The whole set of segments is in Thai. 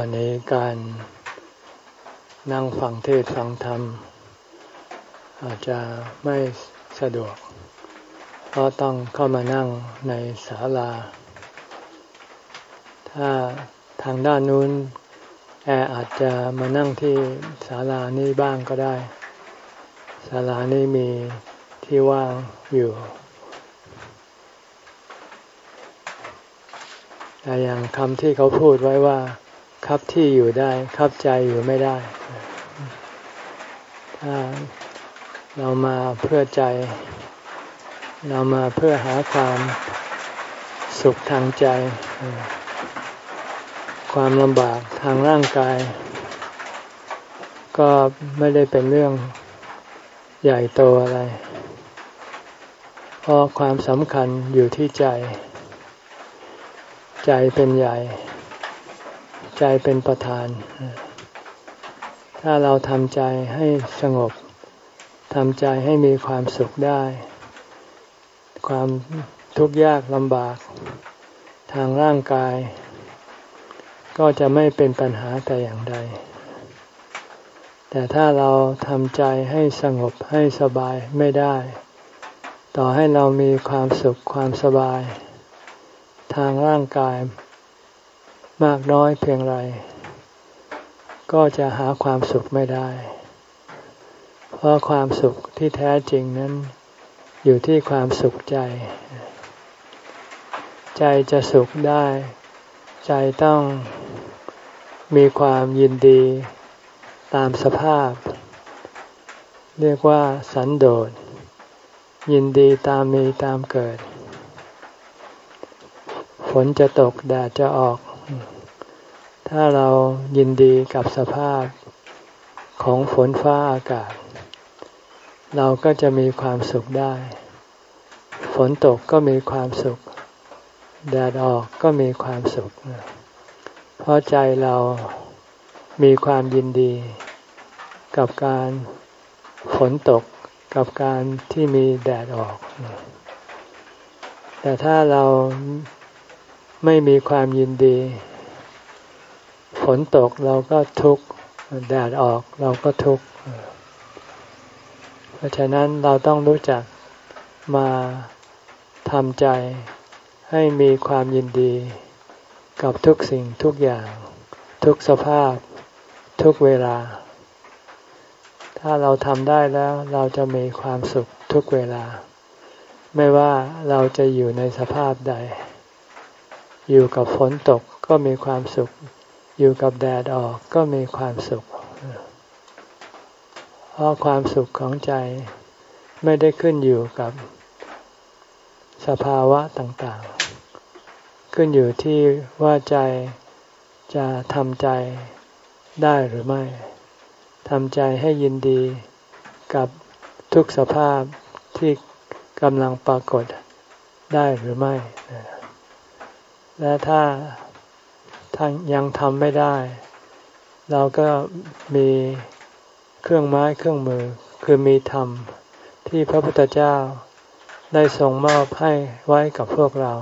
วันนี้การนั่งฟังเทศฟังธรรม อาจจะไม่สะดวก เพราะต้องเข้ามานั่งในศาลา ถ้าทางด้านนู้นแออาจจะมานั่งที่ศาลานี้บ้างก็ได้ศาลานี้มีที่ว่างอยู่แต่อย่างคำที่เขาพูดไว้ว่า คับที่อยู่ได้ คับใจอยู่ไม่ได้ ถ้าเรามาเพื่อใจ เรามาเพื่อหาความสุขทางใจ ความลำบากทางร่างกาย ก็ไม่ได้เป็นเรื่องใหญ่โตอะไร เพราะความสำคัญอยู่ที่ใจ ใจเป็นใหญ่ ใจเป็นประธาน ถ้าเราทำใจให้สงบทำใจให้มีความสุขได้ ความทุกข์ยากลำบาก ทางร่างกาย ก็จะไม่เป็นปัญหาแต่อย่างใด แต่ถ้าเราทำใจให้สงบให้สบายไม่ได้ ต่อให้เรามีความสุขความสบาย ทางร่างกาย มากน้อยเพียงไร ก็จะหาความสุขไม่ได้ เพราะความสุขที่แท้จริงนั้น อยู่ที่ความสุขใจ ใจจะสุขได้ ใจต้องมีความยินดีตามสภาพ เรียกว่าสันโดษ ยินดีตามมีตามเกิด ฝนจะตกแดดจะออก ถ้าเรายินดีกับสภาพของฝนฟ้าอากาศ เราก็จะมีความสุขได้ ฝนตกก็มีความสุข แดดออกก็มีความสุข เพราะใจเรามีความยินดี กับการฝนตกกับการที่มีแดดออก แต่ถ้าเราไม่มีความยินดี ฝนตกเราก็ทุกข์แดดออกเราก็ทุกข์เพราะฉะนั้นเราต้องรู้จักมาทำใจให้มีความยินดี กับทุกสิ่งทุกอย่าง ทุกสภาพ ทุกเวลา ถ้าเราทำได้แล้วเราจะมีความสุขทุกเวลา ไม่ว่าเราจะอยู่ในสภาพใด อยู่กับฝนตกก็มีความสุข อยู่กับแดดออกก็มีความสุข เพราะความสุขของใจไม่ได้ขึ้นอยู่กับสภาวะต่างๆ ขึ้นอยู่ที่ว่าใจจะทำใจได้หรือไม่ทำใจให้ยินดีกับทุกสภาพที่กำลังปรากฏได้หรือไม่ และถ้า ถ้ายังทำไม่ได้ เราก็มีเครื่องไม้เครื่องมือคือมีธรรมที่พระพุทธเจ้าได้ทรงมอบให้ไว้กับพวกเรา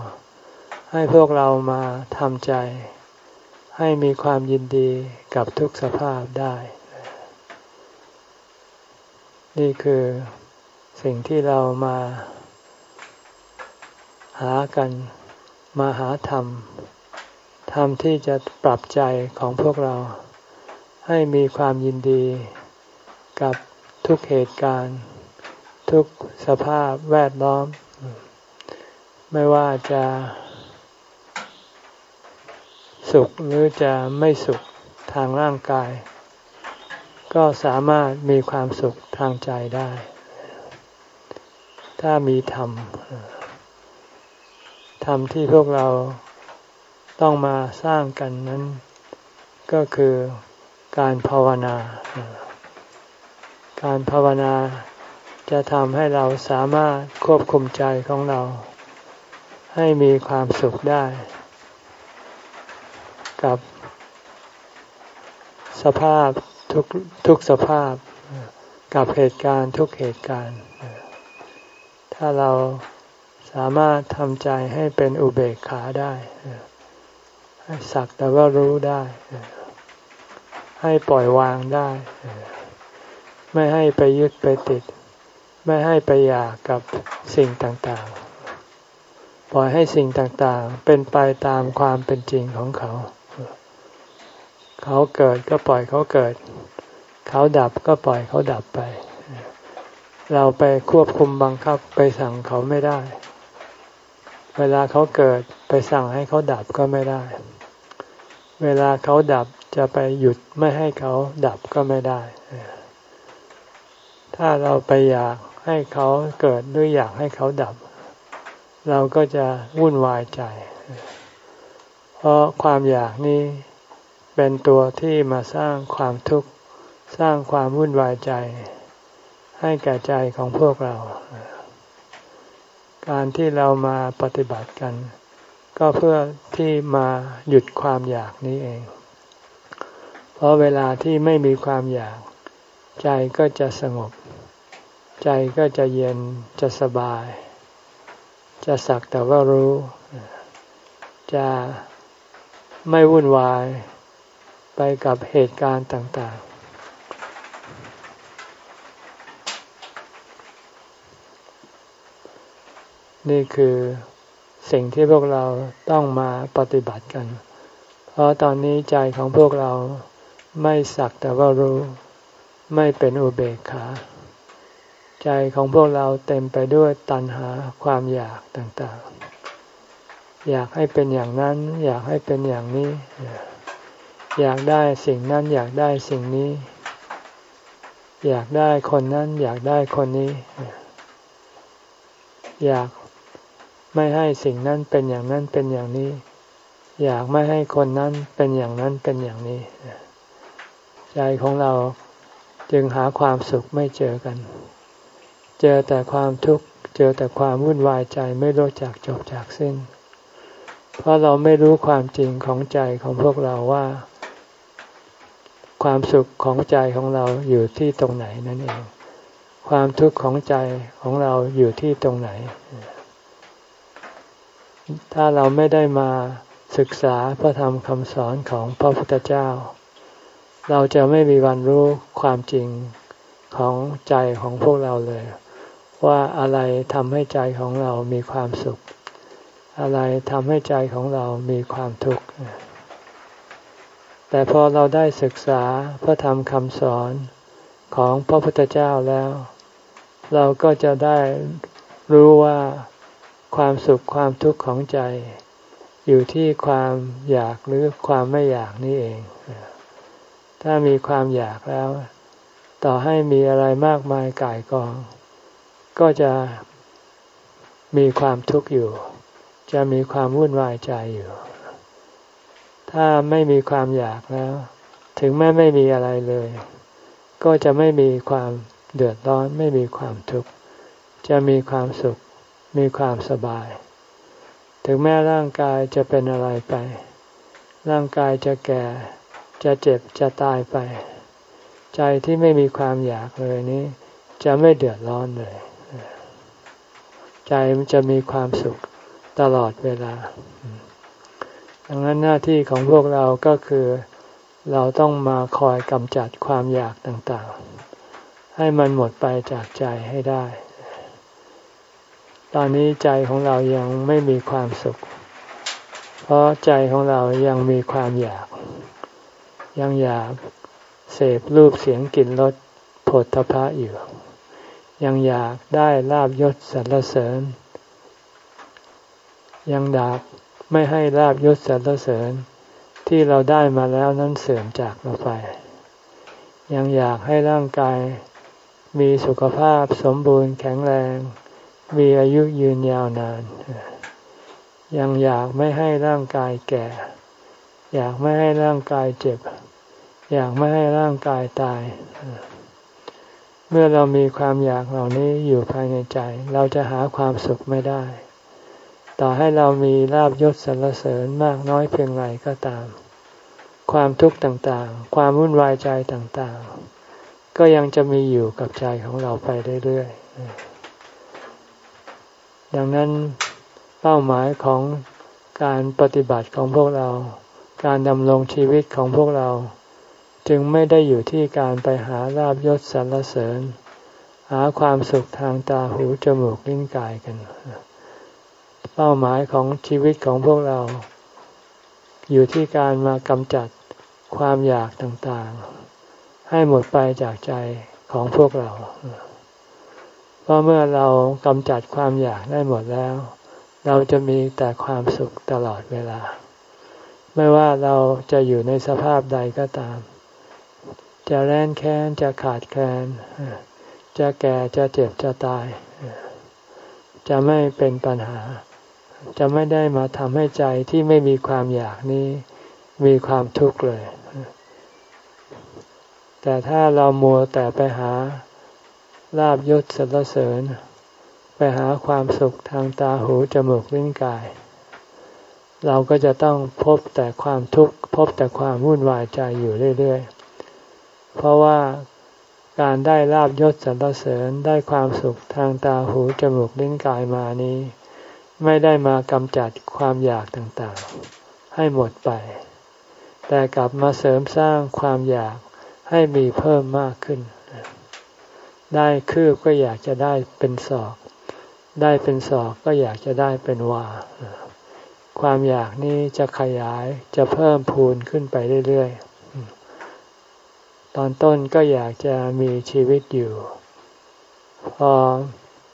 ให้พวกเรามาทำใจ ให้มีความยินดีกับทุกสภาพได้ นี่คือสิ่งที่เรามาหากันมาหาธรรม ธรรมที่จะปรับใจของพวกเรา ให้มีความยินดีกับทุกเหตุการณ์ ทุกสภาพแวดล้อม ไม่ว่าจะสุขหรือจะไม่สุขทางร่างกาย ก็สามารถมีความสุขทางใจได้ ถ้ามีธรรมธรรมที่พวกเรา ต้องมาสร้างกันนั้น ก็คือการภาวนา การภาวนาจะทำให้เราสามารถควบคุมใจของเรา ให้มีความสุขได้ กับ สภาพทุกทุกสภาพกับเหตุการณ์ทุกเหตุการณ์ ถ้าเราสามารถทำใจให้เป็นอุเบกขาได้ สักแต่ว่ารู้ได้ ให้ปล่อยวางได้ ไม่ให้ไปยึดไปติด ไม่ให้ไปอยากกับสิ่งต่างๆ ปล่อยให้สิ่งต่างๆ เป็นไปตามความเป็นจริงของเขา เขาเกิดก็ปล่อยเขาเกิด เขาดับก็ปล่อยเขาดับไป เราไปควบคุมบังคับไปสั่งเขาไม่ได้เวลาเขาเกิดไปสั่งให้เขาดับก็ไม่ได้ เวลาเขาดับจะไปหยุดไม่ให้เขาดับก็ไม่ได้ ถ้าเราไปอยากให้เขาเกิดหรืออยากให้เขาดับ เราก็จะวุ่นวายใจ เพราะความอยากนี้เป็นตัวที่มาสร้างความทุกข์สร้างความวุ่นวายใจ ให้แก่ใจของพวกเรา การที่เรามาปฏิบัติกัน ก็เพื่อที่มาหยุดความอยากนี้เอง เพราะเวลาที่ไม่มีความอยาก ใจก็จะสงบ ใจก็จะเย็นจะสบาย จะสักแต่ว่ารู้ จะไม่วุ่นวายไปกับเหตุการณ์ต่าง ๆนี่คือ สิ่งที่พวกเราต้องมาปฏิบัติกัน เพราะตอนนี้ใจของพวกเราไม่สักแต่ว่ารู้ไม่เป็นอุเบกขา ใจของพวกเราเต็มไปด้วยตัณหาความอยากต่างๆ อยากให้เป็นอย่างนั้น อยากให้เป็นอย่างนี้ อยากได้สิ่งนั้นอยากได้สิ่งนี้ อยากได้คนนั้นอยากได้คนนี้ อยาก ไม่ให้สิ่งนั้นเป็นอย่างนั้นเป็นอย่างนี้ อยากไม่ให้คนนั้นเป็นอย่างนั้นเป็นอย่างนี้ ใจของเราจึงหาความสุขไม่เจอกัน เจอแต่ความทุกข์เจอแต่ความวุ่นวายใจไม่รู้จักจบจากสิ้น เพราะเราไม่รู้ความจริงของใจของพวกเราว่า ความสุขของใจของเราอยู่ที่ตรงไหนนั่นเอง ความทุกข์ของใจของเราอยู่ที่ตรงไหน ถ้าเราไม่ได้มาศึกษาพระธรรมคำสอนของพระพุทธเจ้า เราจะไม่มีวันรู้ความจริงของใจของพวกเราเลย ว่าอะไรทำให้ใจของเรามีความสุข อะไรทำให้ใจของเรามีความทุกข์แต่พอเราได้ศึกษาพระธรรมคำสอนของพระพุทธเจ้าแล้ว เราก็จะได้รู้ว่า ความสุขความทุกข์ของใจ อยู่ที่ความอยากหรือความไม่อยากนี่เอง ถ้ามีความอยากแล้ว ต่อให้มีอะไรมากมายกายกอง ก็จะมีความทุกข์อยู่ จะมีความวุ่นวายใจอยู่ ถ้าไม่มีความอยากแล้ว ถึงแม้ไม่มีอะไรเลย ก็จะไม่มีความเดือดร้อนไม่มีความทุกข์จะมีความสุข มีความสบาย ถึงแม้ร่างกายจะเป็นอะไรไป ร่างกายจะแก่ จะเจ็บจะตายไป ใจที่ไม่มีความอยากเลยนี้ จะไม่เดือดร้อนเลย ใจมันจะมีความสุขตลอดเวลา ดังนั้นหน้าที่ของพวกเราก็คือเราต้องมาคอยกำจัดความอยากต่างๆ ให้มันหมดไปจากใจให้ได้ ตอนนี้ใจของเรายังไม่มีความสุข เพราะใจของเรายังมีความอยาก ยังอยากเสพรูปเสียงกลิ่นรสผลทพะอยู่ ยังอยากได้ลาบยศสรรเสริญ ยังอยากไม่ให้ลาบยศสรรเสริญ ที่เราได้มาแล้วนั้นเสื่อมจากเราไป ยังอยากให้ร่างกายมีสุขภาพสมบูรณ์แข็งแรง มีอายุยืนยาวนาน ยังอยากไม่ให้ร่างกายแก่ อยากไม่ให้ร่างกายเจ็บ อยากไม่ให้ร่างกายตาย เมื่อเรามีความอยากเหล่านี้อยู่ภายในใจ เราจะหาความสุขไม่ได้ ต่อให้เรามีลาบยศสรรเสริญมากน้อยเพียงไรก็ตาม ความทุกข์ต่างๆ ความวุ่นวายใจต่างๆ ก็ยังจะมีอยู่กับใจของเราไปเรื่อยๆ ดังนั้นเป้าหมายของการปฏิบัติของพวกเรา การดำรงชีวิตของพวกเรา จึงไม่ได้อยู่ที่การไปหาลาบยศสรรเสริญ หาความสุขทางตาหูจมูกลิ้นกายกัน เป้าหมายของชีวิตของพวกเรา อยู่ที่การมากำจัดความอยากต่างๆ ให้หมดไปจากใจของพวกเรา เพราะเมื่อเรากำจัดความอยากได้หมดแล้ว เราจะมีแต่ความสุขตลอดเวลา ไม่ว่าเราจะอยู่ในสภาพใดก็ตาม จะแร้นแค้นจะขาดแคลนจะแก่จะเจ็บจะตาย จะไม่เป็นปัญหา จะไม่ได้มาทำให้ใจที่ไม่มีความอยากนี้ มีความทุกข์เลย แต่ถ้าเรามัวแต่ไปหา ลาบยศสรรเสริญ ไปหาความสุขทางตาหูจมูกลิ้นกาย เราก็จะต้องพบแต่ความทุกข์พบแต่ความวุ่นวายใจอยู่เรื่อยๆ เพราะว่าการได้ลาบยศสรรเสริญได้ความสุขทางตาหูจมูกลิ้นกายมานี้ ไม่ได้มากำจัดความอยากต่างๆ ให้หมดไป แต่กลับมาเสริมสร้างความอยากให้มีเพิ่มมากขึ้น ได้คืบก็อยากจะได้เป็นศอก ได้เป็นศอกก็อยากจะได้เป็นวา ความอยากนี้จะขยายจะเพิ่มพูนขึ้นไปเรื่อยๆ ตอนต้นก็อยากจะมีชีวิตอยู่ พอ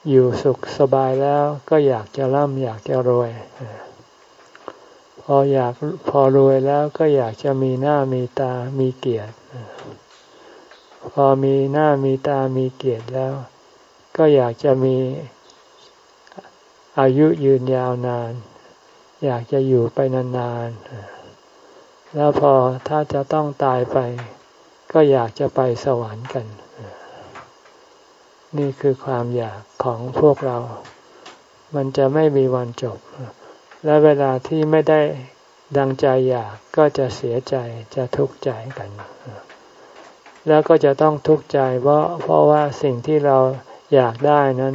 อยู่สุขสบายแล้วก็อยากจะร่ำอยากจะรวย พออยากพอรวยแล้วก็อยากจะมีหน้ามีตามีเกียรติ พอมีหน้ามีตามีเกียรติแล้ว ก็อยากจะมีอายุยืนยาวนาน อยากจะอยู่ไปนานๆ แล้วพอถ้าจะต้องตายไป ก็อยากจะไปสวรรค์กัน นี่คือความอยากของพวกเรา มันจะไม่มีวันจบ และเวลาที่ไม่ได้ดังใจอยากก็จะเสียใจจะทุกข์ใจกัน แล้วก็จะต้องทุกข์ใจเพราะเพราะว่าสิ่งที่เราอยากได้นั้น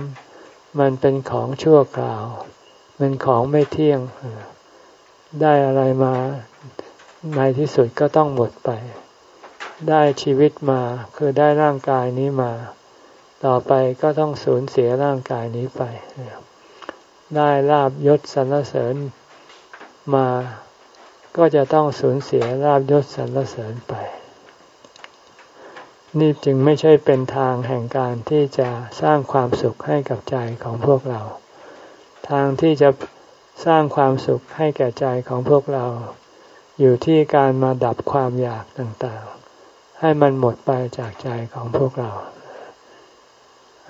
มันเป็นของชั่วคราว เป็นของไม่เที่ยง ได้อะไรมาในที่สุดก็ต้องหมดไป ได้ชีวิตมาคือได้ร่างกายนี้มา ต่อไปก็ต้องสูญเสียร่างกายนี้ไป ได้ลาบยศสรรเสริญมา ก็จะต้องสูญเสียลาบยศสรรเสริญไป นี่จึงไม่ใช่เป็นทางแห่งการที่จะสร้างความสุขให้กับใจของพวกเรา ทางที่จะสร้างความสุขให้แก่ใจของพวกเรา อยู่ที่การมาดับความอยากต่างๆ ให้มันหมดไปจากใจของพวกเรา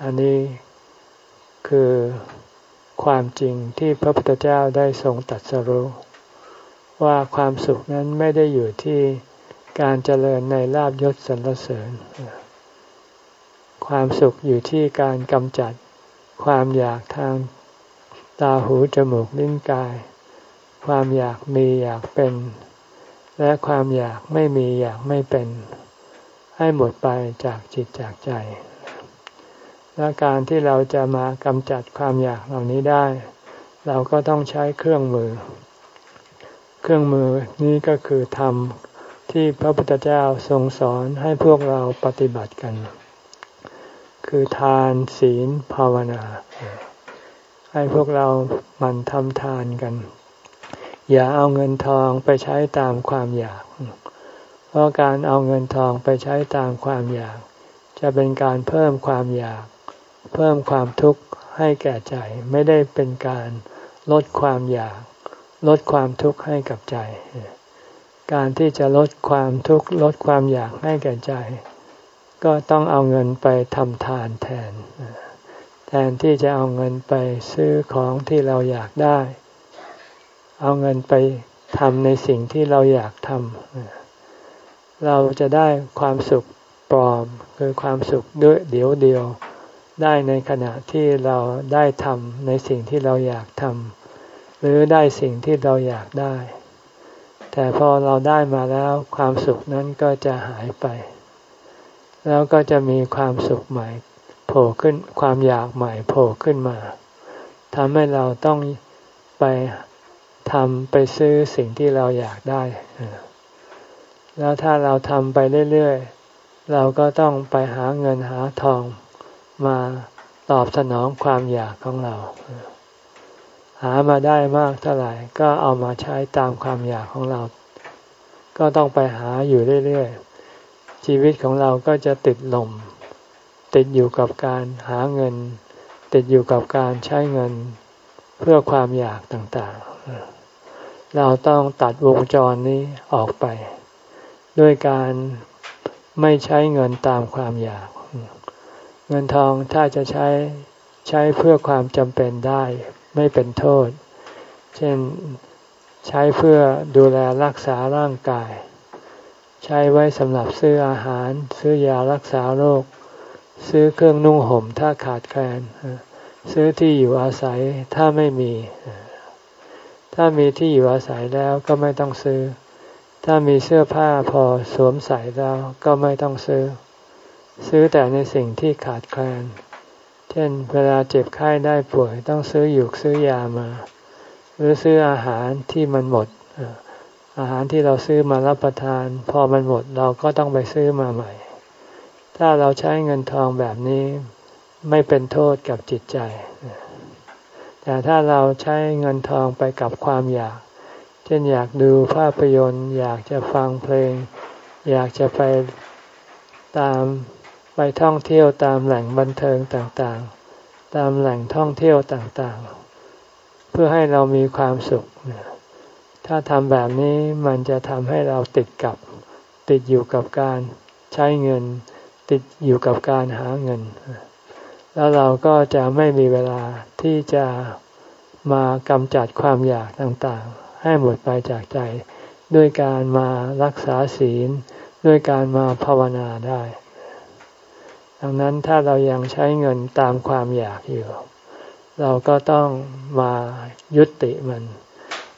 อันนี้คือความจริงที่พระพุทธเจ้าได้ทรงตัดสรู้ว่าความสุขนั้นไม่ได้อยู่ที่ การเจริญในลาบยศสรรเสริญ ความสุขอยู่ที่การกำจัดความอยากทางตาหูจมูกลิ้นกาย ความอยากมีอยากเป็น และความอยากไม่มีอยากไม่เป็น ให้หมดไปจากจิตจากใจ และการที่เราจะมากำจัดความอยากเหล่านี้ได้ เราก็ต้องใช้เครื่องมือ เครื่องมือนี้ก็คือทำ ที่พระพุทธเจ้าทรงสอนให้พวกเราปฏิบัติกัน คือทานศีลภาวนา ให้พวกเรามันทำทานกัน อย่าเอาเงินทองไปใช้ตามความอยาก เพราะการเอาเงินทองไปใช้ตามความอยาก จะเป็นการเพิ่มความอยาก เพิ่มความทุกข์ให้แก่ใจไม่ได้เป็นการลดความอยาก ลดความทุกข์ให้กับใจ การที่จะลดความทุกข์ลดความอยากให้แก่ใจ ก็ต้องเอาเงินไปทำทานแทน แทนที่จะเอาเงินไปซื้อของที่เราอยากได้ เอาเงินไปทำในสิ่งที่เราอยากทำเราจะได้ความสุขปลอมคือความสุขด้วยเดียวเดียวได้ในขณะที่เราได้ทำในสิ่งที่เราอยากทำหรือได้สิ่งที่เราอยากได้ แต่พอเราได้มาแล้วความสุขนั้นก็จะหายไป แล้วก็จะมีความสุขใหม่โผล่ขึ้นความอยากใหม่โผล่ขึ้นมาทำให้เราต้องไปทำไปซื้อสิ่งที่เราอยากได้ แล้วถ้าเราทำไปเรื่อยๆ เราก็ต้องไปหาเงินหาทองมาตอบสนองความอยากของเรา หามาได้มากเท่าไหร่ก็เอามาใช้ตามความอยากของเรา ก็ต้องไปหาอยู่เรื่อยๆ ชีวิตของเราก็จะติดหล่ม ติดอยู่กับการหาเงิน ติดอยู่กับการใช้เงินเพื่อความอยากต่างๆ เราต้องตัดวงจรนี้ออกไป ด้วยการไม่ใช้เงินตามความอยาก เงินทองถ้าจะใช้ใช้เพื่อความจำเป็นได้ ไม่เป็นโทษ เช่นใช้เพื่อดูแลรักษาร่างกาย ใช้ไว้สำหรับซื้ออาหาร ซื้อยารักษาโรค ซื้อเครื่องนุ่งห่มถ้าขาดแคลน ซื้อที่อยู่อาศัยถ้าไม่มี ถ้ามีที่อยู่อาศัยแล้วก็ไม่ต้องซื้อ ถ้ามีเสื้อผ้าพอสวมใส่แล้วก็ไม่ต้องซื้อ ซื้อแต่ในสิ่งที่ขาดแคลน ช่นเวลาเจ็บไข้ได้ป่วยต้องซื้ออยู่ซื้อยามา หรือซื้ออาหารที่มันหมด อาหารที่เราซื้อมารับประทาน พอมันหมดเราก็ต้องไปซื้อมาใหม่ ถ้าเราใช้เงินทองแบบนี้ไม่เป็นโทษกับจิตใจ แต่ถ้าเราใช้เงินทองไปกับความอยาก เช่นอยากดูภาพยนตร์ อยากจะฟังเพลง อยากจะไปตาม ไปท่องเที่ยวตามแหล่งบันเทิงต่างๆ ตามแหล่งท่องเที่ยวต่างๆ เพื่อให้เรามีความสุข ถ้าทำแบบนี้มันจะทำให้เราติดกับ ติดอยู่กับการใช้เงิน ติดอยู่กับการหาเงิน แล้วเราก็จะไม่มีเวลาที่จะมากำจัดความอยากต่างๆ ให้หมดไปจากใจ ด้วยการมารักษาศีล ด้วยการมาภาวนาได้ ดังนั้นถ้าเรายังใช้เงินตามความอยากอยู่ เราก็ต้องมายุติมัน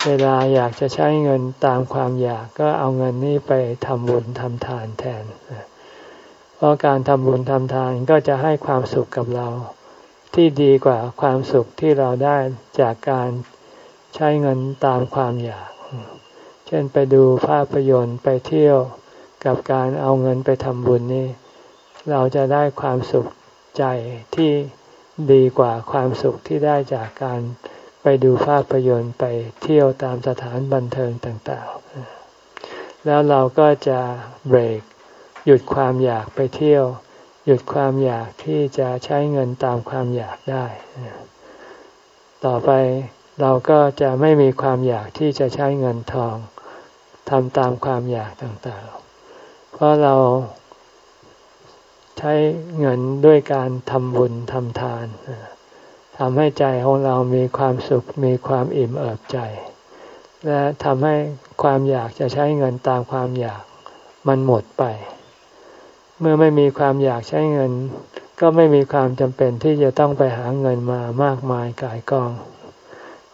เวลาอยากจะใช้เงินตามความอยากก็เอาเงินนี้ไปทำบุญทำทานแทน เพราะการทำบุญทำทานก็จะให้ความสุขกับเราที่ดีกว่าความสุขที่เราได้จากการใช้เงินตามความอยาก เช่นไปดูภาพยนตร์ไปเที่ยวกับการเอาเงินไปทำบุญนี่ เราจะได้ความสุขใจที่ดีกว่าความสุขที่ได้จากการไปดูภาพยนตร์ไปเที่ยวตามสถานบันเทิงต่างๆ แล้วเราก็จะเบรก หยุดความอยากไปเที่ยว หยุดความอยากที่จะใช้เงินตามความอยากได้ ต่อไปเราก็จะไม่มีความอยากที่จะใช้เงินทองทำตามความอยากต่างๆ เพราะเรา ใช้เงินด้วยการทำบุญทำทานทำให้ใจของเรามีความสุขมีความอิ่มเอิบใจ และทำให้ความอยากจะใช้เงินตามความอยากมันหมดไป เมื่อไม่มีความอยากใช้เงิน ก็ไม่มีความจำเป็นที่จะต้องไปหาเงินมามากมายกายกอง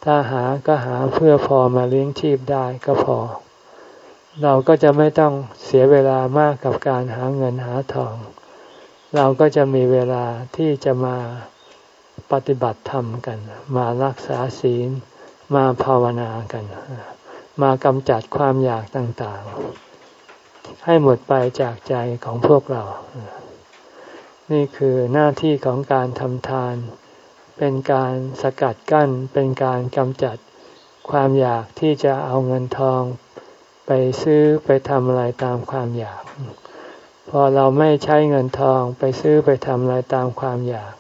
ถ้าหาก็หาเพื่อพอมาเลี้ยงชีพได้ก็พอ เราก็จะไม่ต้องเสียเวลามากกับการหาเงินหาทอง เราก็จะมีเวลาที่จะมาปฏิบัติธรรมกัน มารักษาศีล มาภาวนากัน มากำจัดความอยากต่างๆ ให้หมดไปจากใจของพวกเรา นี่คือหน้าที่ของการทำทาน เป็นการสกัดกั้น เป็นการกำจัดความอยากที่จะเอาเงินทอง ไปซื้อไปทำอะไรตามความอยาก อเราไม่ใช้เงินทองไปซื้อไปทำอะไรตามความอยาก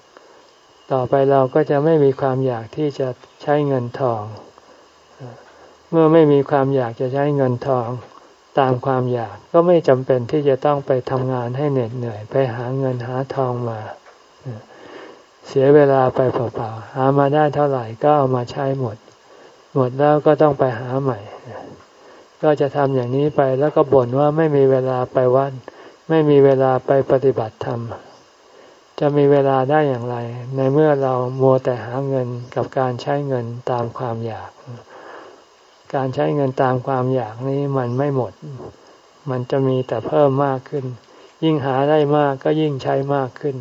ต่อไปเราก็จะไม่มีความอยากที่จะใช้เงินทอง เมื่อไม่มีความอยากจะใช้เงินทอง ตามความอยากก็ไม่จำเป็นที่จะต้องไปทำงานให้เหน็ดเหนื่อย ไปหาเงินหาทองมา เสียเวลาไปเปล่าๆหามาได้เท่าไหร่ก็เอามาใช้หมด หมดแล้วก็ต้องไปหาใหม่ ก็จะทำอย่างนี้ไปแล้วก็บ่นว่าไม่มีเวลาไปวัด ไม่มีเวลาไปปฏิบัติธรรม จะมีเวลาได้อย่างไร ในเมื่อเราโมแต่หาเงินกับการใช้เงินตามความอยาก การใช้เงินตามความอยากนี้มันไม่หมด มันจะมีแต่เพิ่มมากขึ้น ยิ่งหาได้มากก็ยิ่งใช้มากขึ้น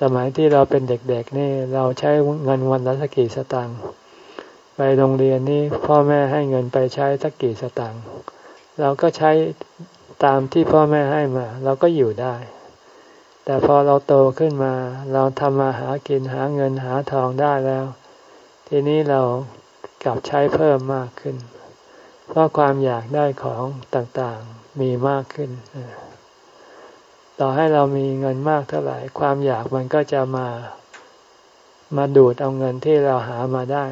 สมัยที่เราเป็นเด็กๆนี่เราใช้เงินวันละสักกี่สตางค์ไปโรงเรียนนี่พ่อแม่ให้เงินไปใช้สักกี่สตางค์เราก็ใช้ ตามที่พ่อแม่ให้มา เราก็อยู่ได้ แต่พอเราโตขึ้นมา เราทำมาหากินหาเงินหาทองได้แล้ว ทีนี้เรากลับใช้เพิ่มมากขึ้น เพราะความอยากได้ของต่างๆมีมากขึ้น ต่อให้เรามีเงินมากเท่าไหร่ ความอยากมันก็จะมามาดูดเอาเงินที่เราหามาได้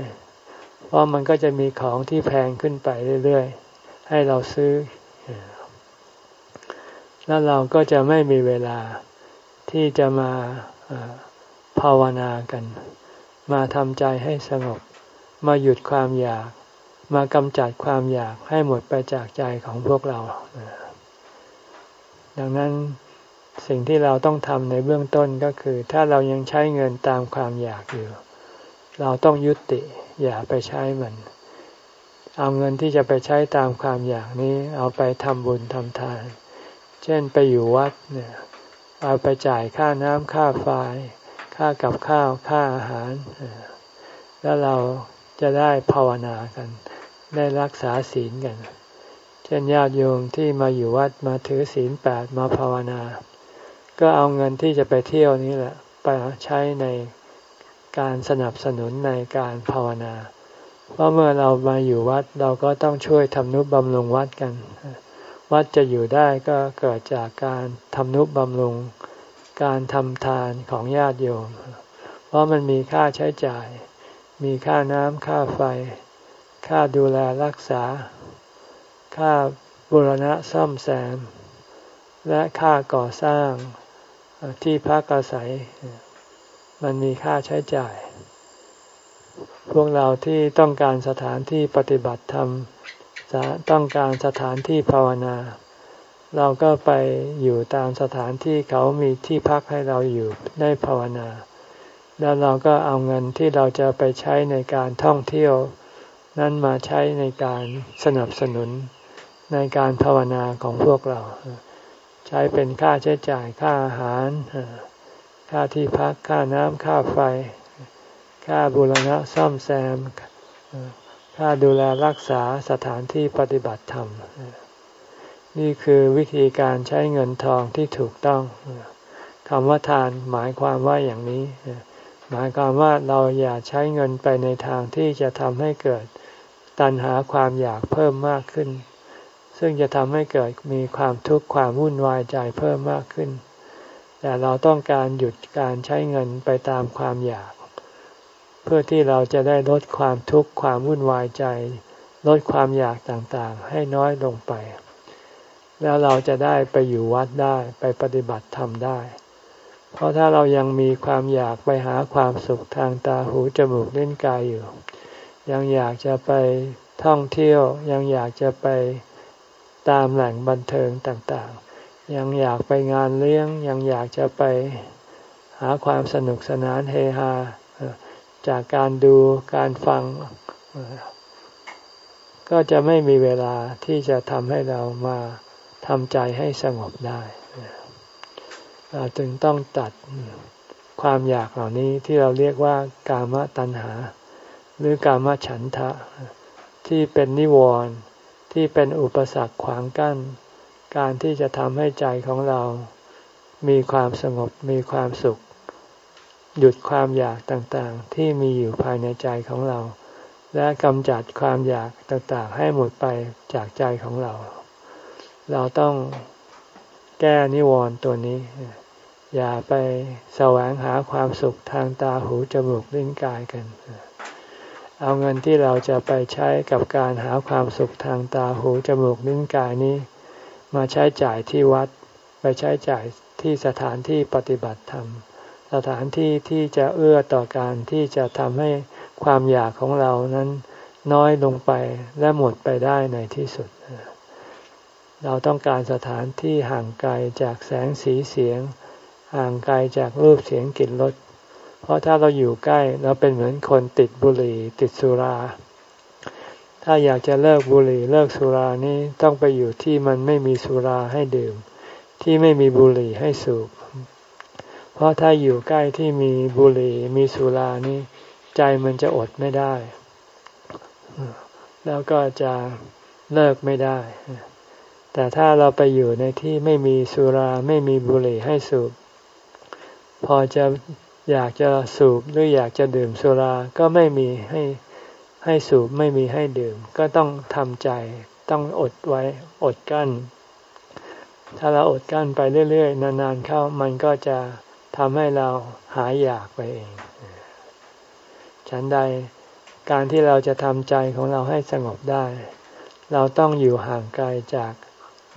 เพราะมันก็จะมีของที่แพงขึ้นไปเรื่อยๆ ให้เราซื้อ แล้วเราก็จะไม่มีเวลาที่จะมาภาวนากัน มาทำใจให้สงบ มาหยุดความอยาก มากำจัดความอยากให้หมดไปจากใจของพวกเรา ดังนั้นสิ่งที่เราต้องทำในเบื้องต้นก็คือ ถ้าเรายังใช้เงินตามความอยากอยู่ เราต้องยุติอย่าไปใช้มัน เอาเงินที่จะไปใช้ตามความอยากนี้ เอาไปทำบุญทำทาน เช่นไปอยู่วัดเนี่ยเอาไปจ่ายค่าน้ำค่าไฟค่ากับข้าวค่าอาหาร แล้วเราจะได้ภาวนากัน ได้รักษาศีลกัน เช่นญาติโยมที่มาอยู่วัดมาถือศีลแปดมาภาวนา ก็เอาเงินที่จะไปเที่ยวนี้แหละไปใช้ในการสนับสนุนในการภาวนา เพราะเมื่อเรามาอยู่วัดเราก็ต้องช่วยทำนุบำรุงวัดกัน วัดจะอยู่ได้ก็เกิดจากการทำนุบำรุง การทำทานของญาติโยม เพราะมันมีค่าใช้จ่าย มีค่าน้ำค่าไฟ ค่าดูแลรักษา ค่าบุรณะซ่อมแซม และค่าก่อสร้างที่พักอาศัย มันมีค่าใช้จ่าย พวกเราที่ต้องการสถานที่ปฏิบัติธรรม ต้องการสถานที่ภาวนา เราก็ไปอยู่ตามสถานที่เขามีที่พักให้เราอยู่ได้ภาวนา แล้วเราก็เอาเงินที่เราจะไปใช้ในการท่องเที่ยว นั้นมาใช้ในการสนับสนุนในการภาวนาของพวกเรา ใช้เป็นค่าใช้จ่ายค่าอาหาร ค่าที่พักค่าน้ำค่าไฟ ค่าบูรณะซ่อมแซม ค่าดูแลรักษาสถานที่ปฏิบัติธรรม นี่คือวิธีการใช้เงินทองที่ถูกต้องคำว่าทานหมายความว่าอย่างนี้ หมายความว่าเราอย่าใช้เงินไปในทางที่จะทำให้เกิดตัณหาความอยากเพิ่มมากขึ้น ซึ่งจะทำให้เกิดมีความทุกข์ความวุ่นวายใจเพิ่มมากขึ้น แต่เราต้องการหยุดการใช้เงินไปตามความอยาก เพื่อที่เราจะได้ลดความทุกข์ความวุ่นวายใจ ลดความอยากต่างๆ ให้น้อยลงไป แล้วเราจะได้ไปอยู่วัดได้ไปปฏิบัติธรรมได้ เพราะถ้าเรายังมีความอยากไปหาความสุขทางตาหูจมูกเล่นกายอยู่ ยังอยากจะไปท่องเที่ยวยังอยากจะไปตามแหล่งบันเทิงต่างๆ ยังอยากไปงานเลี้ยง ยังอยากจะไปหาความสนุกสนานเฮฮา จากการดูการฟัง ก็จะไม่มีเวลาที่จะทำให้เรามาทำใจให้สงบได้ เราจึงต้องตัดความอยากเหล่านี้ที่เราเรียกว่ากามตัณหา หรือกามฉันทะ ที่เป็นนิวรณ์ที่เป็นอุปสรรคขวางกั้น การที่จะทำให้ใจของเรามีความสงบมีความสุข หยุดความอยากต่างๆ ที่มีอยู่ภายในใจของเรา และกำจัดความอยากต่างๆ ให้หมดไปจากใจของเรา เราต้องแก้นิวรณ์ตัวนี้ อย่าไปแสวงหาความสุขทางตาหูจมูกลิ้นกายกัน เอาเงินที่เราจะไปใช้กับการหาความสุขทางตาหูจมูกนิ้วกายนี้ มาใช้จ่ายที่วัด ไปใช้จ่ายที่สถานที่ปฏิบัติธรรม สถานที่ที่จะเอื้อต่อการที่จะทำให้ความอยากของเรานั้นน้อยลงไปและหมดไปได้ในที่สุด เราต้องการสถานที่ห่างไกลจากแสงสีเสียง ห่างไกลจากรูปเสียงกลิ่นรส เพราะถ้าเราอยู่ใกล้เราเป็นเหมือนคนติดบุหรี่ติดสุรา ถ้าอยากจะเลิกบุหรี่เลิกสุรานี้ต้องไปอยู่ที่มันไม่มีสุราให้ดื่ม ที่ไม่มีบุหรี่ให้สูบ ราะถ้าอยู่ใกล้ที่มีบุหรี่มีสุรานี้ใจมันจะอดไม่ได้ แล้วก็จะเลิกไม่ได้ แต่ถ้าเราไปอยู่ในที่ไม่มีสุราไม่มีบุหรี่ให้สูบ พอจะอยากจะสูบหรืออยากจะดื่มสุราก็ไม่มีให้ให้สูบไม่มีให้ดื่ม ก็ต้องทำใจต้องอดไว้อดกั้น ถ้าเราอดกั้นไปเรื่อยๆ นานๆเข้ามันก็จะ ทำให้เราหายอยากไปเอง ฉันใดการที่เราจะทำใจของเราให้สงบได้ เราต้องอยู่ห่างไกลจาก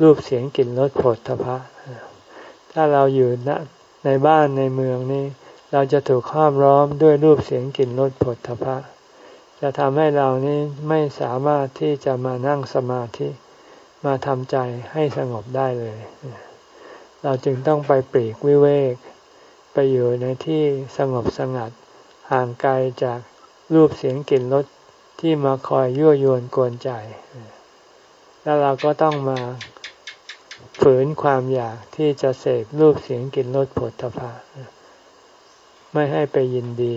รูปเสียงกลิ่นรสผลทพะ ถ้าเราอยู่ในบ้านในเมืองนี้ เราจะถูกครอบร้อมด้วยรูปเสียงกลิ่นรสผลทพะ จะทำให้เรานี้ไม่สามารถที่จะมานั่งสมาธิ มาทำใจให้สงบได้เลย เราจึงต้องไปปลีกวิเวก ไปอยู่ในที่สงบสงัด ห่างไกลจากรูปเสียงกลิ่นรสที่มาคอยยั่วยวนกวนใจ แล้วเราก็ต้องมาฝืนความอยากที่จะเสพรูปเสียงกลิ่นรสผลทพะไม่ให้ไปยินดี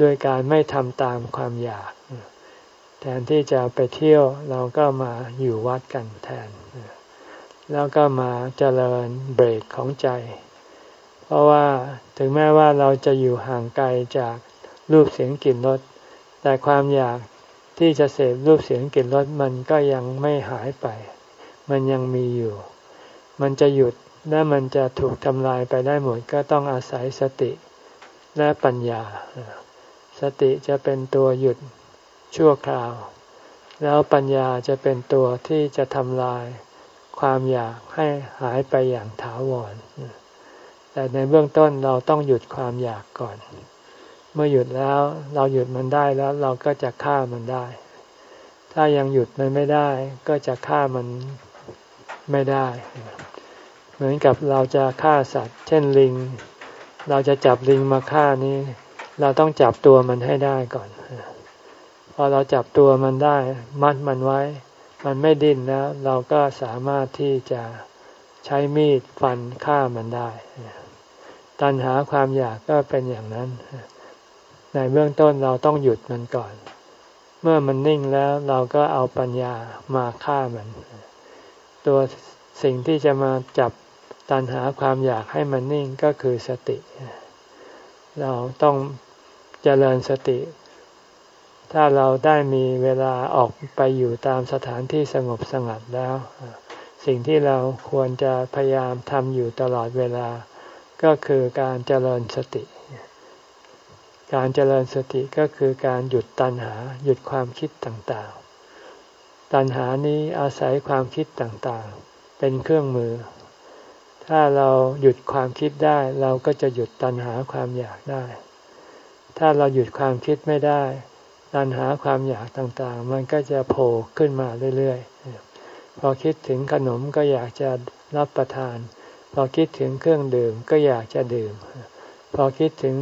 ด้วยการไม่ทำตามความอยาก แทนที่จะไปเที่ยวเราก็มาอยู่วัดกันแทน แล้วก็มาเจริญเบรกของใจ เพราะว่าถึงแม้ว่าเราจะอยู่ห่างไกลจากรูปเสียงกลิ่นรสแต่ความอยากที่จะเสพรูปเสียงกลิ่นรสมันก็ยังไม่หายไป มันยังมีอยู่ มันจะหยุดและมันจะถูกทำลายไปได้หมดก็ต้องอาศัยสติและปัญญา สติจะเป็นตัวหยุดชั่วคราว แล้วปัญญาจะเป็นตัวที่จะทำลายความอยากให้หายไปอย่างถาวร แต่ในเบื้องต้นเราต้องหยุดความอยากก่อน เมื่อหยุดแล้ว เราหยุดมันได้แล้วเราก็จะฆ่ามันได้ ถ้ายังหยุดมันไม่ได้ ก็จะฆ่ามันไม่ได้ เหมือนกับเราจะฆ่าสัตว์ เช่นลิง เราจะจับลิงมาฆ่านี้ เราต้องจับตัวมันให้ได้ก่อน พอเราจับตัวมันได้ มัดมันไว้ มันไม่ดิ้นแล้ว เราก็สามารถที่จะใช้มีดฟันฆ่ามันได้ ตัณหาความอยากก็เป็นอย่างนั้น ในเบื้องต้นเราต้องหยุดมันก่อน เมื่อมันนิ่งแล้วเราก็เอาปัญญามาฆ่ามัน ตัวสิ่งที่จะมาจับตัณหาความอยากให้มันนิ่งก็คือสติ เราต้องเจริญสติ ถ้าเราได้มีเวลาออกไปอยู่ตามสถานที่สงบสงัดแล้ว สิ่งที่เราควรจะพยายามทำอยู่ตลอดเวลา ก็คือการเจริญสติ การเจริญสติก็คือการหยุดตัณหา หยุดความคิดต่างๆ ตัณหานี้อาศัยความคิดต่างๆ เป็นเครื่องมือ ถ้าเราหยุดความคิดได้ เราก็จะหยุดตัณหาความอยากได้ ถ้าเราหยุดความคิดไม่ได้ ตัณหาความอยากต่างๆ มันก็จะโผล่ขึ้นมาเรื่อยๆ พอคิดถึงขนมก็อยากจะรับประทาน พอคิดถึงเครื่องดื่มก็อยากจะดื่ม พอคิดถึง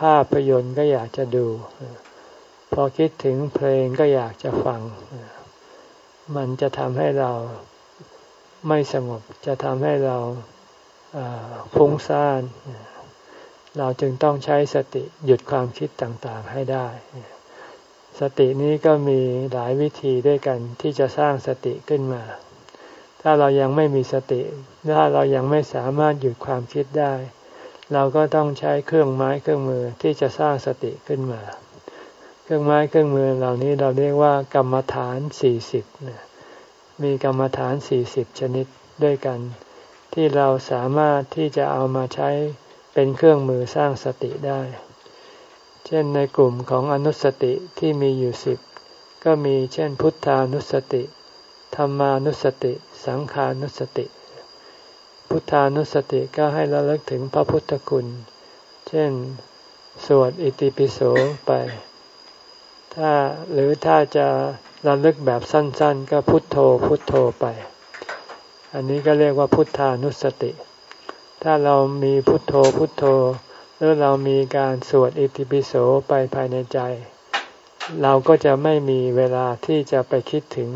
ภาพยนตร์ก็อยากจะดู พอคิดถึงเพลงก็อยากจะฟัง มันจะทำให้เราไม่สงบจะทำให้เราฟุ้งซ่านเราจึงต้องใช้สติหยุดความคิดต่างๆให้ได้ สตินี้ก็มีหลายวิธีด้วยกันที่จะสร้างสติขึ้นมา ถ้าเรายังไม่มีสติ ถ้าเรายังไม่สามารถหยุดความคิดได้ เราก็ต้องใช้เครื่องไม้เครื่องมือที่จะสร้างสติขึ้นมา เครื่องไม้เครื่องมือเหล่านี้เราเรียกว่ากรรมฐานสี่สิบมีกรรมฐานสี่สิบชนิดด้วยกัน ที่เราสามารถที่จะเอามาใช้เป็นเครื่องมือสร้างสติได้ เช่นในกลุ่มของอนุสติที่มีอยู่สิบก็มีเช่นพุทธานุสติ ธรรมานุสติ สังขานุสติ พุทธานุสติก็ให้ระลึกถึงพระพุทธคุณ เช่น สวดอิติปิโสไป ถ้าหรือถ้าจะระลึกแบบสั้น ๆ ก็พุทโธพุทโธไป อันนี้ก็เรียกว่าพุทธานุสติ ถ้าเรามีพุทโธพุทโธหรือเรามีการสวดอิติปิโสไปภายในใจ เราก็จะไม่มีเวลาที่จะไปคิดถึง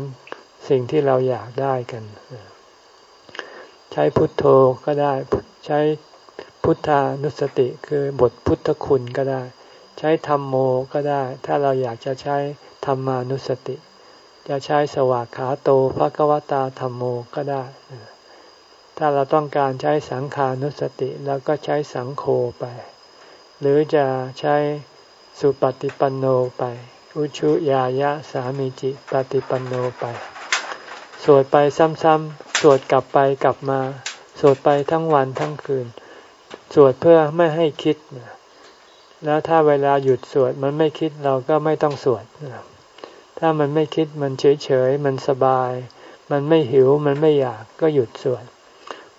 สิ่งที่เราอยากได้กัน ใช้พุทโธก็ได้ใช้พุทธานุสติคือบทพุทธคุณก็ได้ ใช้ธรรมโมก็ได้ ถ้าเราอยากจะใช้ธรรมานุสติ จะใช้สวากขาโตภะกวตาธรรมโมก็ได้ ถ้าเราต้องการใช้สังขานุสติแล้วก็ใช้สังโฆไป หรือจะใช้สุปฏิปันโนไป อุชุยายะสามิจิปฏิปันโนไป สวดไปซ้ำๆสวดกลับไปกลับมา สวดไปทั้งวันทั้งคืน สวดเพื่อไม่ให้คิด แล้วถ้าเวลาหยุดสวดมันไม่คิดเราก็ไม่ต้องสวด ถ้ามันไม่คิดมันเฉยๆ มันสบาย มันไม่หิวมันไม่อยากก็หยุดสวด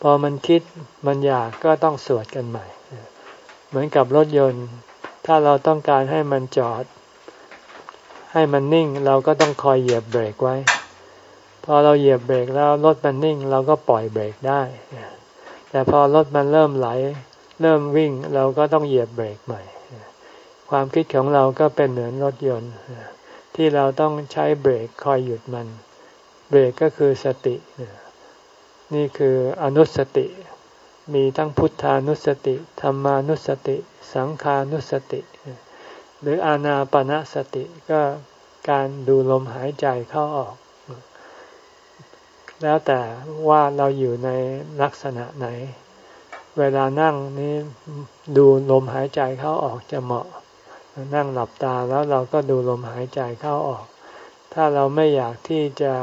พอมันคิดมันอยากก็ต้องสวดกันใหม่ เหมือนกับรถยนต์ ถ้าเราต้องการให้มันจอด ให้มันนิ่งเราก็ต้องคอยเหยียบเบรกไว้ พอเราเหยียบเบรกแล้วรถมันนิ่ง เราก็ปล่อยเบรกได้ แต่พอรถมันเริ่มไหล เริ่มวิ่งเราก็ต้องเหยียบเบรกใหม่ ความคิดของเราก็เป็นเหมือนรถยนต์ ที่เราต้องใช้เบรกคอยหยุดมัน เบรกก็คือสติ นี่คืออนุสติ มีทั้งพุทธานุสติธรรมานุสติ สังขานุสติ หรืออานาปณะสติก็การดูลมหายใจเข้าออก แล้วแต่ว่าเราอยู่ในลักษณะไหน เวลานั่งนี้ดูลมหายใจเข้าออกจะเหมาะ นั่งหลับตาแล้วเราก็ดูลมหายใจเข้าออก ถ้าเราไม่อยากที่จะ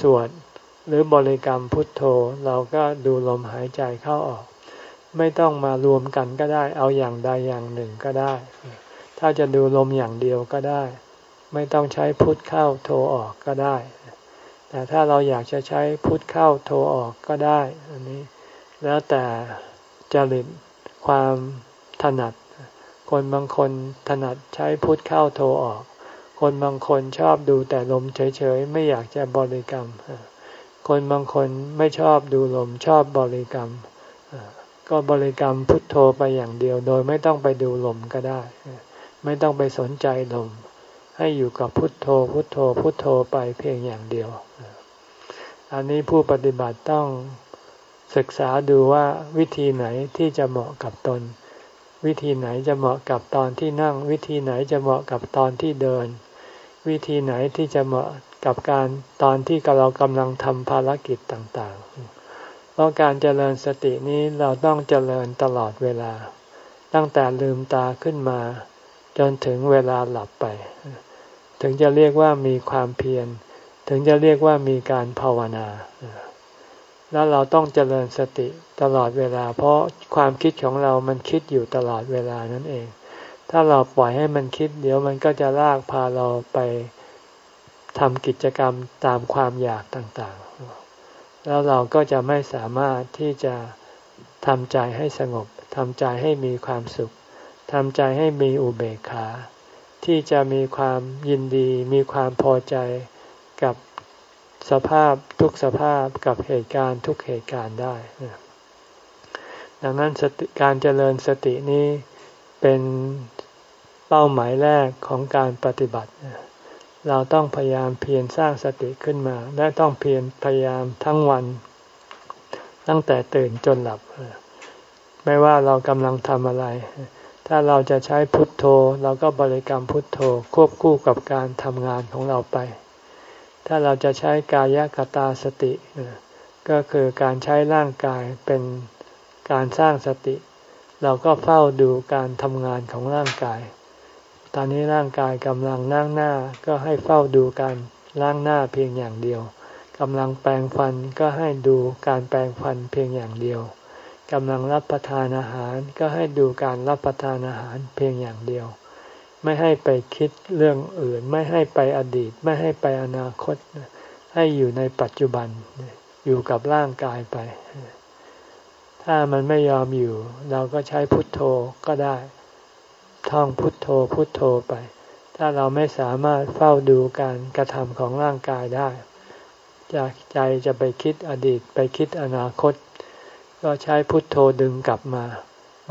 สวดหรือบริกรรมพุทโธ เราก็ดูลมหายใจเข้าออก ไม่ต้องมารวมกันก็ได้ เอาอย่างใดอย่างหนึ่งก็ได้ ถ้าจะดูลมอย่างเดียวก็ได้ ไม่ต้องใช้พุทเข้าโทออกก็ได้ แต่ถ้าเราอยากจะใช้พุทธเข้าโทรออกก็ได้ อันนี้แล้วแต่จริตความถนัด คนบางคนถนัดใช้พุทธเข้าโทรออก คนบางคนชอบดูแต่ลมเฉยๆ ไม่อยากจะบริกรรม คนบางคนไม่ชอบดูลมชอบบริกรรม ก็บริกรรมพุทโธไปอย่างเดียว โดยไม่ต้องไปดูลมก็ได้ ไม่ต้องไปสนใจลม ให้อยู่กับพุทโธพุทโธพุทโธไปเพียงอย่างเดียว อันนี้ผู้ปฏิบัติต้องศึกษาดูว่าวิธีไหนที่จะเหมาะกับตน วิธีไหนจะเหมาะกับตอนที่นั่ง วิธีไหนจะเหมาะกับตอนที่เดิน วิธีไหนที่จะเหมาะกับการตอนที่เรากำลังทำภารกิจต่างๆ เพราะการเจริญสตินี้เราต้องเจริญตลอดเวลา ตั้งแต่ลืมตาขึ้นมา จนถึงเวลาหลับไป ถึงจะเรียกว่ามีความเพียร ถึงจะเรียกว่ามีการภาวนา แล้วเราต้องเจริญสติตลอดเวลา เพราะความคิดของเรามันคิดอยู่ตลอดเวลานั่นเอง ถ้าเราปล่อยให้มันคิด เดี๋ยวมันก็จะลากพาเราไปทำกิจกรรมตามความอยากต่างๆ แล้วเราก็จะไม่สามารถที่จะทำใจให้สงบทำใจให้มีความสุขทำใจให้มีอุเบกขา ที่จะมีความยินดีมีความพอใจกับสภาพทุกสภาพกับเหตุการณ์ทุกเหตุการณ์ได้ ดังนั้นการเจริญสตินี้เป็นเป้าหมายแรกของการปฏิบัติ เราต้องพยายามเพียรสร้างสติขึ้นมา และต้องเพียรพยายามทั้งวัน ตั้งแต่ตื่นจนหลับ ไม่ว่าเรากำลังทำอะไร ถ้าเราจะใช้พุทโธ เราก็บริกรรมพุทโธควบคู่กับการทำงานของเราไป ถ้าเราจะใช้กายกตาสติ ก็คือการใช้ร่างกายเป็นการสร้างสติ เราก็เฝ้าดูการทำงานของร่างกาย ตอนนี้ร่างกายกำลังนั่งหน้าก็ให้เฝ้าดูการล้างหน้าเพียงอย่างเดียวกำลังแปรงฟันก็ให้ดูการแปรงฟันเพียงอย่างเดียว กำลังรับประทานอาหารก็ให้ดูการรับประทานอาหารเพียงอย่างเดียว ไม่ให้ไปคิดเรื่องอื่น ไม่ให้ไปอดีต ไม่ให้ไปอนาคต ให้อยู่ในปัจจุบัน อยู่กับร่างกายไป ถ้ามันไม่ยอมอยู่ เราก็ใช้พุทโธก็ได้ ท่องพุทโธพุทโธไป ถ้าเราไม่สามารถเฝ้าดูการกระทำของร่างกายได้จากใจจะไปคิดอดีตไปคิดอนาคต ก็ใช้พุทโธดึงกลับมา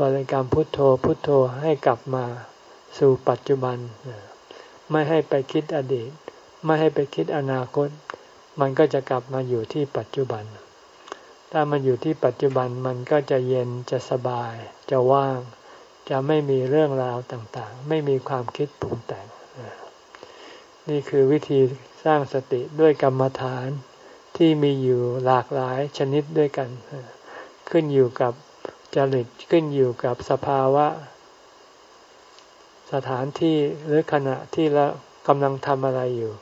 บริกรรมพุทโธพุทโธให้กลับมาสู่ปัจจุบัน ไม่ให้ไปคิดอดีต ไม่ให้ไปคิดอนาคต มันก็จะกลับมาอยู่ที่ปัจจุบัน ถ้ามันอยู่ที่ปัจจุบันมันก็จะเย็นจะสบาย จะว่าง จะไม่มีเรื่องราวต่างๆ ไม่มีความคิดปรุงแต่ง นี่คือวิธีสร้างสติด้วยกรรมฐานที่มีอยู่หลากหลายชนิดด้วยกัน ขึ้นอยู่กับจริตขึ้นอยู่กับสภาวะ สถานที่หรือขณะที่เรากำลังทำอะไรอยู่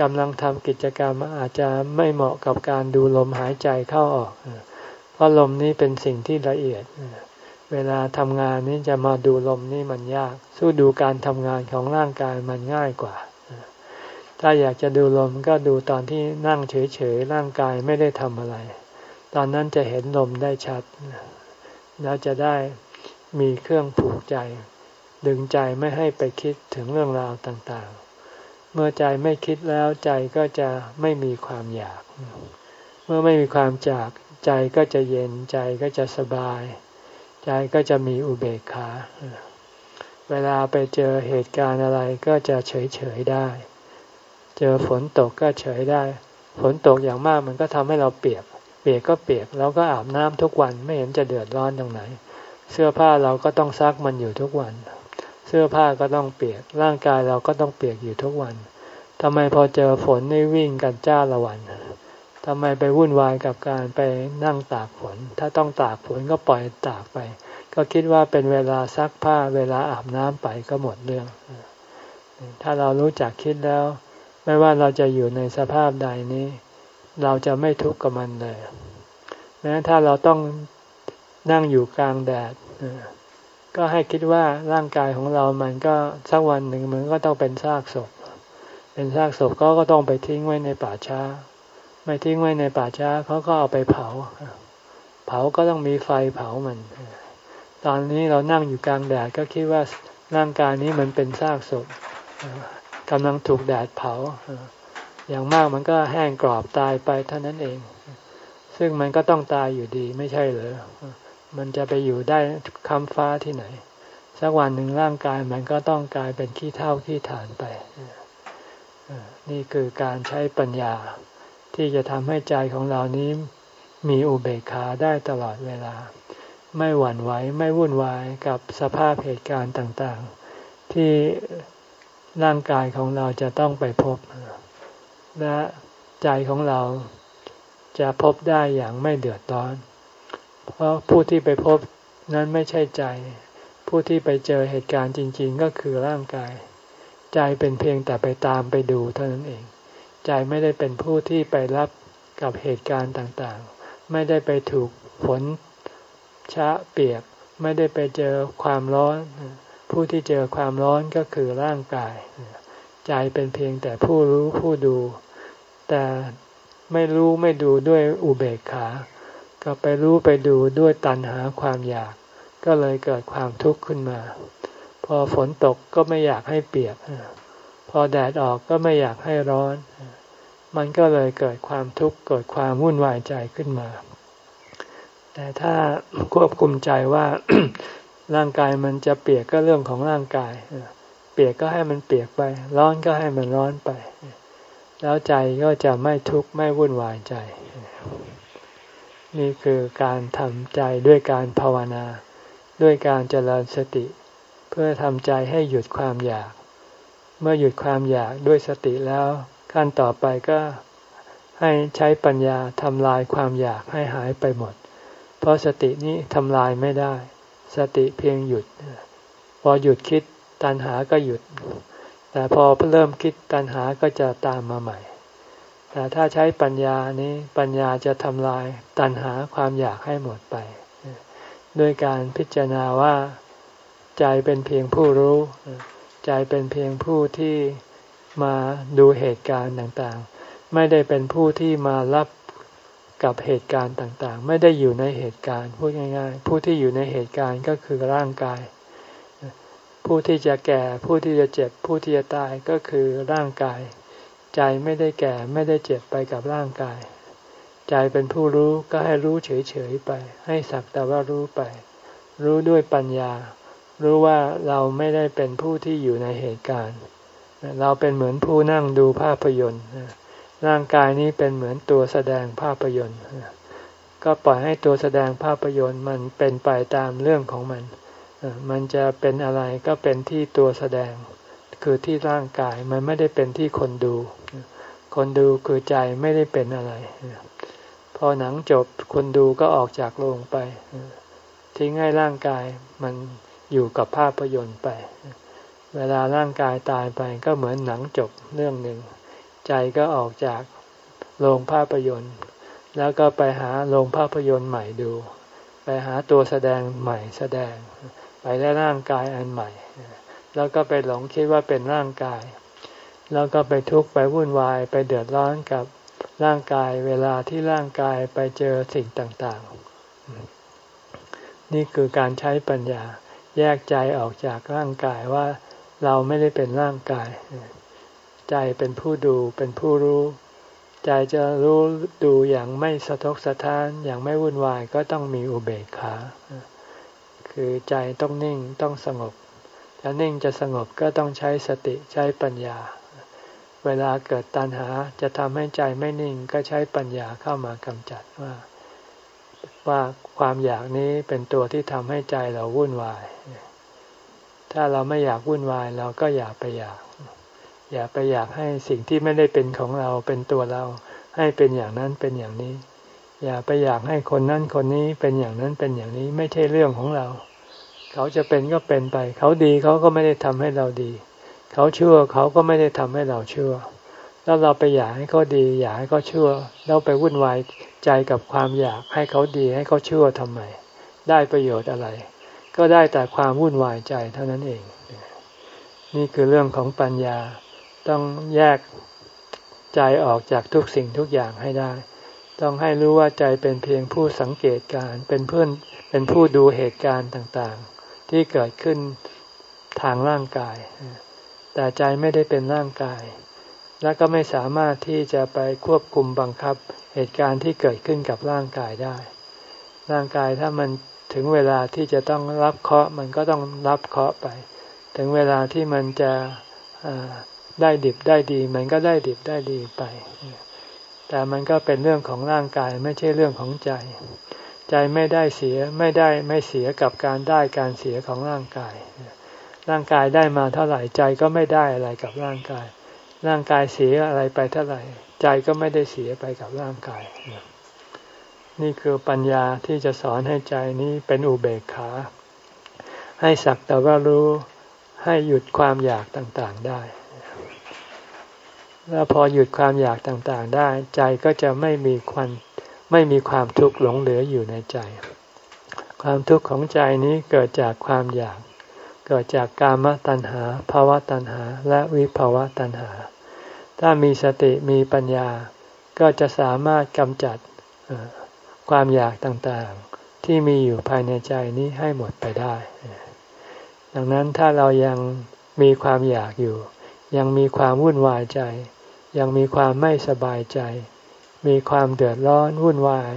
กำลังทำกิจกรรมอาจจะไม่เหมาะกับการดูลมหายใจเข้าออก เพราะลมนี้เป็นสิ่งที่ละเอียด เวลาทำงานนี้จะมาดูลมนี่มันยาก สู้ดูการทำงานของร่างกายมันง่ายกว่า ถ้าอยากจะดูลมก็ดูตอนที่นั่งเฉยๆร่างกายไม่ได้ทำอะไร ตอนนั้นจะเห็นลมได้ชัด แล้วจะได้มีเครื่องผูกใจ ดึงใจไม่ให้ไปคิดถึงเรื่องราวต่างๆ เมื่อใจไม่คิดแล้วใจก็จะไม่มีความอยาก เมื่อไม่มีความจากใจก็จะเย็นใจก็จะสบาย ใจก็จะมีอุเบกขา เวลาไปเจอเหตุการณ์อะไรก็จะเฉยเฉยได้ เจอฝนตกก็เฉยได้ ฝนตกอย่างมากมันก็ทำให้เราเปียก เปียกก็เปียกเราก็อาบน้ำทุกวันไม่เห็นจะเดือดร้อนตรงไหน เสื้อผ้าเราก็ต้องซักมันอยู่ทุกวัน เสื้อผ้าก็ต้องเปียก ร่างกายเราก็ต้องเปียกอยู่ทุกวันทำไมพอเจอฝนนี่วิ่งกันจ้าละวันทำไมไปวุ่นวายกับการไปนั่งตากฝน ถ้าต้องตากฝนก็ปล่อยตากไป ก็คิดว่าเป็นเวลาซักผ้าเวลาอาบน้ำไปก็หมดเรื่อง ถ้าเรารู้จักคิดแล้ว ไม่ว่าเราจะอยู่ในสภาพใดนี้ เราจะไม่ทุกข์กับมันเลยแม้ถ้าเราต้องนั่งอยู่กลางแดดก็ให้คิดว่าร่างกายของเรามันก็สักวันหนึ่งมันก็ต้องเป็นซากศพ เป็นซากศพก็ก็ต้องไปทิ้งไว้ในป่าช้า ไม่ทิ้งไว้ในป่าช้าเขาก็เอาไปเผา เผาก็ต้องมีไฟเผามัน ตอนนี้เรานั่งอยู่กลางแดดก็คิดว่าร่างกายนี้มันเป็นซากศพกำลังถูกแดดเผา อย่างมากมันก็แห้งกรอบตายไปเท่านั้นเอง ซึ่งมันก็ต้องตายอยู่ดีไม่ใช่เหรอมันจะไปอยู่ได้คำฟ้าที่ไหน สักวันหนึ่งร่างกายมันก็ต้องกลายเป็นขี้เท่าขี้ฐานไป นี่คือการใช้ปัญญา ที่จะทำให้ใจของเรานี้มีอุเบกขาได้ตลอดเวลา ไม่หวั่นไหวไม่วุ่นวายกับสภาพเหตุการณ์ต่างๆ ที่ร่างกายของเราจะต้องไปพบ และใจของเราจะพบได้อย่างไม่เดือดร้อน เพราะผู้ที่ไปพบนั้นไม่ใช่ใจ ผู้ที่ไปเจอเหตุการณ์จริง ๆ ก็คือร่างกาย ใจเป็นเพียงแต่ไปตามไปดูเท่านั้นเอง ใจไม่ได้เป็นผู้ที่ไปรับกับเหตุการณ์ต่างๆ ไม่ได้ไปถูกฝนชะเปียก ไม่ได้ไปเจอความร้อน ผู้ที่เจอความร้อนก็คือร่างกาย ใจเป็นเพียงแต่ผู้รู้ผู้ดู แต่ไม่รู้ไม่ดูด้วยอุเบกขา ก็ไปรู้ไปดูด้วยตัณหาความอยาก ก็เลยเกิดความทุกข์ขึ้นมา พอฝนตกก็ไม่อยากให้เปียก พอแดดออกก็ไม่อยากให้ร้อน มันก็เลยเกิดความทุกข์เกิดความวุ่นวายใจขึ้นมา แต่ถ้าควบคุมใจว่าร่างกายมันจะเปียกก็เรื่องของร่างกาย เปียกก็ให้มันเปียกไป ร้อนก็ให้มันร้อนไป แล้วใจก็จะไม่ทุกข์ไม่วุ่นวายใจ นี่คือการทำใจด้วยการภาวนา ด้วยการเจริญสติ เพื่อทำใจให้หยุดความอยาก เมื่อหยุดความอยากด้วยสติแล้ว ขั้นต่อไปก็ให้ใช้ปัญญาทำลายความอยากให้หายไปหมด เพราะสตินี้ทำลายไม่ได้ สติเพียงหยุด พอหยุดคิด ตัณหาก็หยุด แต่พอเริ่มคิดตัณหาก็จะตามมาใหม่ แต่ถ้าใช้ปัญญานี้ปัญญาจะทำลายตัณหาความอยากให้หมดไป ด้วยการพิจารณาว่าใจเป็นเพียงผู้รู้ ใจเป็นเพียงผู้ที่มาดูเหตุการณ์ต่างๆ ไม่ได้เป็นผู้ที่มารับกับเหตุการณ์ต่างๆ ไม่ได้อยู่ในเหตุการณ์พูดง่าย ๆ ผู้ที่อยู่ในเหตุการณ์ก็คือร่างกาย ผู้ที่จะแก่ผู้ที่จะเจ็บผู้ที่จะตายก็คือร่างกาย ใจไม่ได้แก่ไม่ได้เจ็บไปกับร่างกาย ใจเป็นผู้รู้ก็ให้รู้เฉยๆไป ให้สักแต่ว่ารู้ไป รู้ด้วยปัญญา รู้ว่าเราไม่ได้เป็นผู้ที่อยู่ในเหตุการณ์ เราเป็นเหมือนผู้นั่งดูภาพยนตร์ร่างกายนี้เป็นเหมือนตัวแสดงภาพยนตร์ก็ปล่อยให้ตัวแสดงภาพยนตร์มันเป็นไปตามเรื่องของมัน มันจะเป็นอะไรก็เป็นที่ตัวแสดง คือที่ร่างกายมันไม่ได้เป็นที่คนดู คนดูคือใจไม่ได้เป็นอะไร พอหนังจบคนดูก็ออกจากโรงไป ทิ้งให้ร่างกายมันอยู่กับภาพยนตร์ไป เวลาร่างกายตายไปก็เหมือนหนังจบเรื่องหนึ่ง ใจก็ออกจากโรงภาพยนตร์ แล้วก็ไปหาโรงภาพยนตร์ใหม่ดู ไปหาตัวแสดงใหม่แสดง ไปได้ร่างกายอันใหม่ แล้วก็ไปหลงคิดว่าเป็นร่างกาย แล้วก็ไปทุกข์ไปวุ่นวายไปเดือดร้อนกับร่างกายเวลาที่ร่างกายไปเจอสิ่งต่างๆ นี่คือการใช้ปัญญาแยกใจออกจากร่างกายว่าเราไม่ได้เป็นร่างกาย ใจเป็นผู้ดูเป็นผู้รู้ ใจจะรู้ดูอย่างไม่สะทกสะท้านอย่างไม่วุ่นวายก็ต้องมีอุเบกขา คือใจต้องนิ่งต้องสงบจะนิ่งจะสงบก็ต้องใช้สติใช้ปัญญา เวลาเกิดตัณหาจะทำให้ใจไม่นิ่งก็ใช้ปัญญาเข้ามากำจัดว่า ว่าความอยากนี้เป็นตัวที่ทำให้ใจเราวุ่นวาย ถ้าเราไม่อยากวุ่นวายเราก็อย่าไปอยาก อย่าไปอยากให้สิ่งที่ไม่ได้เป็นของเราเป็นตัวเรา ให้เป็นอย่างนั้นเป็นอย่างนี้ อย่าไปอยากให้คนนั้นคนนี้เป็นอย่างนั้นเป็นอย่างนี้ไม่ใช่เรื่องของเรา เขาจะเป็นก็เป็นไป เขาดีเขาก็ไม่ได้ทำให้เราดี เขาชั่วเขาก็ไม่ได้ทำให้เราชั่ว แล้วเราไปอยากให้เขาดี อยากให้เขาชั่วเราไปวุ่นวายใจกับความอยากให้เขาดีให้เขาชั่วทำไม ได้ประโยชน์อะไร ก็ได้แต่ความวุ่นวายใจเท่านั้นเอง นี่คือเรื่องของปัญญา ต้องแยกใจออกจากทุกสิ่งทุกอย่างให้ได้ ต้องให้รู้ว่าใจเป็นเพียงผู้สังเกตการ เป็นเพื่อนเป็นผู้ดูเหตุการณ์ต่าง ที่เกิดขึ้นทางร่างกาย แต่ใจไม่ได้เป็นร่างกาย และก็ไม่สามารถที่จะไปควบคุมบังคับเหตุการณ์ที่เกิดขึ้นกับร่างกายได้ ร่างกายถ้ามันถึงเวลาที่จะต้องรับเคราะห์มันก็ต้องรับเคราะห์ไป ถึงเวลาที่มันจะได้ดิบได้ดี มันก็ได้ดิบได้ดีไป แต่มันก็เป็นเรื่องของร่างกายไม่ใช่เรื่องของใจ ใจไม่ได้เสียไม่ได้ไม่เสียกับการได้การเสียของร่างกาย ร่างกายได้มาเท่าไหร่ใจก็ไม่ได้อะไรกับร่างกาย ร่างกายเสียอะไรไปเท่าไหร่ ใจก็ไม่ได้เสียไปกับร่างกาย นี่คือปัญญาที่จะสอนให้ใจนี้เป็นอุเบกขา ให้สักแต่ว่ารู้ให้หยุดความอยากต่างๆได้ แล้วพอหยุดความอยากต่างๆได้ ใจก็จะไม่มีควัน ไม่มีความทุกข์หลงเหลืออยู่ในใจ ความทุกข์ของใจนี้เกิดจากความอยาก เกิดจากกามตัณหาภาวะตัณหา และวิภาวะตัณหา ถ้ามีสติมีปัญญา ก็จะสามารถกำจัดความอยากต่างๆ ที่มีอยู่ภายในใจนี้ให้หมดไปได้ ดังนั้นถ้าเรายังมีความอยากอยู่ ยังมีความวุ่นวายใจ ยังมีความไม่สบายใจ มีความเดือดร้อนวุ่นวาย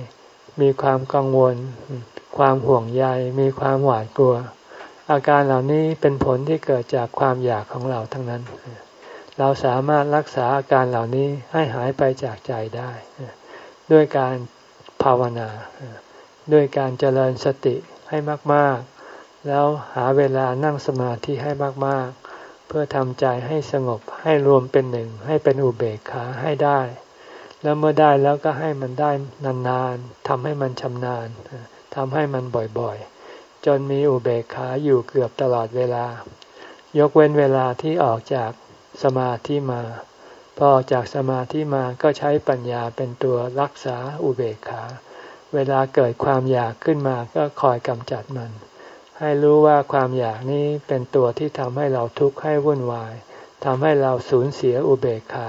มีความกังวล ความห่วงใย มีความหวาดกลัว อาการเหล่านี้เป็นผลที่เกิดจากความอยากของเราทั้งนั้น เราสามารถรักษาอาการเหล่านี้ให้หายไปจากใจได้ ด้วยการภาวนา ด้วยการเจริญสติให้มาก ๆ แล้วหาเวลานั่งสมาธิให้มาก ๆ เพื่อทำใจให้สงบให้รวมเป็นหนึ่งให้เป็นอุเบกขาให้ได้ แล้วเมื่อได้แล้วก็ให้มันได้นานๆทำให้มันชำนาญทำให้มันบ่อยๆ จนมีอุเบกขาอยู่เกือบตลอดเวลา ยกเว้นเวลาที่ออกจากสมาธิมา พอออกจากสมาธิมาก็ใช้ปัญญาเป็นตัวรักษาอุเบกขา เวลาเกิดความอยากขึ้นมาก็คอยกำจัดมัน ให้รู้ว่าความอยากนี้เป็นตัวที่ทำให้เราทุกข์ให้วุ่นวายทำให้เราสูญเสียอุเบกขา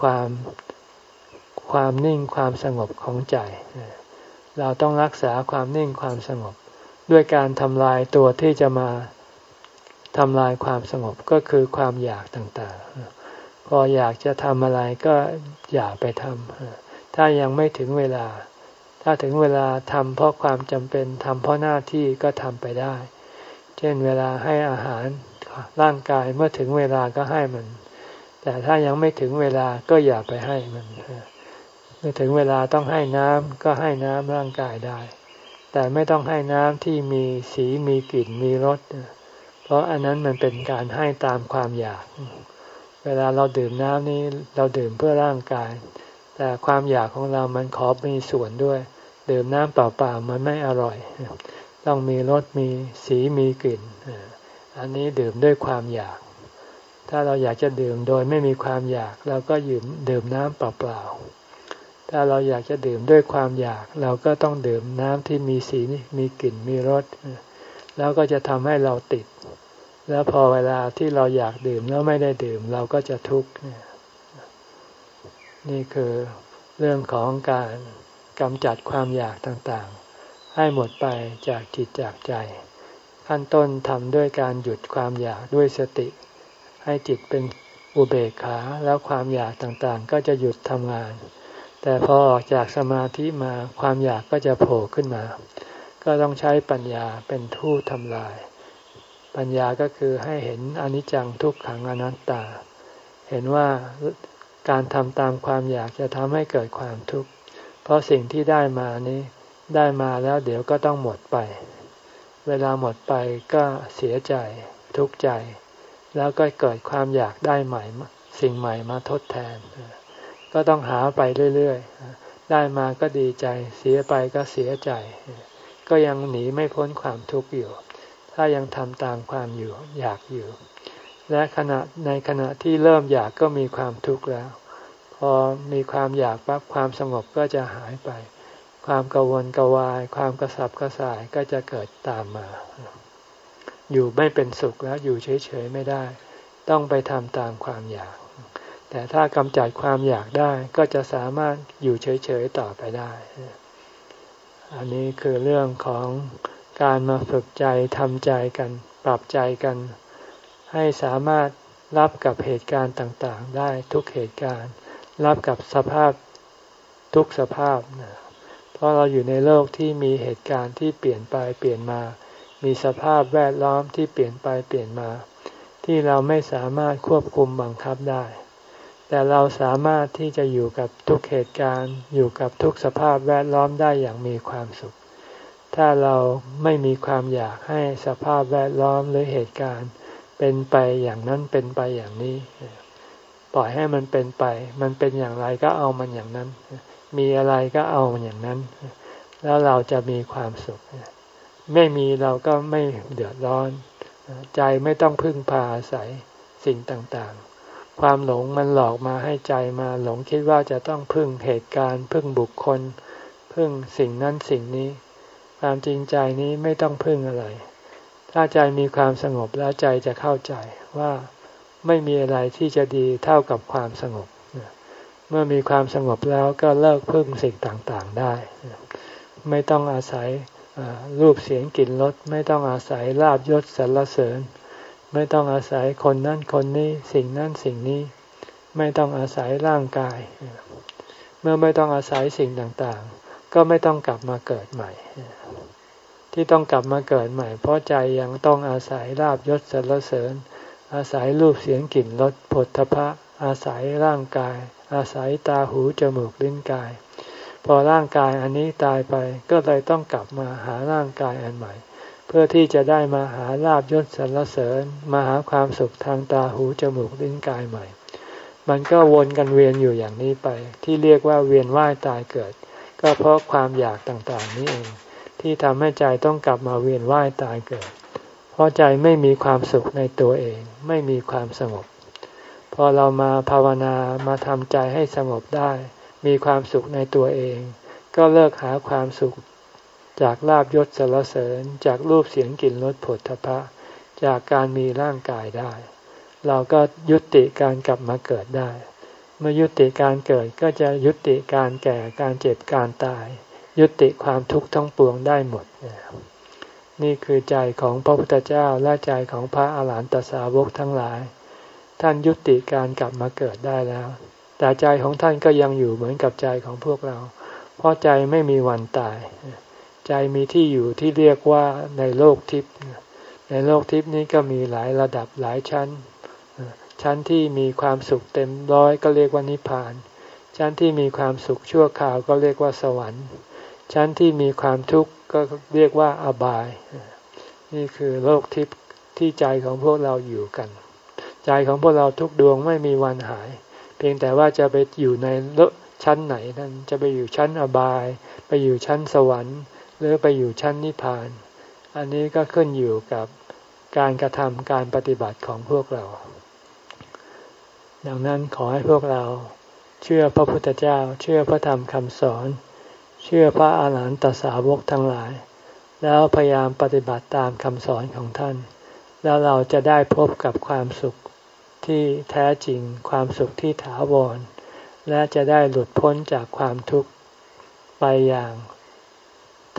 ความ ความนิ่งความสงบของใจ เราต้องรักษาความนิ่งความสงบ ด้วยการทำลายตัวที่จะมาทำลายความสงบก็คือความอยากต่างๆ พออยากจะทำอะไรก็อย่าไปทำถ้ายังไม่ถึงเวลา ถ้าถึงเวลาทำเพราะความจำเป็นทำเพราะหน้าที่ก็ทำไปได้ เช่นเวลาให้อาหารร่างกายเมื่อถึงเวลาก็ให้มัน แต่ถ้ายังไม่ถึงเวลาก็อย่าไปให้มันเถึงเวลาต้องให้น้ำก็ให้น้ำร่างกายได้ แต่ไม่ต้องให้น้ำที่มีสีมีกลิ่นมีรสเพราะอันนั้นมันเป็นการให้ตามความอยาก เวลาเราดื่มน้ำนี้เราดื่มเพื่อร่างกาย แต่ความอยากของเรามันขอมีส่วนด้วย ดื่มน้ำเปล่าๆมันไม่อร่อย ต้องมีรสมีสีมีกลิ่น อันนี้ดื่มด้วยความอยาก ถ้าเราอยากจะดื่มโดยไม่มีความอยาก เราก็ยืมดื่มน้ำเปล่าๆ ถ้าเราอยากจะดื่มด้วยความอยาก เราก็ต้องดื่มน้ำที่มีสีมีกลิ่นมีรสแล้วก็จะทำให้เราติด แล้วพอเวลาที่เราอยากดื่มแล้วไม่ได้ดื่ม เราก็จะทุกข์นี่คือเรื่องของการกำจัดความอยากต่างๆ ให้หมดไปจากจิตจากใจ ขั้นต้นทำด้วยการหยุดความอยากด้วยสติ ให้จิตเป็นอุเบกขาแล้วความอยากต่างๆ ก็จะหยุดทำงาน แต่พอออกจากสมาธิมาความอยากก็จะโผล่ขึ้นมา ก็ต้องใช้ปัญญาเป็นทู่ทำลาย ปัญญาก็คือให้เห็นอนิจจังทุกขังอนัตตา เห็นว่าการทำตามความอยากจะทำให้เกิดความทุกข์ เพราะสิ่งที่ได้มานี้ได้มาแล้วเดี๋ยวก็ต้องหมดไป เวลาหมดไปก็เสียใจทุกข์ใจ แล้วก็เกิดความอยากได้ใหม่ สิ่งใหม่มาทดแทน ก็ต้องหาไปเรื่อยๆ ได้มาก็ดีใจ เสียไปก็เสียใจ ก็ยังหนีไม่พ้นความทุกข์อยู่ ถ้ายังทำตามความอยู่อยากอยู่ และขณะในขณะที่เริ่มอยากก็มีความทุกข์แล้ว พอมีความอยากปั๊บความสงบก็จะหายไป ความกังวลกวาย ความกระสับกระส่ายก็จะเกิดตามมา อยู่ไม่เป็นสุขแล้วอยู่เฉยๆไม่ได้ ต้องไปทำตามความอยาก แต่ถ้ากำจัดความอยากได้ก็จะสามารถอยู่เฉยๆต่อไปได้ อันนี้คือเรื่องของการมาฝึกใจทำใจกัน ปรับใจกัน ให้สามารถรับกับเหตุการณ์ต่างๆ ได้ทุกเหตุการณ์ รับกับสภาพทุกสภาพนะเพราะเราอยู่ในโลกที่มีเหตุการณ์ที่เปลี่ยนไปเปลี่ยนมา มีสภาพแวดล้อมที่เปลี่ยนไปเปลี่ยนมา ที่เราไม่สามารถควบคุมบังคับได้ แต่เราสามารถที่จะอยู่กับทุกเหตุการณ์ อยู่กับทุกสภาพแวดล้อมได้อย่างมีความสุข ถ้าเราไม่มีความอยากให้สภาพแวดล้อมหรือเหตุการณ์ เป็นไปอย่างนั้นเป็นไปอย่างนี้ ปล่อยให้มันเป็นไป มันเป็นอย่างไรก็เอามันอย่างนั้น มีอะไรก็เอามันอย่างนั้น แล้วเราจะมีความสุข ไม่มีเราก็ไม่เดือดร้อน ใจไม่ต้องพึ่งพาอาศัยสิ่งต่าง ความหลงมันหลอกมาให้ใจมาหลงคิดว่าจะต้องพึ่งเหตุการณ์ พึ่งบุคคล พึ่งสิ่งนั้นสิ่งนี้ ความจริงใจนี้ไม่ต้องพึ่งอะไร ถ้าใจมีความสงบแล้วใจจะเข้าใจว่าไม่มีอะไรที่จะดีเท่ากับความสงบ เมื่อมีความสงบแล้วก็เลิกพึ่งสิ่งต่างๆได้ ไม่ต้องอาศัยรูปเสียงกลิ่นรสไม่ต้องอาศัยลาบยศสรรเสริญ ไม่ต้องอาศัยคนนั้นคนนี้สิ่งนั้นสิ่งนี้ ไม่ต้องอาศัยร่างกาย เมื่อไม่ต้องอาศัยสิ่งต่างๆ ก็ไม่ต้องกลับมาเกิดใหม่ ที่ต้องกลับมาเกิดใหม่ เพราะใจยังต้องอาศัยลาบยศสรรเสริญ อาศัยรูปเสียงกลิ่นรสผลทพะ อาศัยร่างกาย อาศัยตาหูจมูกลิ้นกาย พอร่างกายอันนี้ตายไปก็เลยต้องกลับมาหาร่างกายอันใหม่ เพื่อที่จะได้มาหาลาบยศสรรเสริญมาหาความสุขทางตาหูจมูกลิ้นกายใหม่ มันก็วนกันเวียนอยู่อย่างนี้ไป ที่เรียกว่าเวียนว่ายตายเกิด ก็เพราะความอยากต่างๆนี้เอง ที่ทำให้ใจต้องกลับมาเวียนว่ายตายเกิด เพราะใจไม่มีความสุขในตัวเอง ไม่มีความสงบ พอเรามาภาวนามาทำใจให้สงบได้ มีความสุขในตัวเอง ก็เลิกหาความสุข จากลาบยศสารเสริญ จากรูปเสียงกลิ่นรสผลทพะ จากการมีร่างกายได้ เราก็ยุติการกลับมาเกิดได้ เมื่อยุติการเกิดก็จะยุติการแก่การเจ็บการตาย ยุติความทุกข์ทั้งปวงได้หมด นี่คือใจของพระพุทธเจ้าและใจของพระอาหารหันตสาวกทั้งหลาย ท่านยุติการกลับมาเกิดได้แล้ว แต่ใจของท่านก็ยังอยู่เหมือนกับใจของพวกเรา เพราะใจไม่มีวันตาย ใจมีที่อยู่ที่เรียกว่าในโลกทิพย์ในโลกทิพย์นี้ก็มีหลายระดับหลายชั้น ชั้นที่มีความสุขเต็มร้อยก็เรียกว่านิพพาน ชั้นที่มีความสุขชั่วคราวก็เรียกว่าสวรรค์ ชั้นที่มีความทุกข์ก็เรียกว่าอบาย นี่คือโลกทิพย์ที่ใจของพวกเราอยู่กัน ใจของพวกเราทุกดวงไม่มีวันหาย เพียงแต่ว่าจะไปอยู่ในชั้นไหนนั้นจะไปอยู่ชั้นอบาย ไปอยู่ชั้นสวรรค์ หรือไปอยู่ชั้นนิพพาน อันนี้ก็ขึ้นอยู่กับการกระทำการปฏิบัติของพวกเรา ดังนั้นขอให้พวกเราเชื่อพระพุทธเจ้า เชื่อพระธรรมคำสอน เชื่อพระอาหารหันตสาวกทั้งหลาย แล้วพยายามปฏิบัติตามคำสอนของท่าน แล้วเราจะได้พบกับความสุขที่แท้จริงความสุขที่ถาวร และจะได้หลุดพ้นจากความทุกข์ไปอย่าง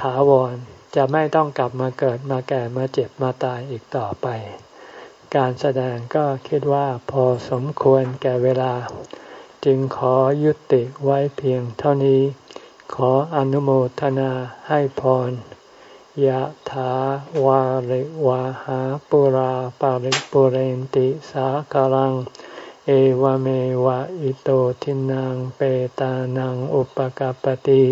ถาวรจะไม่ต้องกลับมาเกิดมาแก่มาเจ็บมาตายอีกต่อไป การแสดงก็คิดว่าพอสมควรแก่เวลา จึงขอยุติไว้เพียงเท่านี้ ขออนุโมทนาให้พรยะถาวาริวาหาปุราปาริปุเรนติสาคารัง เอวเมวะอิโตทินังเปตานังอุปกปติ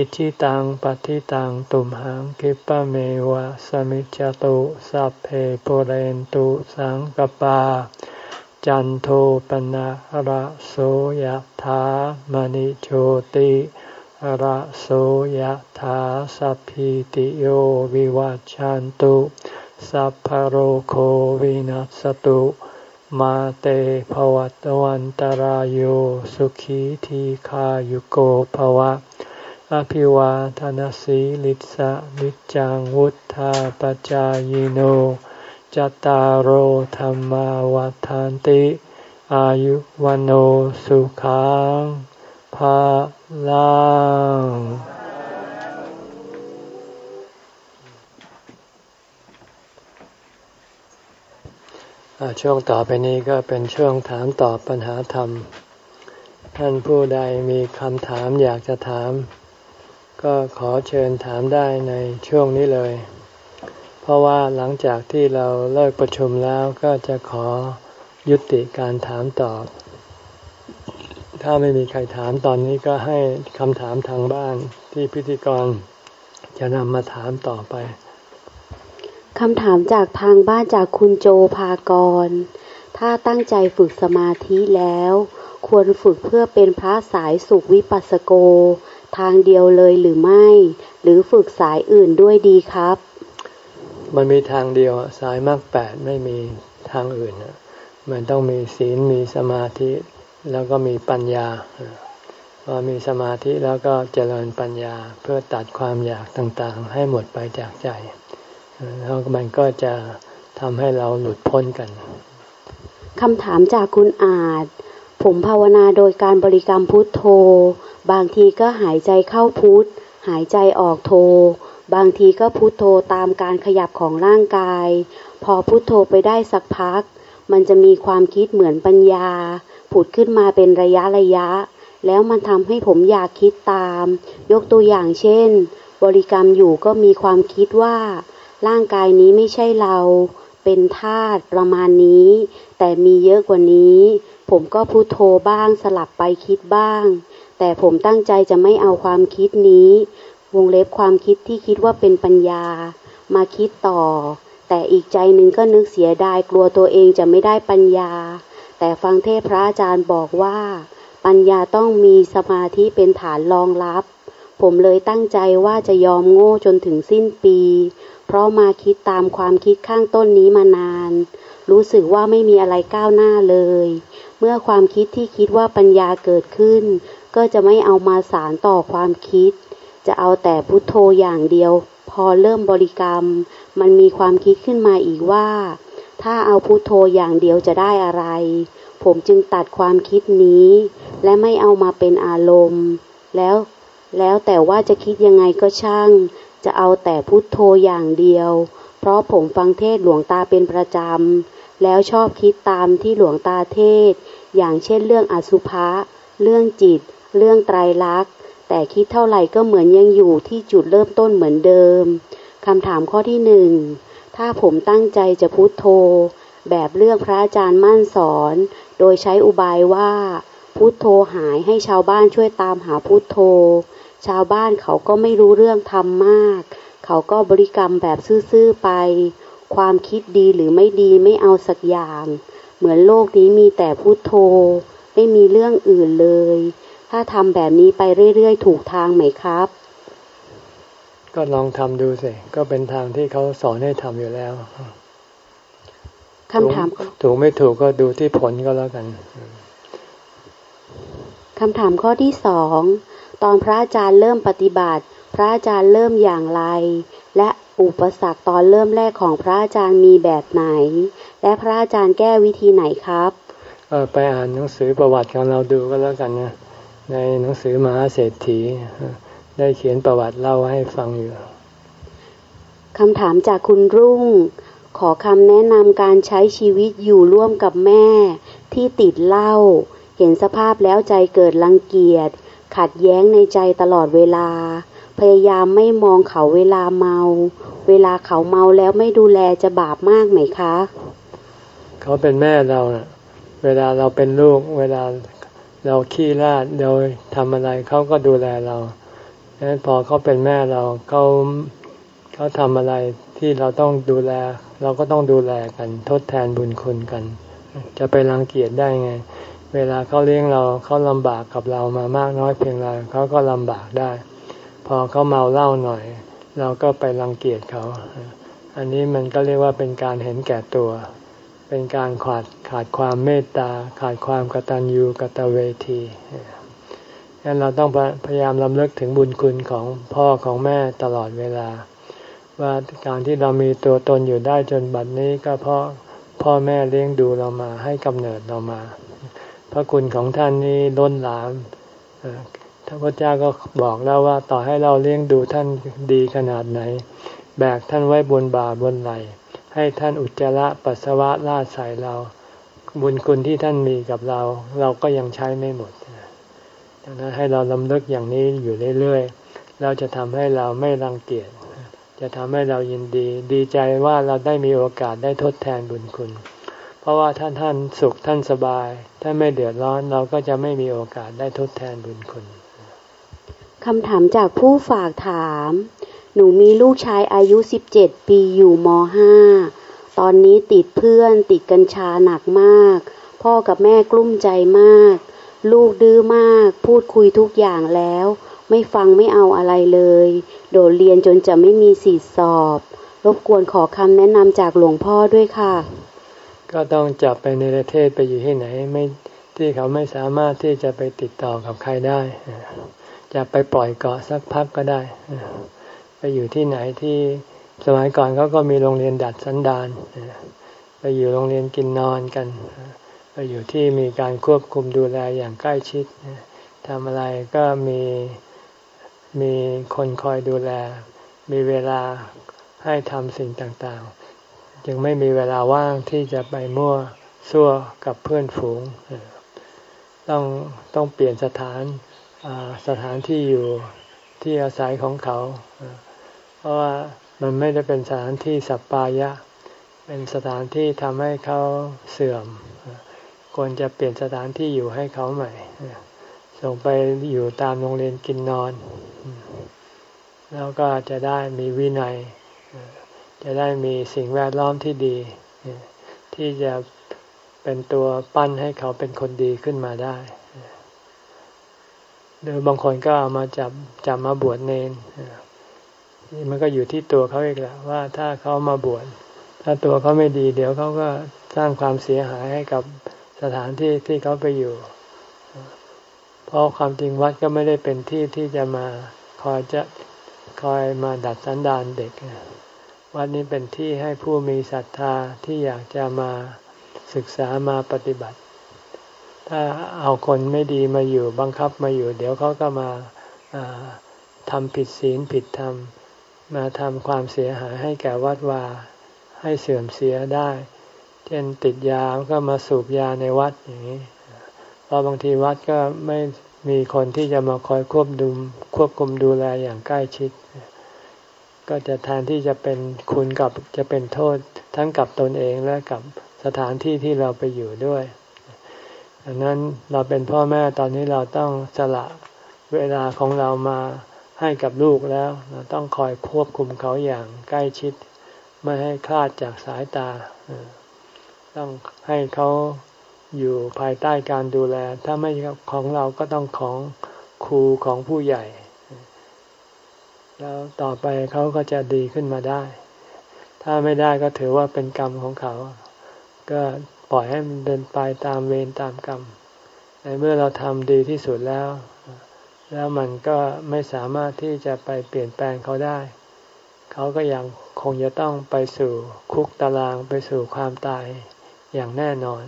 อิชิตังปฏิตังตุมหังคิปะเมวะสมิจจตุสัพเพปุเรนตุสังกปา จันโทปนะระโสยธามณิโชติระโสยธาสัพพิติโยวิวัจจันตุสัพพโรโควินัสตุมาเตภวัตวันตารโยสุขีทีขายุโกภวะ อภิวาทานสีลิสะนิจังวุธาปจายโนจตารโหธรรมวาทานติ อายุวันโอสุขังภาลังช่วงต่อไปนี้ก็เป็นช่วงถามตอบปัญหาธรรม ท่านผู้ใดมีคำถามอยากจะถาม ก็ขอเชิญถามได้ในช่วงนี้เลย เพราะว่าหลังจากที่เราเลิกประชุมแล้วก็จะขอยุติการถามตอบ ถ้าไม่มีใครถามตอนนี้ก็ให้คำถามทางบ้านที่พิธีกรจะนำมาถามต่อไปคำถามจากทางบ้านจากคุณโจภากร ถ้าตั้งใจฝึกสมาธิแล้ว ควรฝึกเพื่อเป็นพระสายสุขวิปัสสโก ทางเดียวเลยหรือไม่ หรือฝึกสายอื่นด้วยดีครับ มันมีทางเดียวสายมรรคแปดไม่มีทางอื่นมันต้องมีศีลมีสมาธิ แล้วก็มีปัญญาพอมีสมาธิแล้วก็เจริญปัญญาเพื่อตัดความอยากต่างๆ ให้หมดไปจากใจแล้วมันก็จะทำให้เราหลุดพ้นกันคำถามจากคุณอาจ ผมภาวนาโดยการบริกรรมพุทโธ บางทีก็หายใจเข้าพุทหายใจออกโธ บางทีก็พุทโธตามการขยับของร่างกาย พอพุทโธไปได้สักพัก มันจะมีความคิดเหมือนปัญญา ผุดขึ้นมาเป็นระยะระยะ แล้วมันทำให้ผมอยากคิดตาม ยกตัวอย่างเช่น บริกรรมอยู่ก็มีความคิดว่า ร่างกายนี้ไม่ใช่เรา เป็นธาตุประมาณนี้ แต่มีเยอะกว่านี้ ผมก็พุโทโธบ้างสลับไปคิดบ้าง แต่ผมตั้งใจจะไม่เอาความคิดนี้ วงเล็บความคิดที่คิดว่าเป็นปัญญา มาคิดต่อ แต่อีกใจหนึ่งก็นึกเสียดายกลัวตัวเองจะไม่ได้ปัญญา แต่ฟังเทพพระอาจารย์บอกว่า ปัญญาต้องมีสมาธิเป็นฐานรองรับ ผมเลยตั้งใจว่าจะยอมโง่จนถึงสิ้นปี เพราะมาคิดตามความคิดข้างต้นนี้มานาน รู้สึกว่าไม่มีอะไรก้าวหน้าเลย เมื่อความคิดที่คิดว่าปัญญาเกิดขึ้น ก็จะไม่เอามาสารต่อความคิด จะเอาแต่พุทโธอย่างเดียว พอเริ่มบริกรรม มันมีความคิดขึ้นมาอีกว่า ถ้าเอาพุทโธอย่างเดียวจะได้อะไร ผมจึงตัดความคิดนี้ และไม่เอามาเป็นอารมณ์ แล้ว แล้วแต่ว่าจะคิดยังไงก็ช่าง จะเอาแต่พุทโธอย่างเดียว เพราะผมฟังเทศหลวงตาเป็นประจำ แล้วชอบคิดตามที่หลวงตาเทศ อย่างเช่นเรื่องอสุภะ เรื่องจิต เรื่องไตรลักษณ์ แต่คิดเท่าไหร่ก็เหมือนยังอยู่ที่จุดเริ่มต้นเหมือนเดิม คำถามข้อที่หนึ่ง ถ้าผมตั้งใจจะพุโทโธ แบบเลือกพระอาจารย์มั่นสอน โดยใช้อุบายว่า พุโทโธหายให้ชาวบ้านช่วยตามหาพุโทโธ ชาวบ้านเขาก็ไม่รู้เรื่องทำมาก เขาก็บริกรรมแบบซื่อๆไป ความคิดดีหรือไม่ดีไม่เอาสักอย่าง เหมือนโลกนี้มีแต่พุโทโธ ไม่มีเรื่องอื่นเลย ถ้าทำแบบนี้ไปเรื่อยๆ ถูกทางไหมครับ ก็ลองทำดูสิ ก็เป็นทางที่เขาสอนให้ทำอยู่แล้วคำถามถูกไม่ถูกก็ดูที่ผลก็แล้วกันคำถามข้อที่สอง ตอนพระอาจารย์เริ่มปฏิบัติ พระอาจารย์เริ่มอย่างไร และ อุปสรรคตอนเริ่มแรกของพระอาจารย์มีแบบไหน และพระอาจารย์แก้วิธีไหนครับเออไปอ่านหนังสือประวัติของเราดูก็แล้วกันนะในหนังสือมหาเศรษฐี ได้เขียนประวัติเล่าให้ฟังอยู่คำถามจากคุณรุ่ง ขอคำแนะนำการใช้ชีวิตอยู่ร่วมกับแม่ ที่ติดเหล้าเห็นสภาพแล้วใจเกิดรังเกียจขัดแย้งในใจตลอดเวลา พยายามไม่มองเขาเวลาเมา เวลาเขาเมาแล้วไม่ดูแลจะบาปมากไหมคะ เขาเป็นแม่เราเนะ่ะเวลาเราเป็นลูก เวลาเราขี้ราดเราทำอะไรเขาก็ดูแลเราดังนั้นพอเขาเป็นแม่เราเขาเขาทำอะไรที่เราต้องดูแล เราก็ต้องดูแลกัน ทดแทนบุญคุณกัน จะไปรังเกียจได้ไง เวลาเขาเลี้ยงเราเขาลำบากกับเรามามากน้อยเพียงไรเขาก็ลำบากได้ พอเขาเมาเหล้าหน่อย เราก็ไปรังเกียจเขา อันนี้มันก็เรียกว่าเป็นการเห็นแก่ตัว เป็นการขาดขาดความเมตตา ขาดความกตัญญูกตเวทีดังนั้นเราต้องพยายามลำเลึกถึงบุญคุณของพ่อของแม่ตลอดเวลา ว่าการที่เรามีตัวตนอยู่ได้จนบัดนี้ก็เพราะพ่อแม่เลี้ยงดูเรามาให้กำเนิดเรามา พระคุณของท่านนี้ล้นหลาม ท่านพระเจ้าก็บอกแล้วว่าต่อให้เราเลี้ยงดูท่านดีขนาดไหน แบกท่านไว้บนบ่าบนไหลให้ท่านอุจจาระปัสสาวะลาดใส่เรา บุญคุณที่ท่านมีกับเรา เราก็ยังใช้ไม่หมดดังนั้นให้เราลำลึกอย่างนี้อยู่เรื่อยๆเราจะทำให้เราไม่รังเกียจจะทำให้เรายินดี ดีใจว่าเราได้มีโอกาสได้ทดแทนบุญคุณ เพราะว่าท่านท่านสุขท่านสบายท่านไม่เดือดร้อนเราก็จะไม่มีโอกาสได้ทดแทนบุญคุณ คำถามจากผู้ฝากถาม หนูมีลูกชายอายุ 17 ปีอยู่ม .5 ตอนนี้ติดเพื่อนติดกัญชาหนักมาก พ่อกับแม่กลุ้มใจมาก ลูกดื้อมาก พูดคุยทุกอย่างแล้ว ไม่ฟังไม่เอาอะไรเลย โดดเรียนจนจะไม่มีสิทธิสอบ รบกวนขอคำแนะนำจากหลวงพ่อด้วยค่ะ ก็ต้องจับไปในประเทศไปอยู่ที่ไหนไม่ที่เขาไม่สามารถที่จะไปติดต่อกับใครได้ จะไปปล่อยเกาะสักพักก็ได้ ไปอยู่ที่ไหนที่สมัยก่อนเขาก็มีโรงเรียนดัดสันดานไปอยู่โรงเรียนกินนอนกัน ไปอยู่ที่มีการควบคุมดูแลอย่างใกล้ชิดทำอะไรก็มีมีคนคอยดูแล มีเวลาให้ทำสิ่งต่างๆ จึงไม่มีเวลาว่างที่จะไปมั่วซั่วกับเพื่อนฝูง ต้องต้องเปลี่ยนสถาน สถานที่อยู่ที่อาศัยของเขา เพราะว่ามันไม่ได้เป็นสถานที่สัปปายะ เป็นสถานที่ทำให้เขาเสื่อม ควรจะเปลี่ยนสถานที่อยู่ให้เขาใหม่ ส่งไปอยู่ตามโรงเรียนกินนอน แล้วก็จะได้มีวินัย จะได้มีสิ่งแวดล้อมที่ดี ที่จะเป็นตัวปั้นให้เขาเป็นคนดีขึ้นมาได้ หรือบางคนก็เอามาจับจับมาบวชเนนมันก็อยู่ที่ตัวเขาเองแหละว่าถ้าเขามาบวชถ้าตัวเขาไม่ดี เดี๋ยวเขาก็สร้างความเสียหายให้กับสถานที่ที่เขาไปอยู่ เพราะความจริงวัดก็ไม่ได้เป็นที่ที่จะมาคอยจะคอยมาดัดสันดานเด็ก วัดนี้เป็นที่ให้ผู้มีศรัทธาที่อยากจะมาศึกษามาปฏิบัติ ถ้าเอาคนไม่ดีมาอยู่บังคับมาอยู่ เดี๋ยวเขาก็มาทำผิดศีลผิดธรรม มาทำความเสียหายให้แก่วัดวาให้เสื่อมเสียได้ เช่นติดยาก็มาสูบยาในวัดอย่างนี้เพอบางทีวัดก็ไม่มีคนที่จะมาคอยควบดูควบคุมดูแลอย่างใกล้ชิด ก็จะแทนที่จะเป็นคุณกับจะเป็นโทษทั้งกับตนเองและกับสถานที่ที่เราไปอยู่ด้วย ดังนั้นเราเป็นพ่อแม่ตอนนี้เราต้องสละเวลาของเรามาให้กับลูกแล้ว เราต้องคอยควบคุมเขาอย่างใกล้ชิด ไม่ให้คลาดจากสายตา ต้องให้เขาอยู่ภายใต้การดูแล ถ้าไม่ของเราก็ต้องของครูของผู้ใหญ่ แล้วต่อไปเขาก็จะดีขึ้นมาได้ ถ้าไม่ได้ก็ถือว่าเป็นกรรมของเขา ก็ ปล่อยให้มันเดินไปตามเวรตามกรรม ในเมื่อเราทำดีที่สุดแล้ว แล้วมันก็ไม่สามารถที่จะไปเปลี่ยนแปลงเขาได้ เขาก็ยังคงจะต้องไปสู่คุกตารางไปสู่ความตายอย่างแน่นอน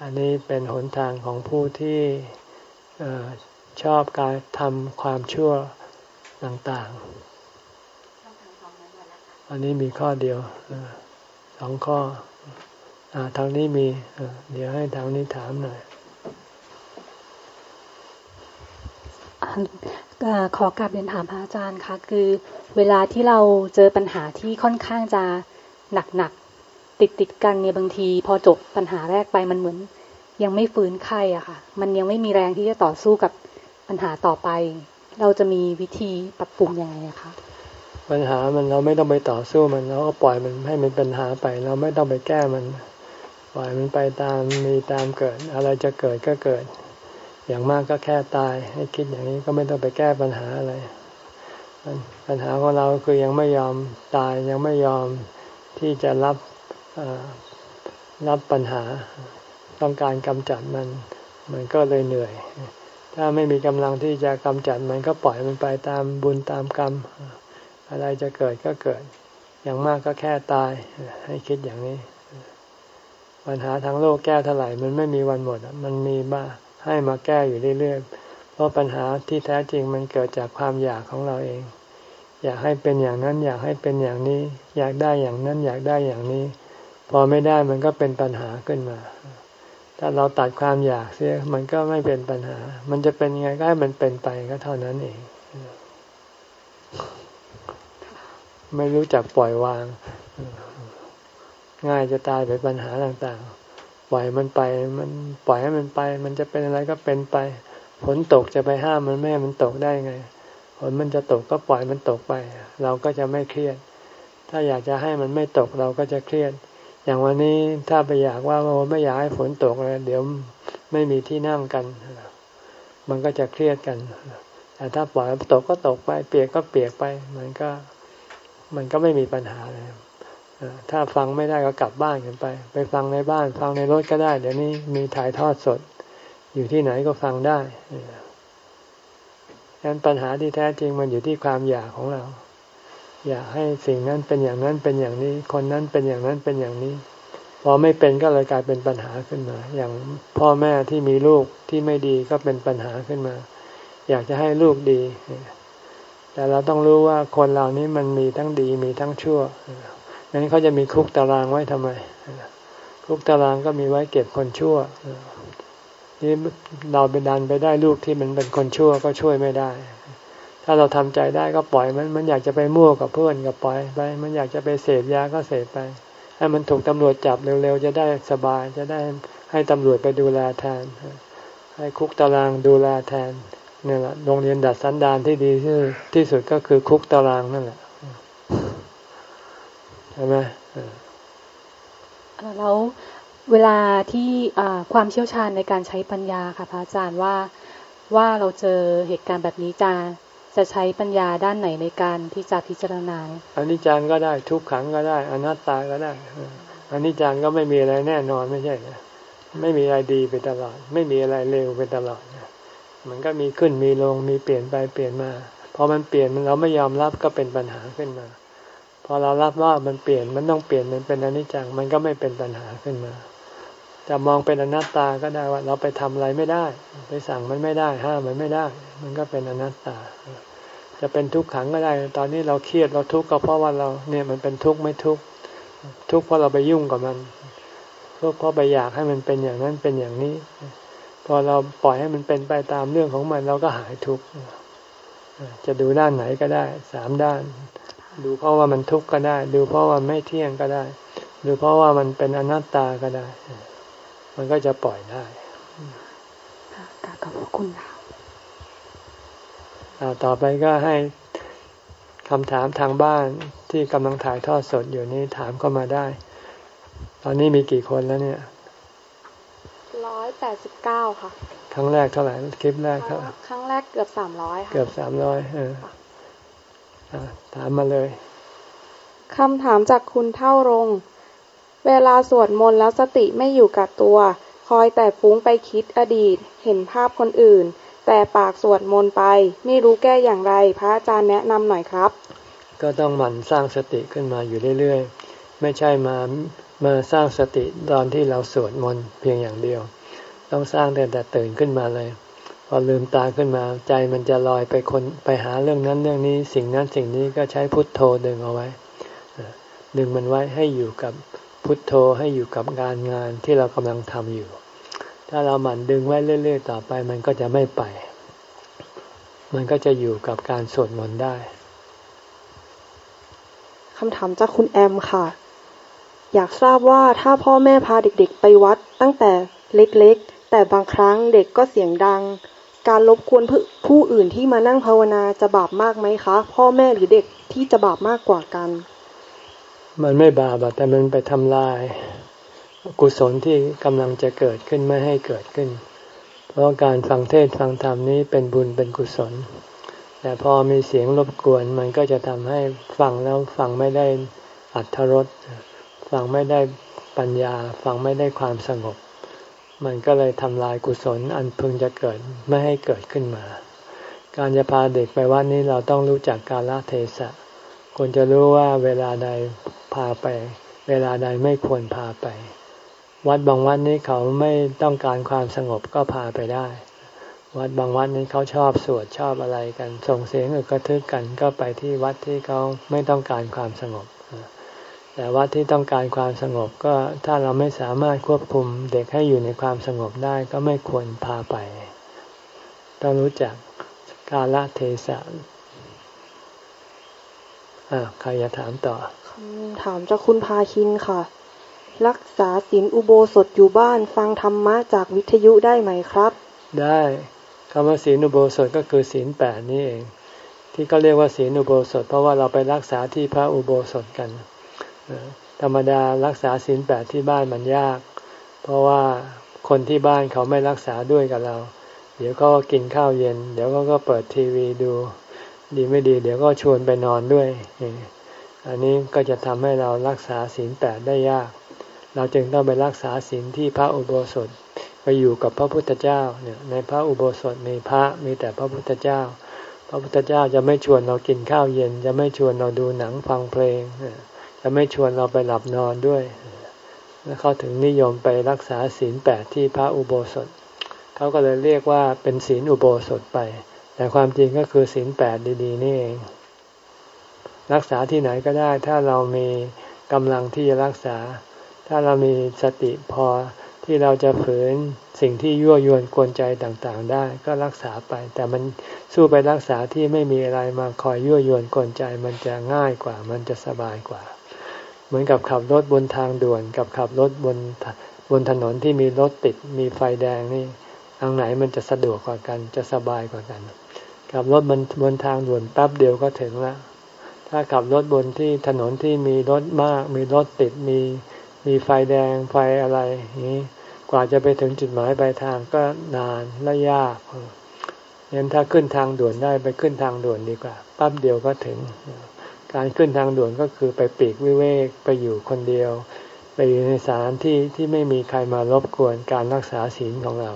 อันนี้เป็นหนทางของผู้ที่ชอบการทำความชั่วต่างๆ อันนี้มีข้อเดียวสองข้ออ ทางนี้มี เดี๋ยวให้ทางนี้ถามหน่อยขอกลับเรียนถามพระอาจารย์ค่ะ คือ เวลาที่เราเจอปัญหาที่ค่อนข้างจะหนักหนักติดติดกันเนี่ยบางที พอจบปัญหาแรกไปมันเหมือน ยังไม่ฟื้นไข้อะค่ะ มันยังไม่มีแรงที่จะต่อสู้กับปัญหาต่อไป เราจะมีวิธีปรับปรุงยังไงคะปัญหามันเราไม่ต้องไปต่อสู้มันเราก็ปล่อยมันให้มันเป็นปัญหาไป เราไม่ต้องไปแก้มัน ปล่อยมันไปตามมีตามเกิด อะไรจะเกิดก็เกิด อย่างมากก็แค่ตาย ให้คิดอย่างนี้ก็ไม่ต้องไปแก้ปัญหาอะไร ปัญหาของเราคือยังไม่ยอมตายยังไม่ยอมที่จะรับรับปัญหาต้องการกำจัดมัน มันก็เลยเหนื่อย ถ้าไม่มีกำลังที่จะกำจัดมันก็ปล่อยมันไปตามบุญตามกรรม อะไรจะเกิดก็เกิด อย่างมากก็แค่ตายให้คิดอย่างนี้ ปัญหาทางโลกแก้เท่าไหร่มันไม่มีวันหมด มันมีมาให้มาแก้อยู่เรื่อยๆ เพราะปัญหาที่แท้จริงมันเกิดจากความอยากของเราเอง อยากให้เป็นอย่างนั้น อยากให้เป็นอย่างนี้ อยากได้อย่างนั้น อยากได้อย่างนี้ พอไม่ได้มันก็เป็นปัญหาขึ้นมา ถ้าเราตัดความอยากเสียมันก็ไม่เป็นปัญหา มันจะเป็นยังไงก็ให้มันเป็นไปก็เท่านั้นเอง ไม่รู้จักปล่อยวาง ง่ายจะตายไปปัญหาต่างๆ ปล่อยมันไปมันปล่อยให้มันไป มันจะเป็นอะไรก็เป็นไปฝนตกจะไปห้ามมันแม่มันตกได้ไงฝนมันจะตกก็ปล่อยมันตกไป เราก็จะไม่เครียด ถ้าอยากจะให้มันไม่ตกเราก็จะเครียด อย่างวันนี้ถ้าไปอยากว่าไม่อยากให้ฝนตกเลยเดี๋ยวไม่มีที่นั่งกัน มันก็จะเครียดกัน แต่ถ้าปล่อยตกก็ตกไป เปียกก็เปียกไป มันก็มันก็ไม่มีปัญหาเลย ถ้าฟังไม่ได้ก็กลับบ้านกันไป ไปฟังในบ้าน ฟังในรถก็ได้ เดี๋ยวนี้มีถ่ายทอดสด อยู่ที่ไหนก็ฟังได้ดังนั้นปัญหาที่แท้จริงมันอยู่ที่ความอยากของเรา อยากให้สิ่งนั้นเป็นอย่างนั้นเป็นอย่างนี้ คนนั้นเป็นอย่างนั้นเป็นอย่างนี้ พอไม่เป็นก็เลยกลายเป็นปัญหาขึ้นมา อย่างพ่อแม่ที่มีลูกที่ไม่ดีก็เป็นปัญหาขึ้นมา อยากจะให้ลูกดี แต่เราต้องรู้ว่าคนเหล่านี้มันมีทั้งดีมีทั้งชั่ว นั้นเขาจะมีคุกตารางไว้ทำไม คุกตารางก็มีไว้เก็บคนชั่วนี่เราไปดันไปได้ลูกที่มันเป็นคนชั่วก็ช่วยไม่ได้ ถ้าเราทำใจได้ก็ปล่อยมัน มันอยากจะไปมั่วกับเพื่อนก็ปล่อยไป มันอยากจะไปเสพยาก็เสพไปให้มันถูกตำรวจจับเร็วๆจะได้สบาย จะได้ให้ตำรวจไปดูแลแทน ให้คุกตารางดูแลแทนนี่แหละโรงเรียนดัดสันดานที่ดีที่สุดก็คือคุกตารางนั่นแหละ ช่ไหมแล้วเวลาที่ความเชี่ยวชาญในการใช้ปัญญาค่ะพระอาจารย์ว่าว่าเราเจอเหตุการณ์แบบนี้จะจะใช้ปัญญาด้านไหนในการที่จะพิจารณาอันนี้จังก็ได้ทุกขังก็ได้อนัตตาก็ได้อันนี้จังก็ไม่มีอะไรแน่นอนไม่ใช่นะไม่มีอะไรดีไปตลอด ไม่มีอะไรเลวไปตลอดมันก็มีขึ้นมีลงมีเปลี่ยนไปเปลี่ยนมาพอมันเปลี่ยนมันเราไม่ยอมรับก็เป็นปัญหาขึ้นมา พอเรารับว่ามันเปลี่ยนมันต้องเปลี่ยนมันเป็นอนิจจังมันก็ไม่เป็นปัญหาขึ้นมาจะมองเป็นอนัตตาก็ได้ว่า เราไปทำอะไรไม่ได้ ไปสั่งมันไม่ได้ห้ามมันไม่ได้ มันก็เป็นอนัตตา จะเป็นทุกขังก็ได้ ตอนนี้เราเครียดเราทุกข์ก็เพราะว่าเราเนี่ยมันเป็นทุกข์ไม่ทุกข์ทุกข์เพราะเราไปยุ่งกับมันทุกข์เพราะไปอยากให้มันเป็นอย่างนั้นเป็นอย่างนี้ พอเราปล่อยให้มันเป็นไปตามเรื่องของมันเราก็หายทุกข์จะดูด้านไหนก็ได้สามด้าน ดูเพราะว่ามันทุกข์ก็ได้ ดูเพราะว่าไม่เที่ยงก็ได้ ดูเพราะว่ามันเป็นอนัตตาก็ได้ มันก็จะปล่อยได้ขอบคุณค่ะต่อไปก็ให้คำถามทางบ้านที่กำลังถ่ายทอดสดอยู่นี่ถามเข้ามาได้ ตอนนี้มีกี่คนแล้วเนี่ย ร้อยแปดสิบเก้าค่ะ ครั้งแรกเท่าไหร่คลิปแรกครับ ครั้งแรกเกือบสามร้อยค่ะ เกือบสามร้อยเออ ถามมาเลยคำถามจากคุณเท่ารง เวลาสวดมนต์แล้วสติไม่อยู่กับตัว คอยแต่ฟุ้งไปคิดอดีต เห็นภาพคนอื่น แต่ปากสวดมนต์ไป ไม่รู้แก้อย่างไร พระอาจารย์แนะนำหน่อยครับ ก็ต้องหมั่นสร้างสติขึ้นมาอยู่เรื่อยๆ ไม่ใช่มามาสร้างสติตอนที่เราสวดมนต์เพียงอย่างเดียว ต้องสร้างแต่แต่ตื่นขึ้นมาเลย พอลืมตาขึ้นมาใจมันจะลอยไปคนไปหาเรื่องนั้นเรื่องนี้ สิ่งนั้นสิ่งนี้ก็ใช้พุทโธดึงเอาไว้ดึงมันไว้ให้อยู่กับพุทโธให้อยู่กับงานงานที่เรากำลังทำอยู่ ถ้าเราหมั่นดึงไว้เรื่อย ๆ ต่อไป มันก็จะไม่ไป มันก็จะอยู่กับการสวดมนต์ได้คำถามจากคุณแอมค่ะ อยากทราบว่าถ้าพ่อแม่พาเด็กๆ ไปวัดตั้งแต่เล็กๆ แต่บางครั้งเด็กก็เสียงดัง การรบกวนผู้อื่นที่มานั่งภาวนาจะบาปมากไหมคะ พ่อแม่หรือเด็กที่จะบาปมากกว่ากัน มันไม่บาปแต่มันไปทำลาย กุศลที่กำลังจะเกิดขึ้นไม่ให้เกิดขึ้น เพราะการฟังเทศฟังธรรมนี้เป็นบุญเป็นกุศล แต่พอมีเสียงรบกวนมันก็จะทำให้ฟังแล้วฟังไม่ได้อัธรสฟังไม่ได้ปัญญา ฟังไม่ได้ความสงบ มันก็เลยทำลายกุศลอันพึงจะเกิดไม่ให้เกิดขึ้นมา การจะพาเด็กไปวัดนี้เราต้องรู้จักกาลเทศะควรจะรู้ว่าเวลาใดพาไป เวลาใดไม่ควรพาไป วัดบางวัดนี้เขาไม่ต้องการความสงบก็พาไปได้ วัดบางวัดนี้เขาชอบสวดชอบอะไรกัน ส่งเสียงอึกระทึกกันก็ไปที่วัดที่เขาไม่ต้องการความสงบ แต่วัดที่ต้องการความสงบก็ถ้าเราไม่สามารถควบคุมเด็กให้อยู่ในความสงบได้ก็ไม่ควรพาไป ต้องรู้จักกาลเทศะอ่าใครจะถามต่อคำถามจากคุณพาคินค่ะ รักษาศีลอุโบสถอยู่บ้านฟังธรรมะจากวิทยุได้ไหมครับ ได้คำว่าศีลอุโบสถก็คือศีลแปดนี่เอง ที่เขาเรียกว่าศีลอุโบสถ เพราะว่าเราไปรักษาที่พระอุโบสถกัน ธรรมดารักษาศีลแปดที่บ้านมันยาก เพราะว่าคนที่บ้านเขาไม่รักษาด้วยกับเรา เดี๋ยวก็กินข้าวเย็น เดี๋ยวก็ก็เปิดทีวีดู ดีไม่ดี เดี๋ยวก็ชวนไปนอนด้วย อันนี้ก็จะทำให้เรารักษาศีลแปดได้ยาก เราจึงต้องไปรักษาศีลที่พระอุโบสถไปอยู่กับพระพุทธเจ้าเนี่ยในพระอุโบสถมีพระมีแต่พระพุทธเจ้า พระพุทธเจ้าจะไม่ชวนเรากินข้าวเย็น จะไม่ชวนเราดูหนังฟังเพลง จะไม่ชวนเราไปหลับนอนด้วยแล้วเขาถึงนิยมไปรักษาศีลแปดที่พระอุโบสถ เขาก็เลยเรียกว่าเป็นศีลอุโบสถไป แต่ความจริงก็คือศีลแปดดีๆ นี่เอง รักษาที่ไหนก็ได้ ถ้าเรามีกำลังที่จะรักษา ถ้าเรามีสติพอที่เราจะฝืนสิ่งที่ยั่วยวนกวนใจต่างๆ ได้ก็รักษาไป แต่มันสู้ไปรักษาที่ไม่มีอะไรมาคอยยั่วยวนกวนใจ มันจะง่ายกว่า มันจะสบายกว่า เหมือนกับขับรถบนทางด่วน กับขับรถบนบนถนนที่มีรถติดมีไฟแดงนี่ทางไหนมันจะสะดวกกว่ากันจะสบายกว่ากันขับรถบนบนทางด่วนแป๊บเดียวก็ถึงล้วถ้าขับรถบนที่ถนนที่มีรถมาก มีรถติดมีมีไฟแดงไฟอะไรนี้กว่าจะไปถึงจุดหมายปลายทางก็นานและยากงั้นถ้าขึ้นทางด่วนได้ไปขึ้นทางด่วนดีกว่าแป๊บเดียวก็ถึง การขึ้นทางด่วนก็คือไปปีกวิเวกไปอยู่คนเดียว ไปอยู่ในสถานที่ที่ไม่มีใครมารบกวนการรักษาศีลของเรา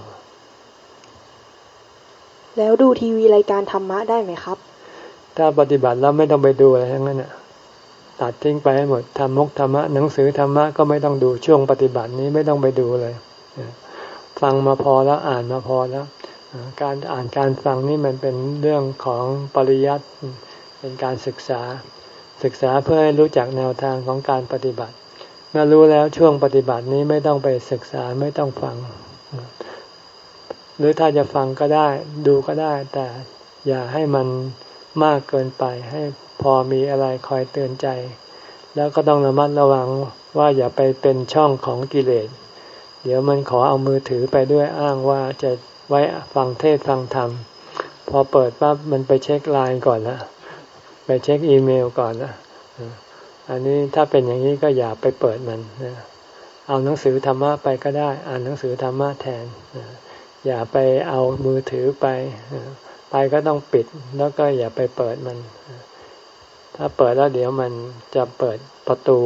แล้วดูทีวีรายการธรรมะได้ไหมครับ ถ้าปฏิบัติแล้วไม่ต้องไปดูอะไรทั้งนั้นอะตัดทิ้งไปให้หมดธรรมกธรรมะหนังสือธรรมะก็ไม่ต้องดูช่วงปฏิบัตินี้ไม่ต้องไปดูเลยฟังมาพอแล้วอ่านมาพอแล้วการอ่านการฟังนี่มันเป็นเรื่องของปริยัติเป็นการศึกษา ศึกษาเพื่อให้รู้จักแนวทางของการปฏิบัติเมื่อรู้แล้วช่วงปฏิบัตินี้ไม่ต้องไปศึกษาไม่ต้องฟัง หรือถ้าจะฟังก็ได้ดูก็ได้ แต่อย่าให้มันมากเกินไป ให้พอมีอะไรคอยเตือนใจ แล้วก็ต้องระมัดระวังว่าอย่าไปเป็นช่องของกิเลส เดี๋ยวมันขอเอามือถือไปด้วยอ้างว่าจะไว้ฟังเทศฟังธรรม พอเปิดปั๊บมันไปเช็คไลน์ก่อนละ ไปเช็คอีเมลก่อนละอันนี้ถ้าเป็นอย่างนี้ก็อย่าไปเปิดมันเอาหนังสือธรรมะไปก็ได้ อ่านหนังสือธรรมะแทน อย่าไปเอามือถือไป ไปก็ต้องปิดแล้วก็อย่าไปเปิดมัน ถ้าเปิดแล้วเดี๋ยวมันจะเปิดประตู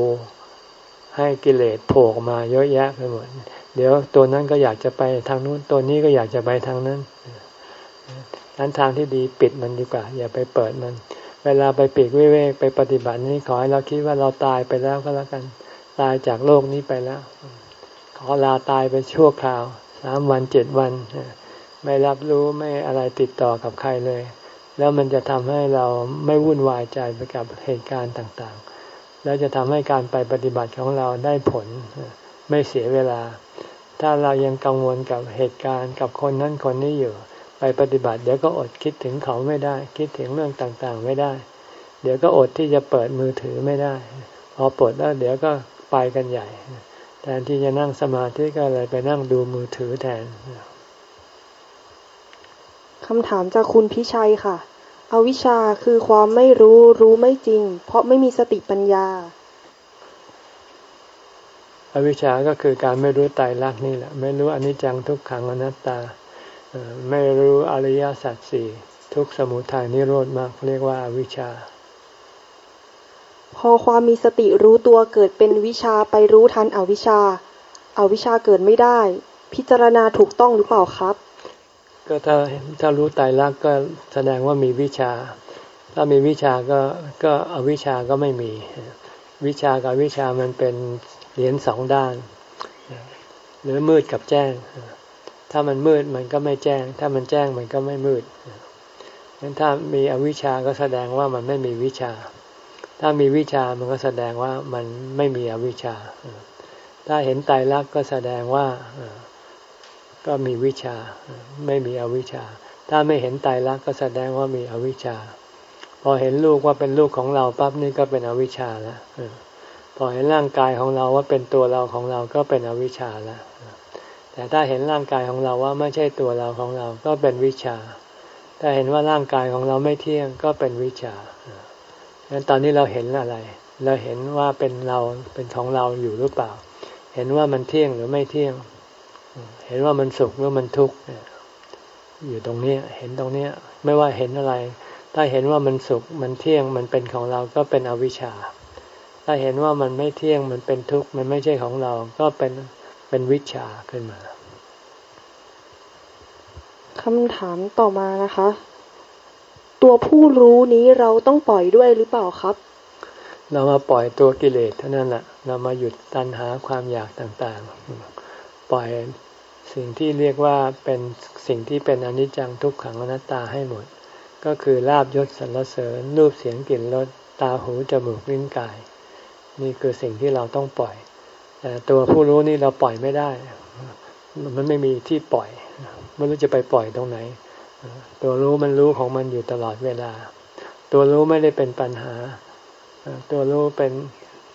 ให้กิเลสโผล่มาเยอะแยะไปหมด เดี๋ยวตัวนั้นก็อยากจะไปทางนู้น ตัวนี้ก็อยากจะไปทางนั้นนั้นทางที่ดีปิดมันดีกว่า อย่าไปเปิดมัน เวลาไปปีกวิเวกไปปฏิบัตินี้ขอให้เราคิดว่าเราตายไปแล้วก็แล้วกัน ตายจากโลกนี้ไปแล้ว ขอลาตายไปชั่วคราวสามวันเจ็ดวัน ไม่รับรู้ไม่อะไรติดต่อกับใครเลย แล้วมันจะทำให้เราไม่วุ่นวายใจไปกับเหตุการณ์ต่างๆ แล้วจะทำให้การไปปฏิบัติของเราได้ผลไม่เสียเวลา ถ้าเรายังกังวลกับเหตุการณ์กับคนนั้นคนนี้อยู่ ไปปฏิบัติ เดี๋ยวก็อดคิดถึงเขาไม่ได้ คิดถึงเรื่องต่างๆไม่ได้ เดี๋ยวก็อดที่จะเปิดมือถือไม่ได้ พอปวดแล้วเดี๋ยวก็ไปกันใหญ่แทนที่จะนั่งสมาธิก็เลยไปนั่งดูมือถือแทนคำถามจากคุณพิชัยค่ะ อวิชชาคือความไม่รู้รู้ไม่จริง เพราะไม่มีสติปัญญา อวิชชาก็คือการไม่รู้ไตรลักษณ์นี่แหละ ไม่รู้อนิจจังทุกขังอนัตตา ไม่รู้อริยสัจสี่ทุกสมุทัยนิโรธมากเรียกว่าอวิชชา พอความมีสติรู้ตัวเกิดเป็นวิชาไปรู้ทันอวิชชาอาวิชชาเกิดไม่ได้ พิจารณาถูกต้องหรือเปล่าครับ ก็ถ้าถ้ารู้ตายรักก็แสดงว่ามีวิชา ถ้ามีวิชาก็ก็อวิชาก็ไม่มี วิชากับวิชามันเป็นเหรียญสองด้าน หรือมืดกับแจ้ง ถ้ามันมืดมันก็ไม่แจ้ง ถ้ามันแจ้งมันก็ไม่มืดงั้นถ้ามีอวิชาก็แสดงว่ามันไม่มีวิชา ถ้ามีวิชามันก็แสดงว่ามันไม่มีอวิชาถ้าเห็นตายรักก็แสดงว่าก็มีวิชา ไม่มีอวิชชา ถ้าไม่เห็นตายรักก็แสดงว่ามีอวิชชา พอเห็นลูกว่าเป็นลูกของเราปั๊บนี่ก็เป็นอวิชชาแล้วพอเห็นร่างกายของเราว่าเป็นตัวเราของเราก็เป็นอวิชชาแล้ว แต่ถ้าเห็นร่างกายของเราว่าไม่ใช่ตัวเราของเราก็เป็นวิชา ถ้าเห็นว่าร่างกายของเราไม่เที่ยงก็เป็นวิชาดังนั้นตอนนี้เราเห็นอะไร เราเห็นว่าเป็นเราเป็นของเราอยู่หรือเปล่า เห็นว่ามันเที่ยงหรือไม่เที่ยง เห็นว่ามันสุขหรือมันทุกข์อยู่ตรงนี้เห็นตรงนี้ไม่ว่าเห็นอะไร ถ้าเห็นว่ามันสุขมันเที่ยงมันเป็นของเราก็เป็นอวิชชา ถ้าเห็นว่ามันไม่เที่ยงมันเป็นทุกข์มันไม่ใช่ของเราก็เป็น เป็นวิชาขึ้นมาคำถามต่อมานะคะ ตัวผู้รู้นี้เราต้องปล่อยด้วยหรือเปล่าครับ เรามาปล่อยตัวกิเลสเท่านั้นแหละเรามาหยุดตัณหาความอยากต่างๆ ปล่อยสิ่งที่เรียกว่าเป็นสิ่งที่เป็นอนิจจังทุกขังอนัตตาให้หมด ก็คือลาบยศสรรเสริญรูปเสียงกลิ่นรสตาหูจมูกลิ้นกาย นี่คือสิ่งที่เราต้องปล่อย แต่ตัวผู้รู้นี่เราปล่อยไม่ได้ มันไม่มีที่ปล่อย ไม่รู้จะไปปล่อยตรงไหน ตัวรู้มันรู้ของมันอยู่ตลอดเวลา ตัวรู้ไม่ได้เป็นปัญหา ตัวรู้เป็น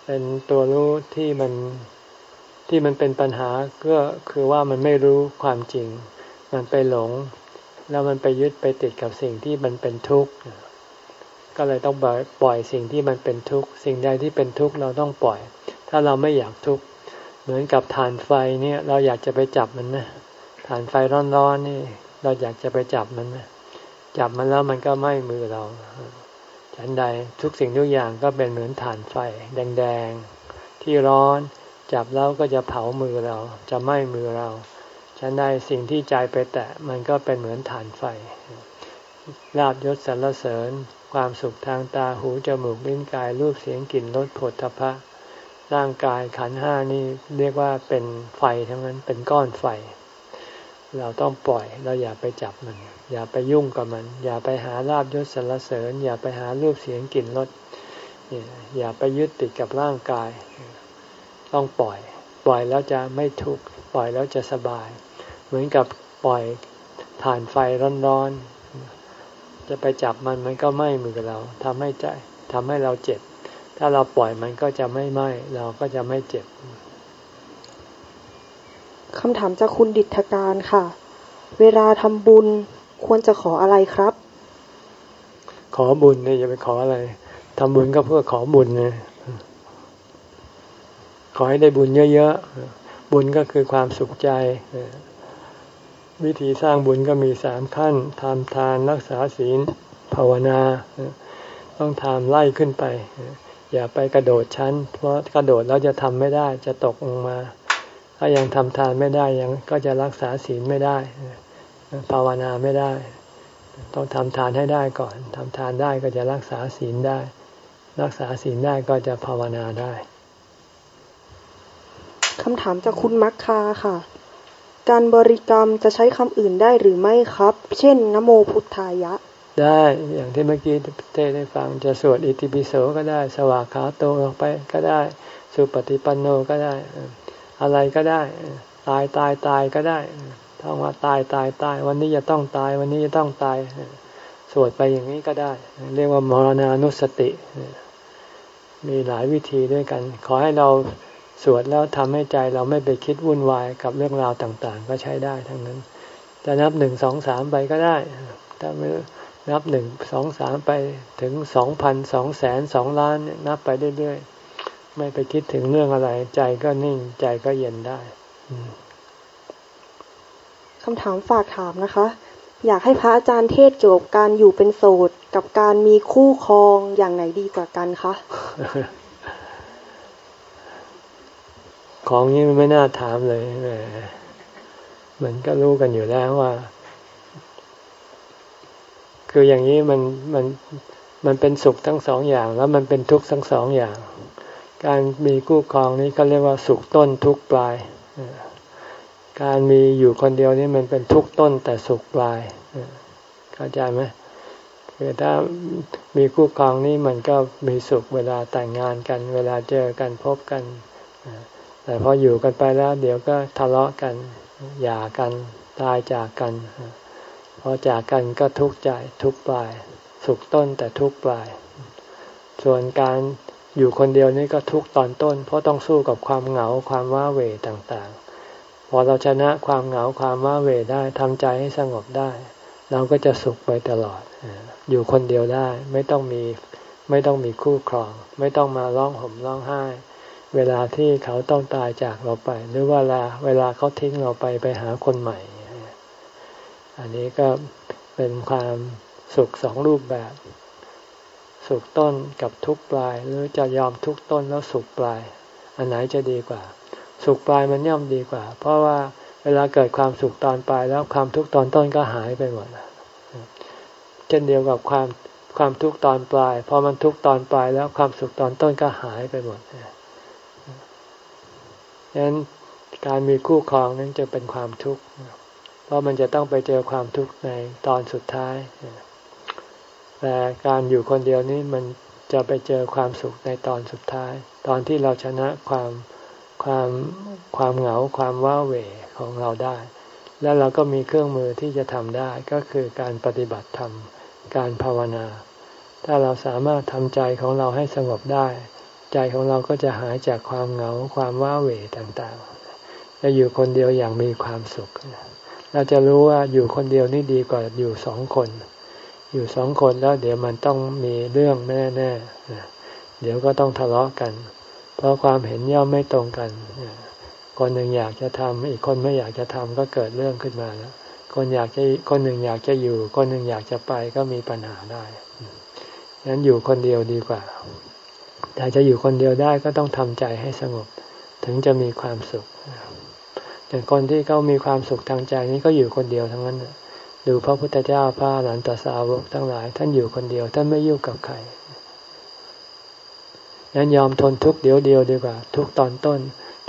เป็นตัวรู้ที่มันที่มันเป็นปัญหาก็คือว่ามันไม่รู้ความจริง มันไปหลง แล้วมันไปยึดไปติดกับสิ่งที่มันเป็นทุกข์ก็เลยต้องปล่อยสิ่งที่มันเป็นทุกข์ สิ่งใดที่เป็นทุกข์เราต้องปล่อย ถ้าเราไม่อยากทุกข์ เหมือนกับฐานไฟเนี่ย เราอยากจะไปจับมันนะฐานไฟร้อนๆนี่ เราอยากจะไปจับมันนะจับมันแล้วมันก็ไหม้มือเราฉันใดทุกสิ่งทุกอย่างก็เป็นเหมือนฐานไฟ แดงๆ ที่ร้อนจับแล้วก็จะเผามือเรา จะไหม้มือเรา ฉันได้สิ่งที่ใจไปแตะมันก็เป็นเหมือนฐานไฟลาบยศสรรเสริญ ความสุขทางตาหูจมูกลิ้นกายรูปเสียงกลิ่นรสผลทพะ ร่างกายขันห้านี่เรียกว่าเป็นไฟทั้งนั้นเป็นก้อนไฟ เราต้องปล่อยเราอย่าไปจับมัน อย่าไปยุ่งกับมัน อย่าไปหาลาบยศสรรเสริญ อย่าไปหารูปเสียงกลิ่นรสอย่าไปยึดติดกับร่างกาย ต้องปล่อย ปล่อยแล้วจะไม่ทุกข์ปล่อยแล้วจะสบาย เหมือนกับปล่อยฐานไฟร้อนๆจะไปจับมันมันก็ไหม้มือเราทำให้ใจทำให้เราเจ็บ ถ้าเราปล่อยมันก็จะไม่ไหม้เราก็จะไม่เจ็บคำถามจากคุณดิษฐการค่ะ เวลาทำบุญควรจะขออะไรครับ ขอบุญเนี่ยอย่าไปขออะไรขทำบุญก็เพื่อขอบุญนะขอให้ได้บุญเยอะๆ บุญก็คือความสุขใจ วิธีสร้างบุญก็มีสามขั้นทำทานรักษาศีลภาวนา ต้องทำไล่ขึ้นไป อย่าไปกระโดดชั้น เพราะกระโดดแล้วจะทำไม่ได้จะตกลงมา ถ้ายังทำทานไม่ได้ยังก็จะรักษาศีลไม่ได้ ภาวนาไม่ได้ ต้องทำทานให้ได้ก่อนทำทานได้ก็จะรักษาศีลได้ รักษาศีลได้ก็จะภาวนาได้คำถามจากคุณมักคาค่ะ การบริกรรมจะใช้คำอื่นได้หรือไม่ครับ เช่นนโมพุทธายะ ได้ อย่างที่เมื่อกี้เต้ได้ฟังจะสวดอิติปิโสก็ได้ สวากขาโตออกไปก็ได้ สุปฏิปันโนก็ได้ อะไรก็ได้ ตายตายตายก็ได้ท่องว่าตายตายตาย วันนี้จะต้องตาย วันนี้จะต้องตาย สวดไปอย่างนี้ก็ได้ เรียกว่ามรณานุสติ มีหลายวิธีด้วยกัน ขอให้เราสวดแล้วทำให้ใจเราไม่ไปคิดวุ่นวายกับเรื่องราวต่าง ๆ ก็ใช้ได้ทั้งนั้น จะนับหนึ่งสองสามไปก็ได้ถ้าไม่ นับหนึ่งสองสามไปถึงสองพันสองแสนสองล้านนับไปเรื่อยๆ ไม่ไปคิดถึงเรื่องอะไร ใจก็นิ่งใจก็เย็นได้คำถามฝากถามนะคะ อยากให้พระอาจารย์เทศเกี่ยวกับการอยู่เป็นโสดกับการมีคู่ครองอย่างไหนดีกว่ากันคะของนี้มันไม่น่าถามเลยแหมมันก็รู้กันอยู่แล้วว่า คืออย่างนี้มันมันมันเป็นสุขทั้งสองอย่าง แล้วมันเป็นทุกข์ทั้งสองอย่าง การมีคู่ครองนี้ก็เรียกว่าสุขต้นทุกปลาย การมีอยู่คนเดียวนี่มันเป็นทุกต้นแต่สุขปลายเข้าใจไหมคือถ้ามีคู่ครองนี่มันก็มีสุขเวลาแต่งงานกัน เวลาเจอกันพบกัน แต่พออยู่กันไปแล้ว เดี๋ยวก็ทะเลาะกันหย่ากันตายจากกัน พอจากกันก็ทุกข์ใจทุกปลาย สุขต้นแต่ทุกปลาย ส่วนการอยู่คนเดียวนี่ก็ทุกตอนต้น เพราะต้องสู้กับความเหงาความว้าเหวต่างๆ พอเราชนะความเหงาความว้าเหวได้ทำใจให้สงบได้ เราก็จะสุขไปตลอด อยู่คนเดียวได้ไม่ต้องมีไม่ต้องมีคู่ครอง ไม่ต้องมาร้องห่มร้องไห้ เวลาที่เขาต้องตายจากเราไป หรือว่าเวลาเวลาเขาทิ้งเราไปไปหาคนใหม่ อันนี้ก็เป็นความสุขสองรูปแบบ สุขต้นกับทุกปลาย หรือจะยอมทุกต้นแล้วสุขปลาย อันไหนจะดีกว่า สุขปลายมันย่อมดีกว่า เพราะว่าเวลาเกิดความสุขตอนปลายแล้วความทุกข์ตอนต้นก็หายไปหมดเช่นเดียวกับความความทุกข์ตอนปลายพอมันทุกข์ตอนปลายแล้วความสุขตอนต้นก็หายไปหมดดังนั้นการมีคู่ครองนั้นจะเป็นความทุกข์ ราะมันจะต้องไปเจอความทุกข์ในตอนสุดท้าย แต่การอยู่คนเดียวนี้มันจะไปเจอความสุขในตอนสุดท้าย ตอนที่เราชนะความความความเหงาความว้าเหวของเราได้ แล้วเราก็มีเครื่องมือที่จะทำได้ก็คือการปฏิบัติธรรม การภาวนา ถ้าเราสามารถทำใจของเราให้สงบได้ ใจของเราก็จะหายจากความเหงาความว้าเหวต่างๆ จะอยู่คนเดียวอย่างมีความสุข เราจะรู้ว่าอยู่คนเดียวนี่ดีกว่าอยู่สองคน อยู่สองคนแล้วเดี๋ยวมันต้องมีเรื่องแน่ๆเดี๋ยวก็ต้องทะเลาะกัน เพราะความเห็นย่อมไม่ตรงกัน คนหนึ่งอยากจะทำอีกคนไม่อยากจะทำก็เกิดเรื่องขึ้นมาแล้วคนอยากจะคนหนึ่งอยากจะอยู่ คนหนึ่งอยากจะไปก็มีปัญหาได้ฉะนั้นอยู่คนเดียวดีกว่า แต่จะอยู่คนเดียวได้ก็ต้องทำใจให้สงบ ถึงจะมีความสุข แต่คนที่เขามีความสุขทางใจนี้ก็อยู่คนเดียวทั้งนั้นดูพระพุทธเจ้าพระหลานตสาวกทั้งหลาย ท่านอยู่คนเดียว ท่านไม่ยุ่งกับใครนั้นยอมทนทุกเดียวเดียวดีกว่า ทุกตอนต้น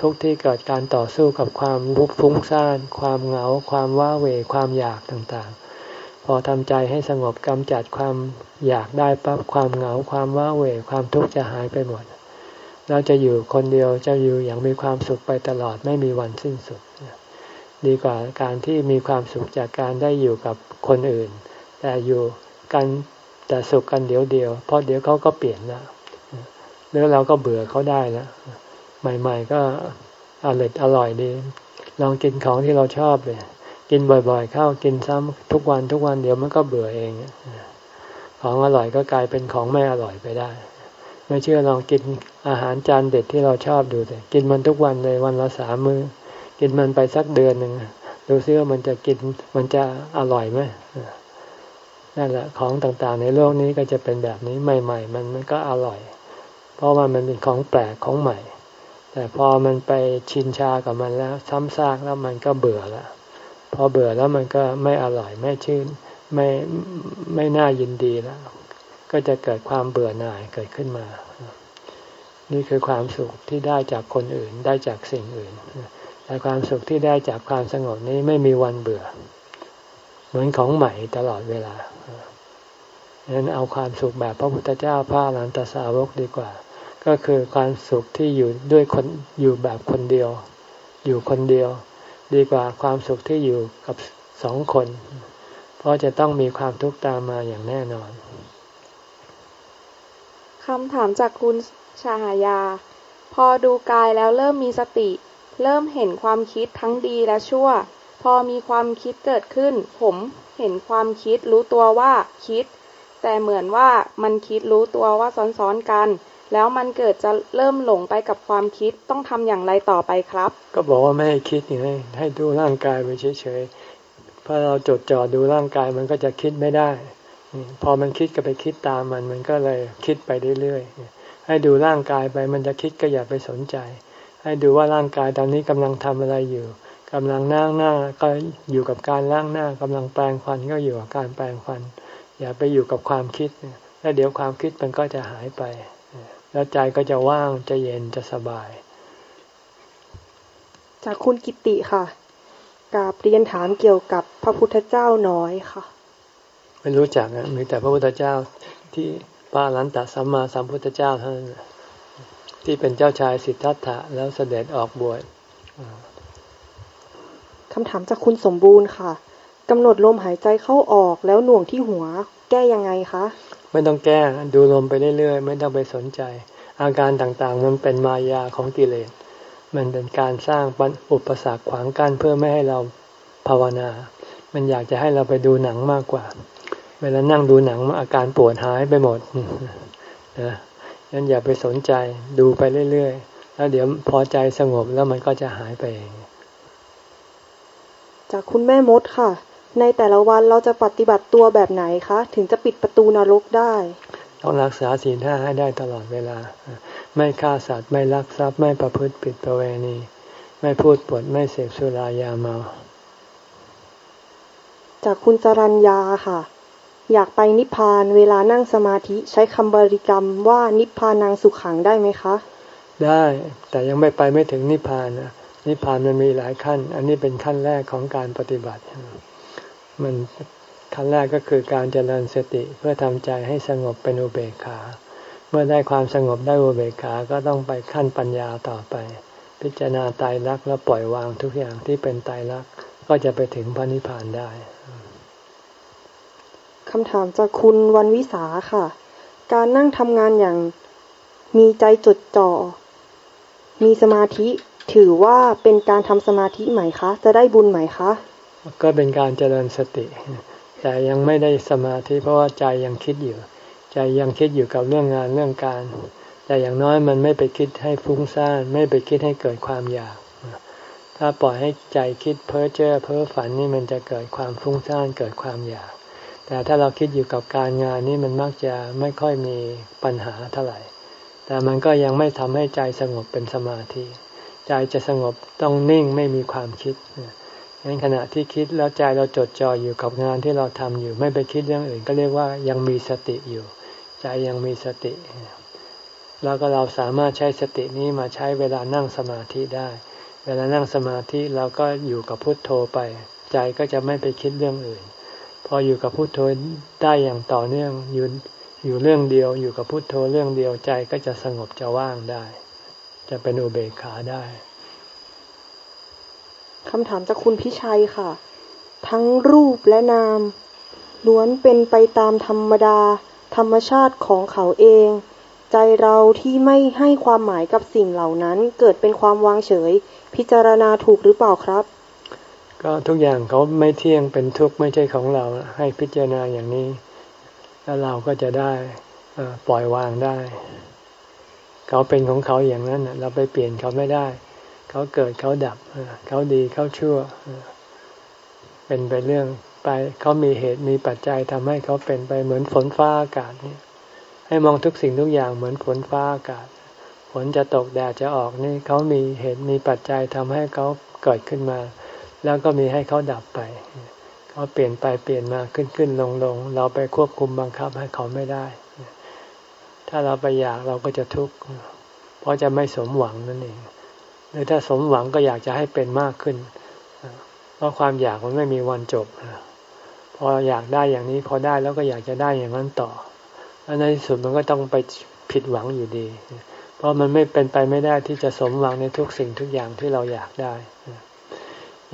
ทุกที่เกิดการต่อสู้กับความวุบฟุ้งซ่าน ความเหงา ความว้าเหวความอยากต่างๆ พอทำใจให้สงบกำจัดความอยากได้ปั๊บความเหงา ความว้าเหวความทุกข์จะหายไปหมดเราจะอยู่คนเดียวจะอยู่อย่างมีความสุขไปตลอดไม่มีวันสิ้นสุด ดีกว่าการที่มีความสุขจากการได้อยู่กับคนอื่น แต่อยู่กันแต่สุขกันเดียวเดียวเพราะเดี๋ยวเขาก็เปลี่ยนแล้วแล้วเราก็เบื่อเขาได้แล้วใหม่ ๆ ก็อร่อยอร่อยดี ลองกินของที่เราชอบเลยกินบ่อยๆ เข้ากินซ้ำทุกวันทุกวันเดี๋ยวมันก็เบื่อเองของอร่อยก็กลายเป็นของไม่อร่อยไปได้ ไม่เชื่อลองกินอาหารจานเด็ดที่เราชอบดูสิกินมันทุกวันเลยวันละสามมือ้อ กินมันไปสักเดือนหนึ่งดูซิว่ามันจะกินมันจะอร่อยไหมนั่นแหละของต่างๆ ในโลกนี้ก็จะเป็นแบบนี้ใหม่ ๆ มันมันก็อร่อย เพราะว่ามันเป็นของแปลกของใหม่ แต่พอมันไปชินชากับมันแล้ว ซ้ำซากแล้วมันก็เบื่อล้วพอเบื่อแล้วมันก็ไม่อร่อยไม่ชื่นไม่ไม่น่ายินดีแล้ว ก็จะเกิดความเบื่อหน่ายเกิดขึ้นมา นี่คือความสุขที่ได้จากคนอื่นได้จากสิ่งอื่น แต่ความสุขที่ได้จากความสงบนี้ไม่มีวันเบื่อ เหมือนของใหม่ตลอดเวลาดังนั้นเอาความสุขแบบพระพุทธเจ้าพระหลานตสาวกดีกว่า ก็คือความสุขที่อยู่ด้วยคนอยู่แบบคนเดียว อยู่คนเดียว ดีกว่าความสุขที่อยู่กับสองคน เพราะจะต้องมีความทุกข์ตามมาอย่างแน่นอนคำถามจากคุณชาหายา พอดูกายแล้วเริ่มมีสติ เริ่มเห็นความคิดทั้งดีและชั่ว พอมีความคิดเกิดขึ้น ผมเห็นความคิดรู้ตัวว่าคิด แต่เหมือนว่ามันคิดรู้ตัวว่าซ้อนๆกัน แล้วมันเกิดจะเริ่มหลงไปกับความคิดต้องทำอย่างไรต่อไปครับ ก็บอกว่าไม่ให้คิดไงให้ดูร่างกายไปเฉยๆพอเราจดจ่อดูร่างกายมันก็จะคิดไม่ได้ พอมันคิดก็ไปคิดตามมันมันก็เลยคิดไปเรื่อยๆให้ดูร่างกายไปมันจะคิดก็อย่าไปสนใจ ให้ดูว่าร่างกายตอนนี้กำลังทำอะไรอยู่กำลังนั่งหน้าก็อยู่กับการล้างหน้ากำลังแปลงฟันก็อยู่กับการแปลงฟัน อย่าไปอยู่กับความคิดแล้วเดี๋ยวความคิดมันก็จะหายไป แล้วใจก็จะว่างจะเย็นจะสบาย จากคุณกิติค่ะกาบเรียนถามเกี่ยวกับพระพุทธเจ้าน้อยค่ะไม่รู้จักนะมีแต่พระพุทธเจ้าที่พระลันตสัมมาสัมพุทธเจ้าเท่านั้น ที่เป็นเจ้าชายสิทธัตถะแล้วเสด็จออกบวชคำถามจากคุณสมบูรณ์ค่ะกำหนดลมหายใจเข้าออกแล้วหน่วงที่หัว แก้ยังไงคะ ไม่ต้องแก้ดูลมไปเรื่อยๆ ไม่ต้องไปสนใจ อาการต่างๆ มันเป็นมายาของกิเลส มันเป็นการสร้างอุปสรรคขวางกั้นเพื่อไม่ให้เราภาวนา มันอยากจะให้เราไปดูหนังมากกว่า เวลานั่งดูหนังอาการปวดหายไปหมดนะ งั้นอย่าไปสนใจดูไปเรื่อยๆ แล้วเดี๋ยวพอใจสงบแล้วมันก็จะหายไปเองจากคุณแม่มดค่ะ ในแต่ละวันเราจะปฏิบัติตัวแบบไหนคะ ถึงจะปิดประตูนรกได้ ต้องรักษาศีลห้าให้ได้ตลอดเวลา ไม่ฆ่าสัตว์ไม่ลักทรัพย์ไม่ประพฤติผิดประเวณี ไม่พูดปดไม่เสพสุรายาเมา จากคุณจรัญญาค่ะ อยากไปนิพพานเวลานั่งสมาธิใช้คำบริกรรมว่านิพพานังสุขขังได้ไหมคะ ได้แต่ยังไม่ไปไม่ถึงนิพพานนะนิพพานมันมีหลายขั้น อันนี้เป็นขั้นแรกของการปฏิบัติ มันขั้นแรกก็คือการเจริญสติเพื่อทำใจให้สงบเป็นอุเบกขา เมื่อได้ความสงบได้อุเบกขาก็ต้องไปขั้นปัญญาต่อไป พิจารณาตายรักแล้วปล่อยวางทุกอย่างที่เป็นตายรักก็จะไปถึงพระนิพพานได้ คำถามจากคุณวันวิสาค่ะ การนั่งทำงานอย่างมีใจจดจ่อ มีสมาธิถือว่าเป็นการทำสมาธิไหมคะ จะได้บุญไหมคะ ก็เป็นการเจริญสติ แต่ยังไม่ได้สมาธิเพราะว่าใจยังคิดอยู่ ใจยังคิดอยู่กับเรื่องงานเรื่องการ แต่อย่างน้อยมันไม่ไปคิดให้ฟุ้งซ่านไม่ไปคิดให้เกิดความอยากถ้าปล่อยให้ใจคิดเพ้อเจ้อเพ้อฝันนี่มันจะเกิดความฟุ้งซ่านเกิดความอยาก แต่ถ้าเราคิดอยู่กับการงานนี่มันมักจะไม่ค่อยมีปัญหาเท่าไหร่ แต่มันก็ยังไม่ทำให้ใจสงบเป็นสมาธิ ใจจะสงบต้องนิ่งไม่มีความคิดในขณะที่คิดแล้วใจเราจดจ่ออยู่กับงานที่เราทำอยู่ ไม่ไปคิดเรื่องอื่น ก็เรียกว่ายังมีสติอยู่ ใจยังมีสติ แล้วก็เราสามารถใช้สตินี้มาใช้เวลานั่งสมาธิได้ เวลานั่งสมาธิเราก็อยู่กับพุทโธไป ใจก็จะไม่ไปคิดเรื่องอื่น พออยู่กับพุทโธได้อย่างต่อเนื่องอยู่อยู่เรื่องเดียว อยู่กับพุทโธเรื่องเดียวใจก็จะสงบจะว่างได้ จะเป็นอุเบกขาได้คำถามจากคุณพิชัยค่ะ ทั้งรูปและนาม ล้วนเป็นไปตามธรรมดา ธรรมชาติของเขาเอง ใจเราที่ไม่ให้ความหมายกับสิ่งเหล่านั้น เกิดเป็นความวางเฉย พิจารณาถูกหรือเปล่าครับ ก็ทุกอย่างเขาไม่เที่ยงเป็นทุกข์ไม่ใช่ของเราให้พิจารณาอย่างนี้ แล้วเราก็จะได้ปล่อยวางได้ เขาเป็นของเขาอย่างนั้นเราไปเปลี่ยนเขาไม่ได้ เขาเกิดเขาดับเขาดีเขาชั่ว เป็นไปเรื่องไปเขามีเหตุมีปัจจัยทำให้เขาเป็นไปเหมือนฝนฟ้าอากาศนี่ให้มองทุกสิ่งทุกอย่างเหมือนฝนฟ้าอากาศฝนจะตกแดดจะออกนี่เขามีเหตุมีปัจจัยทำให้เขาเกิดขึ้นมา แล้วก็มีให้เขาดับไป เขาเปลี่ยนไปเปลี่ยนมาขึ้นขึ้นลงลงเราไปควบคุมบังคับให้เขาไม่ได้ ถ้าเราไปอยากเราก็จะทุกข์เพราะจะไม่สมหวังนั่นเองหรือถ้าสมหวังก็อยากจะให้เป็นมากขึ้น เพราะความอยากมันไม่มีวันจบพออยากได้อย่างนี้พอได้แล้วก็อยากจะได้อย่างนั้นต่อแล้วในที่สุดมันก็ต้องไปผิดหวังอยู่ดี เพราะมันไม่เป็นไปไม่ได้ที่จะสมหวังในทุกสิ่งทุกอย่างที่เราอยากได้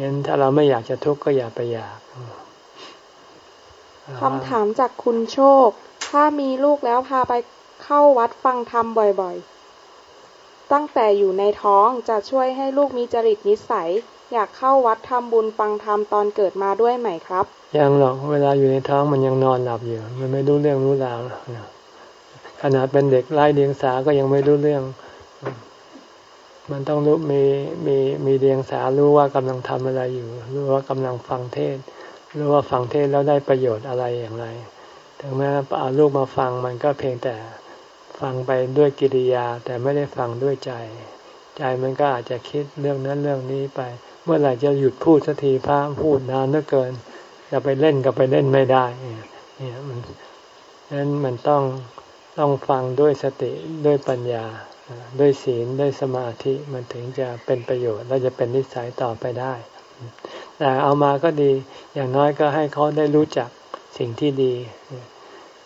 งั้นถ้าเราไม่อยากจะทุกข์ก็อย่าไปอยากคำถามจากคุณโชค ถ้ามีลูกแล้วพาไปเข้าวัดฟังธรรมบ่อยๆ ตั้งแต่อยู่ในท้องจะช่วยให้ลูกมีจริตนิสัย อยากเข้าวัดทำบุญฟังธรรมตอนเกิดมาด้วยไหมครับ ยังหรอกเวลาอยู่ในท้องมันยังนอนหลับอยู่ มันไม่รู้เรื่องรู้ราวขนาดเป็นเด็กไร้เดียงสาก็ยังไม่รู้เรื่อง มันต้องรู้มีมีมีเดียงสารู้ว่ากำลังทำอะไรอยู่ รู้ว่ากำลังฟังเทศรู้ว่าฟังเทศแล้วได้ประโยชน์อะไรอย่างไร ถึงแม้เอาลูกมาฟังมันก็เพียงแต่ฟังไปด้วยกิริยา แต่ไม่ได้ฟังด้วยใจ ใจมันก็อาจจะคิดเรื่องนั้นเรื่องนี้ไป เมื่อไหร่จะหยุดพูดสักทีพระพูดนานเหลือเกินจะไปเล่นก็ไปเล่นไม่ได้เนี่ยมันนั้นมันต้องต้องฟังด้วยสติด้วยปัญญา ด้วยศีลด้วยสมาธิมันถึงจะเป็นประโยชน์และจะเป็นนิสัยต่อไปได้ แต่เอามาก็ดีอย่างน้อยก็ให้เขาได้รู้จักสิ่งที่ดี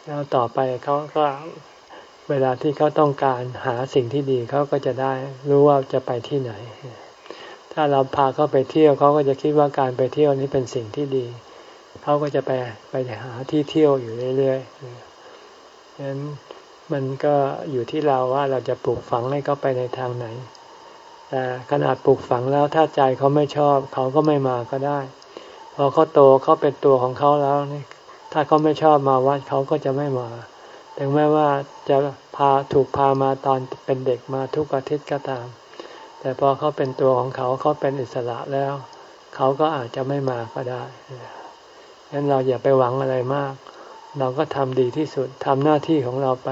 แล้วต่อไปเขาก็เวลาที่เขาต้องการหาสิ่งที่ดีเขาก็จะได้รู้ว่าจะไปที่ไหน ถ้าเราพาเขาไปเที่ยวเขาก็จะคิดว่าการไปเที่ยวนี้เป็นสิ่งที่ดีเขาก็จะไปไปหาที่เที่ยวอยู่เรื่อยๆฉะนั้น มันก็อยู่ที่เราว่าเราจะปลูกฝังให้เขาไปในทางไหน แต่ขนาดปลูกฝังแล้วถ้าใจเขาไม่ชอบเขาก็ไม่มาก็ได้ พอเขาโตเขาเป็นตัวของเขาแล้วนี่ถ้าเขาไม่ชอบมาวัดเขาก็จะไม่มาถึงแม้ว่าจะพาถูกพามาตอนเป็นเด็กมาทุกอาทิตย์ก็ตาม แต่พอเขาเป็นตัวของเขาเขาเป็นอิสระแล้ว เขาก็อาจจะไม่มาก็ได้ฉะนั้นเราอย่าไปหวังอะไรมาก เราก็ทำดีที่สุดทำหน้าที่ของเราไป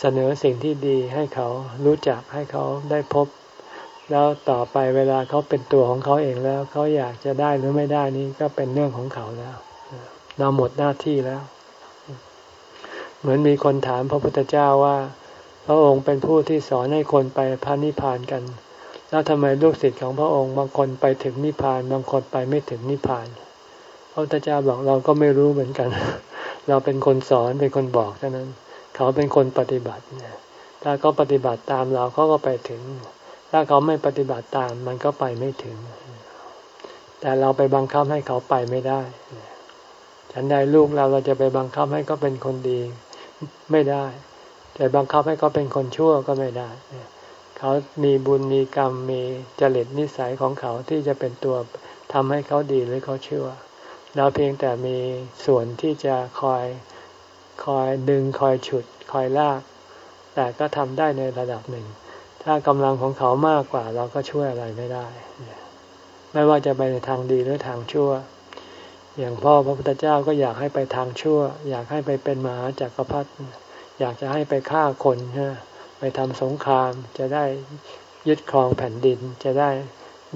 เสนอสิ่งที่ดีให้เขารู้จักให้เขาได้พบ แล้วต่อไปเวลาเขาเป็นตัวของเขาเองแล้ว เขาอยากจะได้หรือไม่ได้นี่ก็เป็นเรื่องของเขาแล้ว เราหมดหน้าที่แล้ว เหมือนมีคนถามพระพุทธเจ้าว่า พระองค์เป็นผู้ที่สอนให้คนไปพระนิพพานกัน แล้วทำไมลูกศิษย์ของพระองค์บางคนไปถึงนิพพานบางคนไปไม่ถึงนิพพานพระพุทธเจ้าบอกเราก็ไม่รู้เหมือนกัน เราเป็นคนสอนเป็นคนบอกเท่านั้น เขาเป็นคนปฏิบัติถ้าเขาปฏิบัติตามเราเขาก็ไปถึง ถ้าเขาไม่ปฏิบัติตามมันก็ไปไม่ถึง แต่เราไปบังคับให้เขาไปไม่ได้ฉันใดลูกเราเราจะไปบังคับให้เขาเป็นคนดีไม่ได้จะบังคับให้เขาเป็นคนชั่วก็ไม่ได้ เขามีบุญมีกรรมมีจริตนิสัยของเขาที่จะเป็นตัวทำให้เขาดีหรือเขาชั่วเราเพียงแต่มีส่วนที่จะคอย คอยดึงคอยฉุดคอยลาก แต่ก็ทำได้ในระดับหนึ่ง ถ้ากำลังของเขามากกว่าเราก็ช่วยอะไรไม่ได้ ไม่ว่าจะไปในทางดีหรือทางชั่ว อย่างพ่อพระพุทธเจ้าก็อยากให้ไปทางชั่ว อยากให้ไปเป็นมหาจักรพรรดิอยากจะให้ไปฆ่าคนไปทำสงครามจะได้ยึดครองแผ่นดินจะได้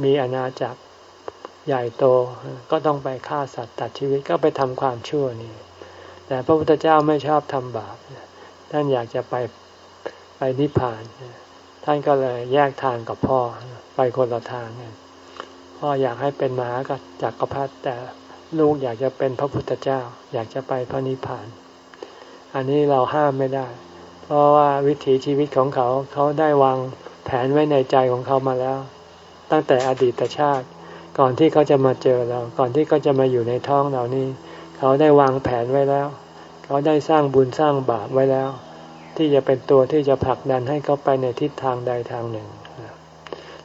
มีอาณาจักรใหญ่โต ก็ต้องไปฆ่าสัตว์ตัดชีวิตก็ไปทำความชั่วนี่ แต่พระพุทธเจ้าไม่ชอบทำบาปท่านอยากจะไปไปนิพพาน ท่านก็เลยแยกทางกับพ่อไปคนละทางพ่ออยากให้เป็นมหาจักรพรรดิแต่ลูกอยากจะเป็นพระพุทธเจ้า อยากจะไปพระนิพพาน อันนี้เราห้ามไม่ได้ เพราะว่าวิถีชีวิตของเขาเขาได้วางแผนไว้ในใจของเขามาแล้ว ตั้งแต่อดีตชาติ ก่อนที่เขาจะมาเจอเรา ก่อนที่เขาจะมาอยู่ในท้องเรานี่ เขาได้วางแผนไว้แล้ว เขาได้สร้างบุญสร้างบาปไว้แล้ว ที่จะเป็นตัวที่จะผลักดันให้เขาไปในทิศทางใดทางหนึ่ง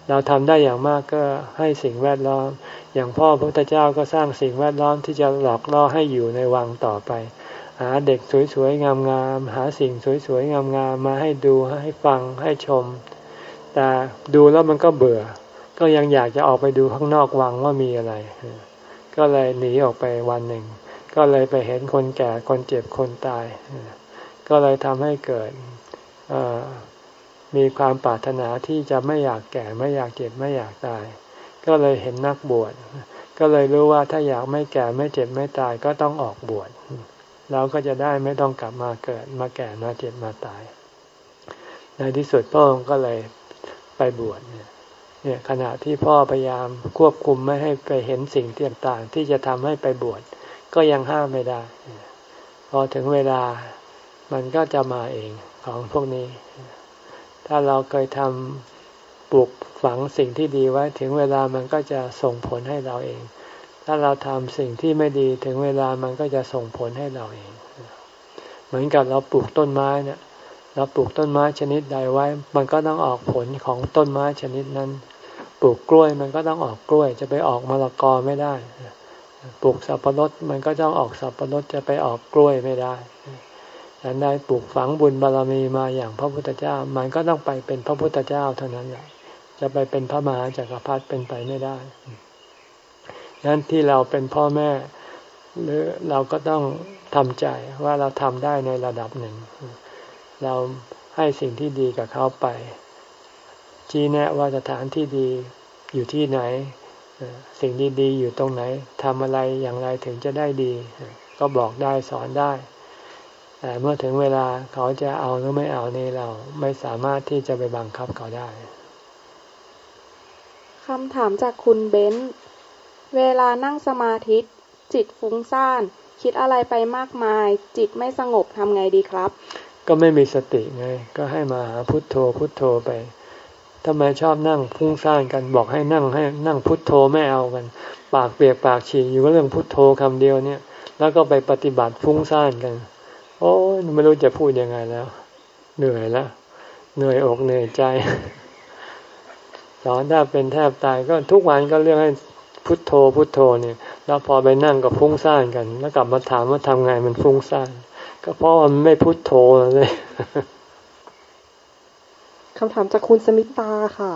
เราทำได้อย่างมากก็ให้สิ่งแวดล้อม อย่างพ่อพระพุทธเจ้าก็สร้างสิ่งแวดล้อมที่จะหลอกล่อให้อยู่ในวังต่อไป หาเด็กสวยๆงามๆหาสิ่งสวยๆงามๆมาให้ดูให้ฟังให้ชม แต่ดูแล้วมันก็เบื่อ ก็ยังอยากจะออกไปดูข้างนอกวังว่ามีอะไรก็เลยหนีออกไปวันหนึ่ง ก็เลยไปเห็นคนแก่คนเจ็บคนตาย ก็เลยทำให้เกิดมีความปรารถนาที่จะไม่อยากแก่ไม่อยากเจ็บไม่อยากตาย ก็เลยเห็นนักบวชก็เลยรู้ว่าถ้าอยากไม่แก่ไม่เจ็บไม่ตายก็ต้องออกบวชเราก็จะได้ไม่ต้องกลับมาเกิดมาแก่มาเจ็บมาตาย ในที่สุดพ่อองค์ก็เลยไปบวชเนี่ยขณะที่พ่อพยายามควบคุมไม่ให้ไปเห็นสิ่งต่างๆที่จะทำให้ไปบวช ก็ยังห้ามไม่ได้ พอถึงเวลามันก็จะมาเองของพวกนี้ ถ้าเราเคยทำปลูกฝังสิ่งที่ดีไว้ถึงเวลามันก็จะส่งผลให้เราเอง ถ้าเราทำสิ่งที่ไม่ดีถึงเวลามันก็จะส่งผลให้เราเอง เหมือนกับเราปลูกต้นไม้เนี่ยเราปลูกต้นไม้ชนิดใดไว้ มันก็ต้องออกผลของต้นไม้ชนิดนั้น ปลูกกล้วยมันก็ต้องออกกล้วย จะไปออกมะละกอไม่ได้ ปลูกสับปะรดมันก็ต้องออกสับปะรดจะไปออกกล้วยไม่ได้ดังนั้ปลูกฝังบุญบารรมีมาอย่างพระพุทธเจ้า มันก็ต้องไปเป็นพระพุทธเจ้าเท่านั้นแหละจะไปเป็นพระมหาจักรพรรดิเป็นไปไม่ได้นั้นที่เราเป็นพ่อแม่ หรือเราก็ต้องทำใจว่าเราทำได้ในระดับหนึ่ง เราให้สิ่งที่ดีกับเขาไป ชี้แนะว่าสถานที่ดีอยู่ที่ไหน สิ่งดีๆอยู่ตรงไหนทำอะไรอย่างไรถึงจะได้ดี ก็บอกได้สอนได้ แต่เมื่อถึงเวลาเขาจะเอาหรือไม่เอานี่เราไม่สามารถที่จะไปบังคับเขาได้คำถามจากคุณเบนซ์เวลานั่งสมาธิจิตฟุ้งซ่าน คิดอะไรไปมากมาย จิตไม่สงบทำไงดีครับ ก็ไม่มีสติไง ก็ให้มาหาพุทโธพุทโธไป ทำไมชอบนั่งฟุ้งซ่านกันบอกให้นั่งให้นั่งพุทโธไม่เอากัน ปากเปียกปากฉี่อยู่ก็เรื่องพุทโธคำเดียวเนี่ย แล้วก็ไปปฏิบัติฟุ้งซ่านกัน โอ้ไม่รู้จะพูดยังไงแล้ว เหนื่อยแล้วเหนื่อยอกเหนื่อยใจ สอนถ้าเป็นแทบตายก็ทุกวันก็เรื่องให้พุทโธพุทโธเนี่ย แล้วพอไปนั่งก็ฟุ้งซ่านกัน แล้วกลับมาถามว่าทำไงมันฟุ้งซ่านก็เพราะมันไม่พุทโธเลย คำถามจากคุณสมิตาค่ะ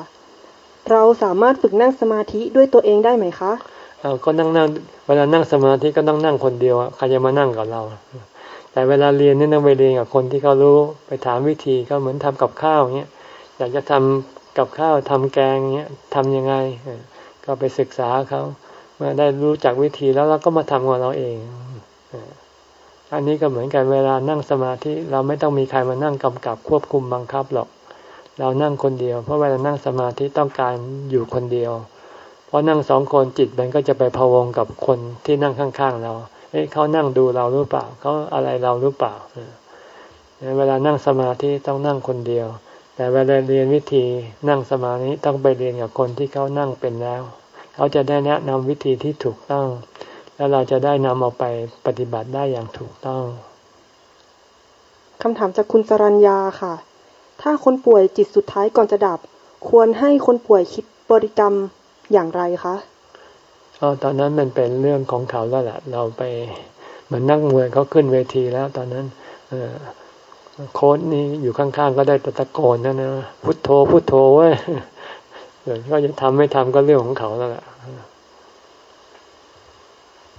เราสามารถฝึกนั่งสมาธิด้วยตัวเองได้ไหมคะเอาก็นั่งนั่งเวลานั่งสมาธิก็ต้องนั่งคนเดียวใครจะมานั่งกับเรา แต่เวลาเรียนนี่ต้องไปเรียนกับคนที่เขารู้ไปถามวิธีก็เหมือนทำกับข้าวเงี้ยอยากจะทำกับข้าวทำแกงเงี้ยทำยังไงก็ไปศึกษาเขาเมื่อได้รู้จักวิธีแล้วเราก็มาทำของเราเองอันนี้ก็เหมือนกันเวลานั่งสมาธิเราไม่ต้องมีใครมานั่งกำกับควบคุมบังคับหรอก เรานั่งคนเดียว เพราะเวลานั่งสมาธิต้องการอยู่คนเดียว เพราะนั่งสองคนจิตมันก็จะไปพะวงกับคนที่นั่งข้างๆเราเอ้เขานั่งดูเราหรือเปล่าเขาอะไรเราหรือเปล่าเวลานั่งสมาธิต้องนั่งคนเดียว แต่เวลาเรียนวิธีนั่งสมาธิต้องไปเรียนกับคนที่เขานั่งเป็นแล้ว เขาจะได้แนะนำวิธีที่ถูกต้อง แล้วเราจะได้นำเอาไปปฏิบัติได้อย่างถูกต้องคำถามจากคุณสรัญญาค่ะ ถ้าคนป่วยจิตสุดท้ายก่อนจะดับ ควรให้คนป่วยคิดบริกรรมอย่างไรคะอ๋อตอนนั้นมันเป็นเรื่องของเขาแล้วแหละเราไปเหมือนนักมวยเขาขึ้นเวทีแล้ว ตอนนั้น เออโค้ดนี่อยู่ข้างๆ ก็ได้ตะโกนนะนะพุทโธพุทโธเว้ยเดี๋ยวก็จะทำไม่ทำก็เรื่องของเขาแล้วแหละ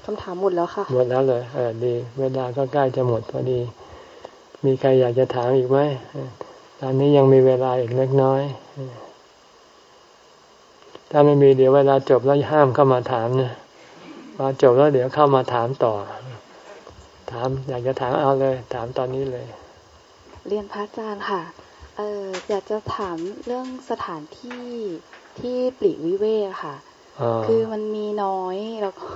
คำถามหมดแล้วค่ะ หมดแล้วเลย เออดี เวลาก็ใกล้จะหมดพอดี มีใครอยากจะถามอีกไหม ตอนนี้ยังมีเวลาอีกเล็กน้อย ถ้าไม่มีเดี๋ยวเวลาจบแล้วห้ามเข้ามาถามนะพอจบแล้วเดี๋ยวเข้ามาถามต่อ ถามอยากจะถามเอาเลย ถามตอนนี้เลย เรียนพระอาจารย์ค่ะเอออยากจะถามเรื่องสถานที่ที่ปลีกวิเวกค่ะ คือมันมีน้อยแล้วก็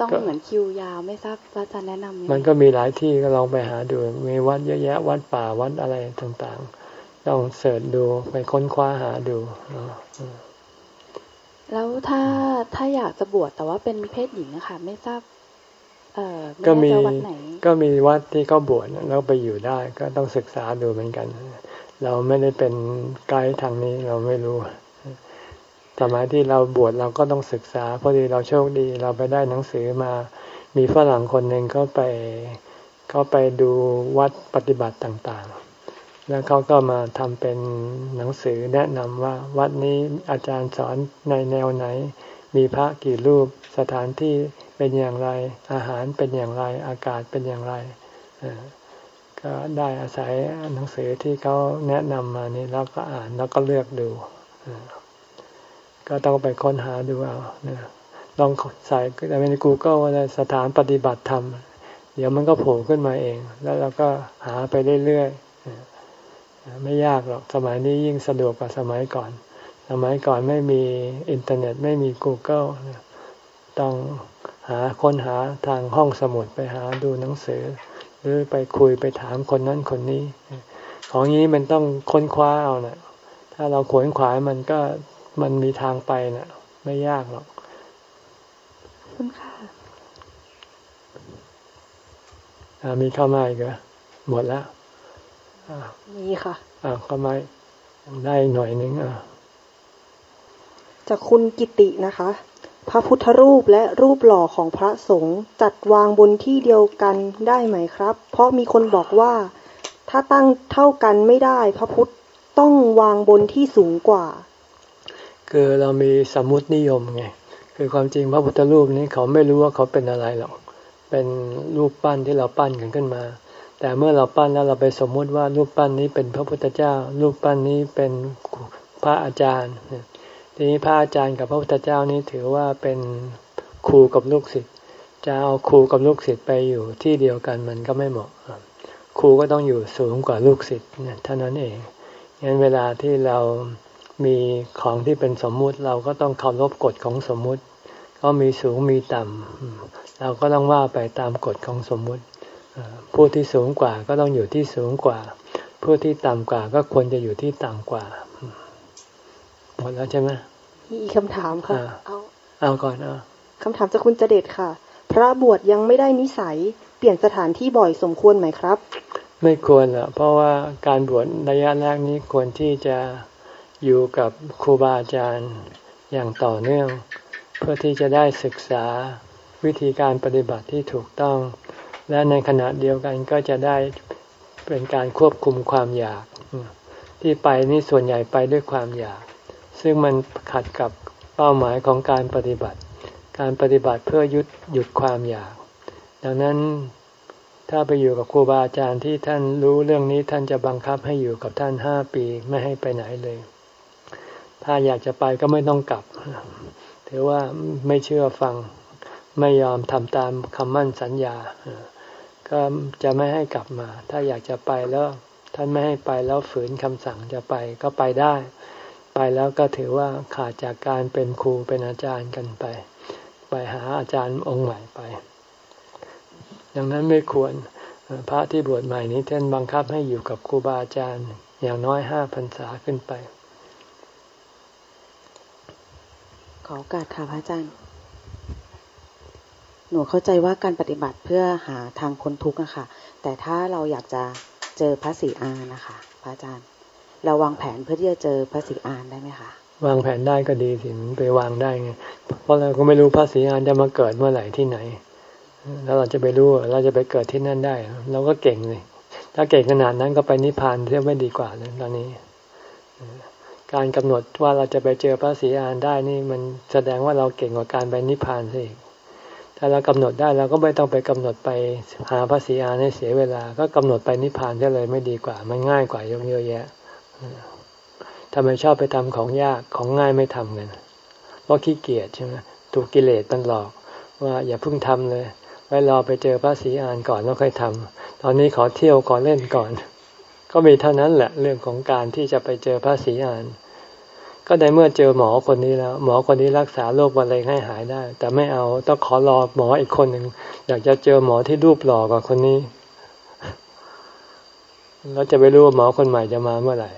ต้องเหมือนคิวยาวไม่ทราบพระอาจารย์แนะนำมันก็มีหลายที่ก็ลองไปหาดู มีวัดเยอะแยะวัดป่าวัดอะไรต่างๆ ต้องเสิร์ชดูไปค้นคว้าหาดูแล้วถ้าถ้าอยากจะบวชแต่ว่าเป็นเพศหญิงนะคะไม่ทราบก็มีก็มีวัดที่เขาบวชแล้วไปอยู่ได้ก็ต้องศึกษาดูเหมือนกัน เราไม่ได้เป็นไกด์ทางนี้เราไม่รู้ สมัยที่เราบวชเราก็ต้องศึกษาพอดีเราโชคดีเราไปได้หนังสือมา มีฝรั่งคนหนึ่งเขาไปเขาไปดูวัดปฏิบัติต่างๆ แล้วเขาก็มาทำเป็นหนังสือแนะนำว่าวัดนี้อาจารย์สอนในแนวไหน มีพระกี่รูปสถานที่เป็นอย่างไร อาหารเป็นอย่างไรอากาศเป็นอย่างไรก็ได้อาศัยหนังสือที่เขาแนะนำมานี่แล้วก็อ่านแล้วก็เลือกดู ก็ต้องไปค้นหาดูเอาลองใส่แต่ใน Google ว่าสถานปฏิบัติธรรม เดี๋ยวมันก็โผล่ขึ้นมาเอง แล้วเราก็หาไปเรื่อยๆ ไม่ยากหรอก สมัยนี้ยิ่งสะดวกกว่าสมัยก่อน สมัยก่อนไม่มีอินเทอร์เน็ตไม่มี Google ต้องหาค้นหาทางห้องสมุดไปหาดูหนังสือ หรือไปคุยไปถามคนนั้นคนนี้ ของนี้มันต้องค้นคว้าเอานะ่ะถ้าเราขวนขวายมันก็ มันมีทางไปนะ่ะ ไม่ยากหรอกคุณค่ะมีเข้ามาอีกเหรอหมดแล้วมีค่ะอ่าเข้ามาได้หน่อยนึงอ่าจากคุณกิตินะคะ พระพุทธรูปและรูปหล่อของพระสงฆ์จัดวางบนที่เดียวกันได้ไหมครับ เพราะมีคนบอกว่า ถ้าตั้งเท่ากันไม่ได้ พระพุทธต้องวางบนที่สูงกว่า คือเรามีสมมตินิยมไงคือความจริงพระพุทธรูปนี้เขาไม่รู้ว่าเขาเป็นอะไรหรอกเป็นรูปปั้นที่เราปั้นกันขึ้นมา แต่เมื่อเราปั้นแล้วเราไปสมมุติว่ารูปปั้นนี้เป็นพระพุทธเจ้า รูปปั้นนี้เป็นพระอาจารย์ทีนี้พระอาจารย์กับพระพุทธเจ้านี้ถือว่าเป็นครูกับลูกศิษย์จะเอาครูกับลูกศิษย์ไปอยู่ที่เดียวกันมันก็ไม่เหมาะครูก็ต้องอยู่สูงกว่าลูกศิษย์เท่านั้นเองงั้นเวลาที่เรา มีของที่เป็นสมมุติเราก็ต้องเคารพกฎของสมมุติ ก็มีสูงมีต่ำเราก็ต้องว่าไปตามกฎของสมมุติผู้ที่สูงกว่าก็ต้องอยู่ที่สูงกว่า ผู้ที่ต่ำกว่าก็ควรจะอยู่ที่ต่ำกว่าหมดแล้วใช่ไหมมีคำถามค่ะ เอาเอาก่อนเอาคำถามจากคุณจเดชค่ะ พระบวชยังไม่ได้นิสัย เปลี่ยนสถานที่บ่อยสมควรไหมครับ ไม่ควรอะเพราะว่าการบวชระยะแรกนี้ควรที่จะ อยู่กับครูบาอาจารย์อย่างต่อเนื่อง เพื่อที่จะได้ศึกษาวิธีการปฏิบัติที่ถูกต้อง และในขณะเดียวกันก็จะได้เป็นการควบคุมความอยาก ที่ไปนี่ส่วนใหญ่ไปด้วยความอยาก ซึ่งมันขัดกับเป้าหมายของการปฏิบัติ การปฏิบัติเพื่อยุดหยุดความอยาก ดังนั้นถ้าไปอยู่กับครูบาอาจารย์ที่ท่านรู้เรื่องนี้ท่านจะบังคับให้อยู่กับท่านห้าปีไม่ให้ไปไหนเลย ถ้าอยากจะไปก็ไม่ต้องกลับ ถือว่าไม่เชื่อฟังไม่ยอมทำตามคำมั่นสัญญา ก็จะไม่ให้กลับมา ถ้าอยากจะไปแล้วท่านไม่ให้ไปแล้วฝืนคำสั่งจะไปก็ไปได้ ไปแล้วก็ถือว่าขาดจากการเป็นครูเป็นอาจารย์กันไป ไปหาอาจารย์องค์ใหม่ไป ดังนั้นไม่ควรพระที่บวชใหม่นี้ท่านบังคับให้อยู่กับครูบาอาจารย์อย่างน้อยห้าพรรษาขึ้นไป ขอโอกาสค่ะพระอาจารย์ หนูเข้าใจว่าการปฏิบัติเพื่อหาทางพ้นทุกข์นะคะแต่ถ้าเราอยากจะเจอพระศรีอานนะคะ พระอาจารย์ เราวางแผนเพื่อที่จะเจอพระศรีอานได้ไหมคะ วางแผนได้ก็ดีสิมันไปวางได้ไง เพราะเราก็ไม่รู้พระศรีอานจะมาเกิดเมื่อไหร่ที่ไหน แล้วเราจะไปรู้ เราจะไปเกิดที่นั่นได้ เราก็เก่งเลย ถ้าเก่งขนาดนั้นก็ไปนิพพานเทียบไม่ดีกว่าเลยตอนนี้ การกำหนดว่าเราจะไปเจอพระศรีอานได้นี่มันแสดงว่าเราเก่งกว่าการไปนิพพานสิถ้าเรากำหนดได้เราก็ไม่ต้องไปกำหนดไปหาพระศรีอานให้เสียเวลา ก็กำหนดไปนิพพานได้เลยไม่ดีกว่า มันง่ายกว่าเยอะแยะทำไมชอบไปทำของยากของง่ายไม่ทำกันเพราะขี้เกียจใช่ไหมถูกกิเลสมันหลอก ว่าอย่าเพิ่งทำเลย ไว้รอไปเจอพระศรีอานก่อนแล้วค่อยทำตอนนี้ขอเที่ยวขอนเล่นก่อน ก็มีเท่านั้นแหละเรื่องของการที่จะไปเจอพระศรีอาน ก็ในเมื่อเจอหมอคนนี้แล้ว หมอคนนี้รักษาโรคมะเร็งให้หายได้ แต่ไม่เอาต้องขอรอหมออีกคนหนึ่งอยากจะเจอหมอที่รูปหล่อกว่าคนนี้เราจะไปรู้ว่าหมอคนใหม่จะมาเมื่อไหร่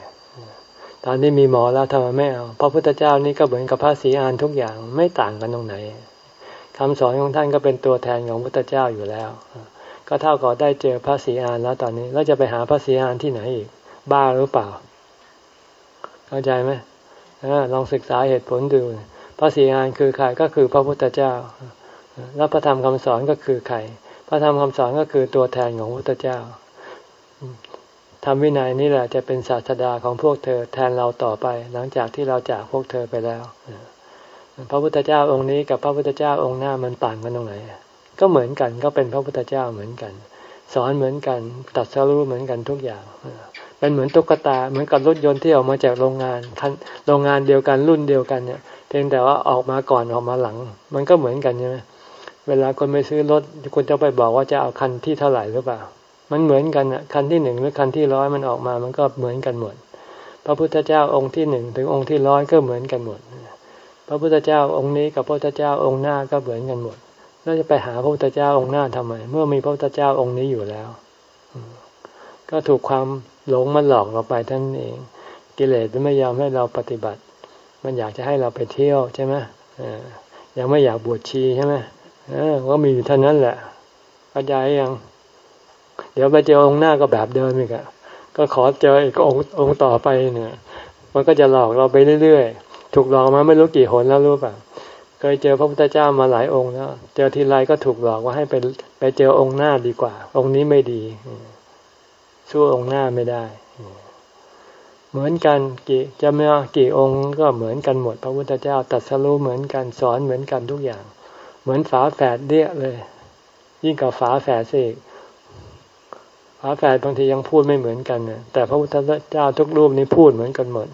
ตอนที่มีหมอแล้วทำไมไม่เอาพระพุทธเจ้านี่ก็เหมือนกับพระศรีอานทุกอย่างไม่ต่างกันตรงไหนคำสอนของท่านก็เป็นตัวแทนของพุทธเจ้าอยู่แล้ว ก็เท่ากับได้เจอพระศรีอานแล้วตอนนี้ แล้วจะไปหาพระศรีอานที่ไหนอีก บ้าหรือเปล่า เข้าใจไหม ลองศึกษาเหตุผลดู พระสีอานคือใครก็คือพระพุทธเจ้า แล้วพระธรรมคำสอนก็คือใคร พระธรรมคำสอนก็คือตัวแทนของพระพุทธเจ้าธรรมวินัยนี่แหละจะเป็นศาสดาของพวกเธอแทนเราต่อไป หลังจากที่เราจากพวกเธอไปแล้ว พระพุทธเจ้าองค์นี้กับพระพุทธเจ้าองค์หน้ามันต่างกันตรงไหนก็เหมือนกันก็เป็นพระพุทธเจ้าเหมือนกัน สอนเหมือนกันตัดสรู้เหมือนกันทุกอย่าง เป็นเหมือนตุ๊กตา เหมือนกับรถยนต์ที่ออกมาจากโรงงานคันโรงงานเดียวกันรุ่นเดียวกันเนี่ยเพียงแต่ว่าออกมาก่อนออกมาหลัง มันก็เหมือนกันใช่ไหมเวลาคนไปซื้อรถคุณจะไปบอกว่าจะเอาคันที่เท่าไหร่หรือเปล่า มันเหมือนกันอะคันที่หนึ่งหรือคันที่ร้อยมันออกมา มันก็เหมือนกันหมด พระพุทธเจ้าองค์ที่หนึ่งถึงองค์ที่ร้อยก็เหมือนกันหมด พระพุทธเจ้าองค์นี้กับพระพุทธเจ้าองค์หน้าก็เหมือนกันหมดแล้วจะไปหาพระพุทธเจ้าองค์หน้าทำไม เมื่อมีพระพุทธเจ้าองค์นี้อยู่แล้ว ก็ถูกความ หลงมันหลอกเราไปท่านเอง กิเลสมันไม่ยอมให้เราปฏิบัติ มันอยากจะให้เราไปเที่ยวใช่ไหมยังไม่อยากบวชชีใช่ไหมก็มีอยู่เท่านั้นแหละเข้าใจยัง เดี๋ยวไปเจอองค์หน้าก็แบบเดิมอีกอะก็ขอเจออีกองค์องค์ต่อไปเนี่ย มันก็จะหลอกเราไปเรื่อยๆ ถูกหลอกมาไม่รู้กี่หนแล้วรู้ป่ะเคยเจอพระพุทธเจ้ามาหลายองค์แล้ว เจอทีไรก็ถูกหลอกว่าให้ไปไปเจอองค์หน้าดีกว่า องค์นี้ไม่ดี สู้องค์หน้าไม่ได้ เหมือนกันกี่จะไม่กี่องค์ก็เหมือนกันหมด พระพุทธเจ้าตัดสรู้เหมือนกันสอนเหมือนกันทุกอย่าง เหมือนฝาแฝดเดี้ยเลย ยิ่งกับฝาแฝดสิฝาแฝดบางทียังพูดไม่เหมือนกันนแต่พระพุทธเจ้าทุกรูปนี้พูดเหมือนกันหมด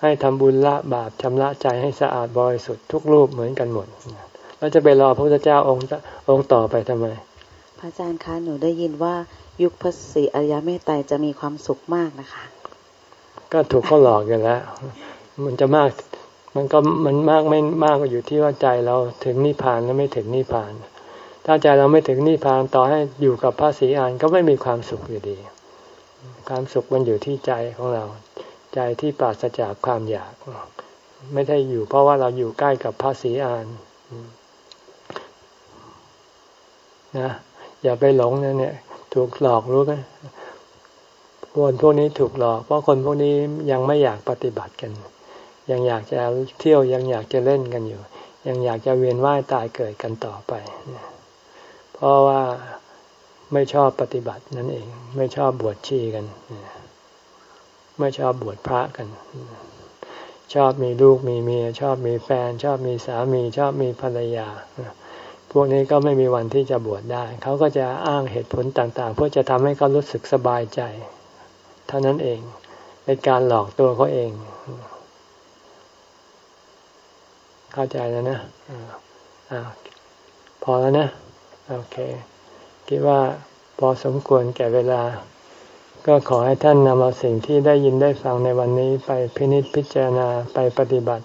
ให้ทำบุญละบาปชำระใจให้สะอาดบริสุทธิ์ทุกรูปเหมือนกันหมดแล้วจะไปรอพระพุทธเจ้าองค์องค์ต่อไปทำไมพระอาจารย์คะหนูได้ยินว่า ยุคพระศรีอริยเมตไตรจะมีความสุขมากนะคะ ก็ถูกเขาหลอกกันแล้ว มันจะมาก มันก็มันมากไม่มากก็อยู่ที่ว่าใจเราถึงนิพพานแล้วไม่ถึงนิพพาน ถ้าใจเราไม่ถึงนิพพานต่อให้อยู่กับพระศรีอานก็ไม่มีความสุขอยู่ดี ความสุขมันอยู่ที่ใจของเรา ใจที่ปราศจากความอยาก ไม่ได้อยู่เพราะว่าเราอยู่ใกล้กับพระศรีอานนะอย่าไปหลงนะเนี่ย ถูกหลอกรู้ไหมคนพวกนี้ถูกหลอก เพราะคนพวกนี้ยังไม่อยากปฏิบัติกัน ยังอยากจะเที่ยวยังอยากจะเล่นกันอยู่ ยังอยากจะเวียนว่ายตายเกิดกันต่อไป เพราะว่าไม่ชอบปฏิบัตินั่นเอง ไม่ชอบบวชชีกัน ไม่ชอบบวชพระกัน ชอบมีลูกมีเมียชอบมีแฟน ชอบมีสามี ชอบมีภรรยา พวกนี้ก็ไม่มีวันที่จะบวชได้ เขาก็จะอ้างเหตุผลต่างๆ เพื่อจะทำให้เขารู้สึกสบายใจ เท่านั้นเอง เป็นการหลอกตัวเขาเอง เข้าใจแล้วนะอ่าพอแล้วนะ โอเค คิดว่าพอสมควรแก่เวลา ก็ขอให้ท่านนำเอาสิ่งที่ได้ยินได้ฟังในวันนี้ไปพินิจพิจารณาไปปฏิบัติ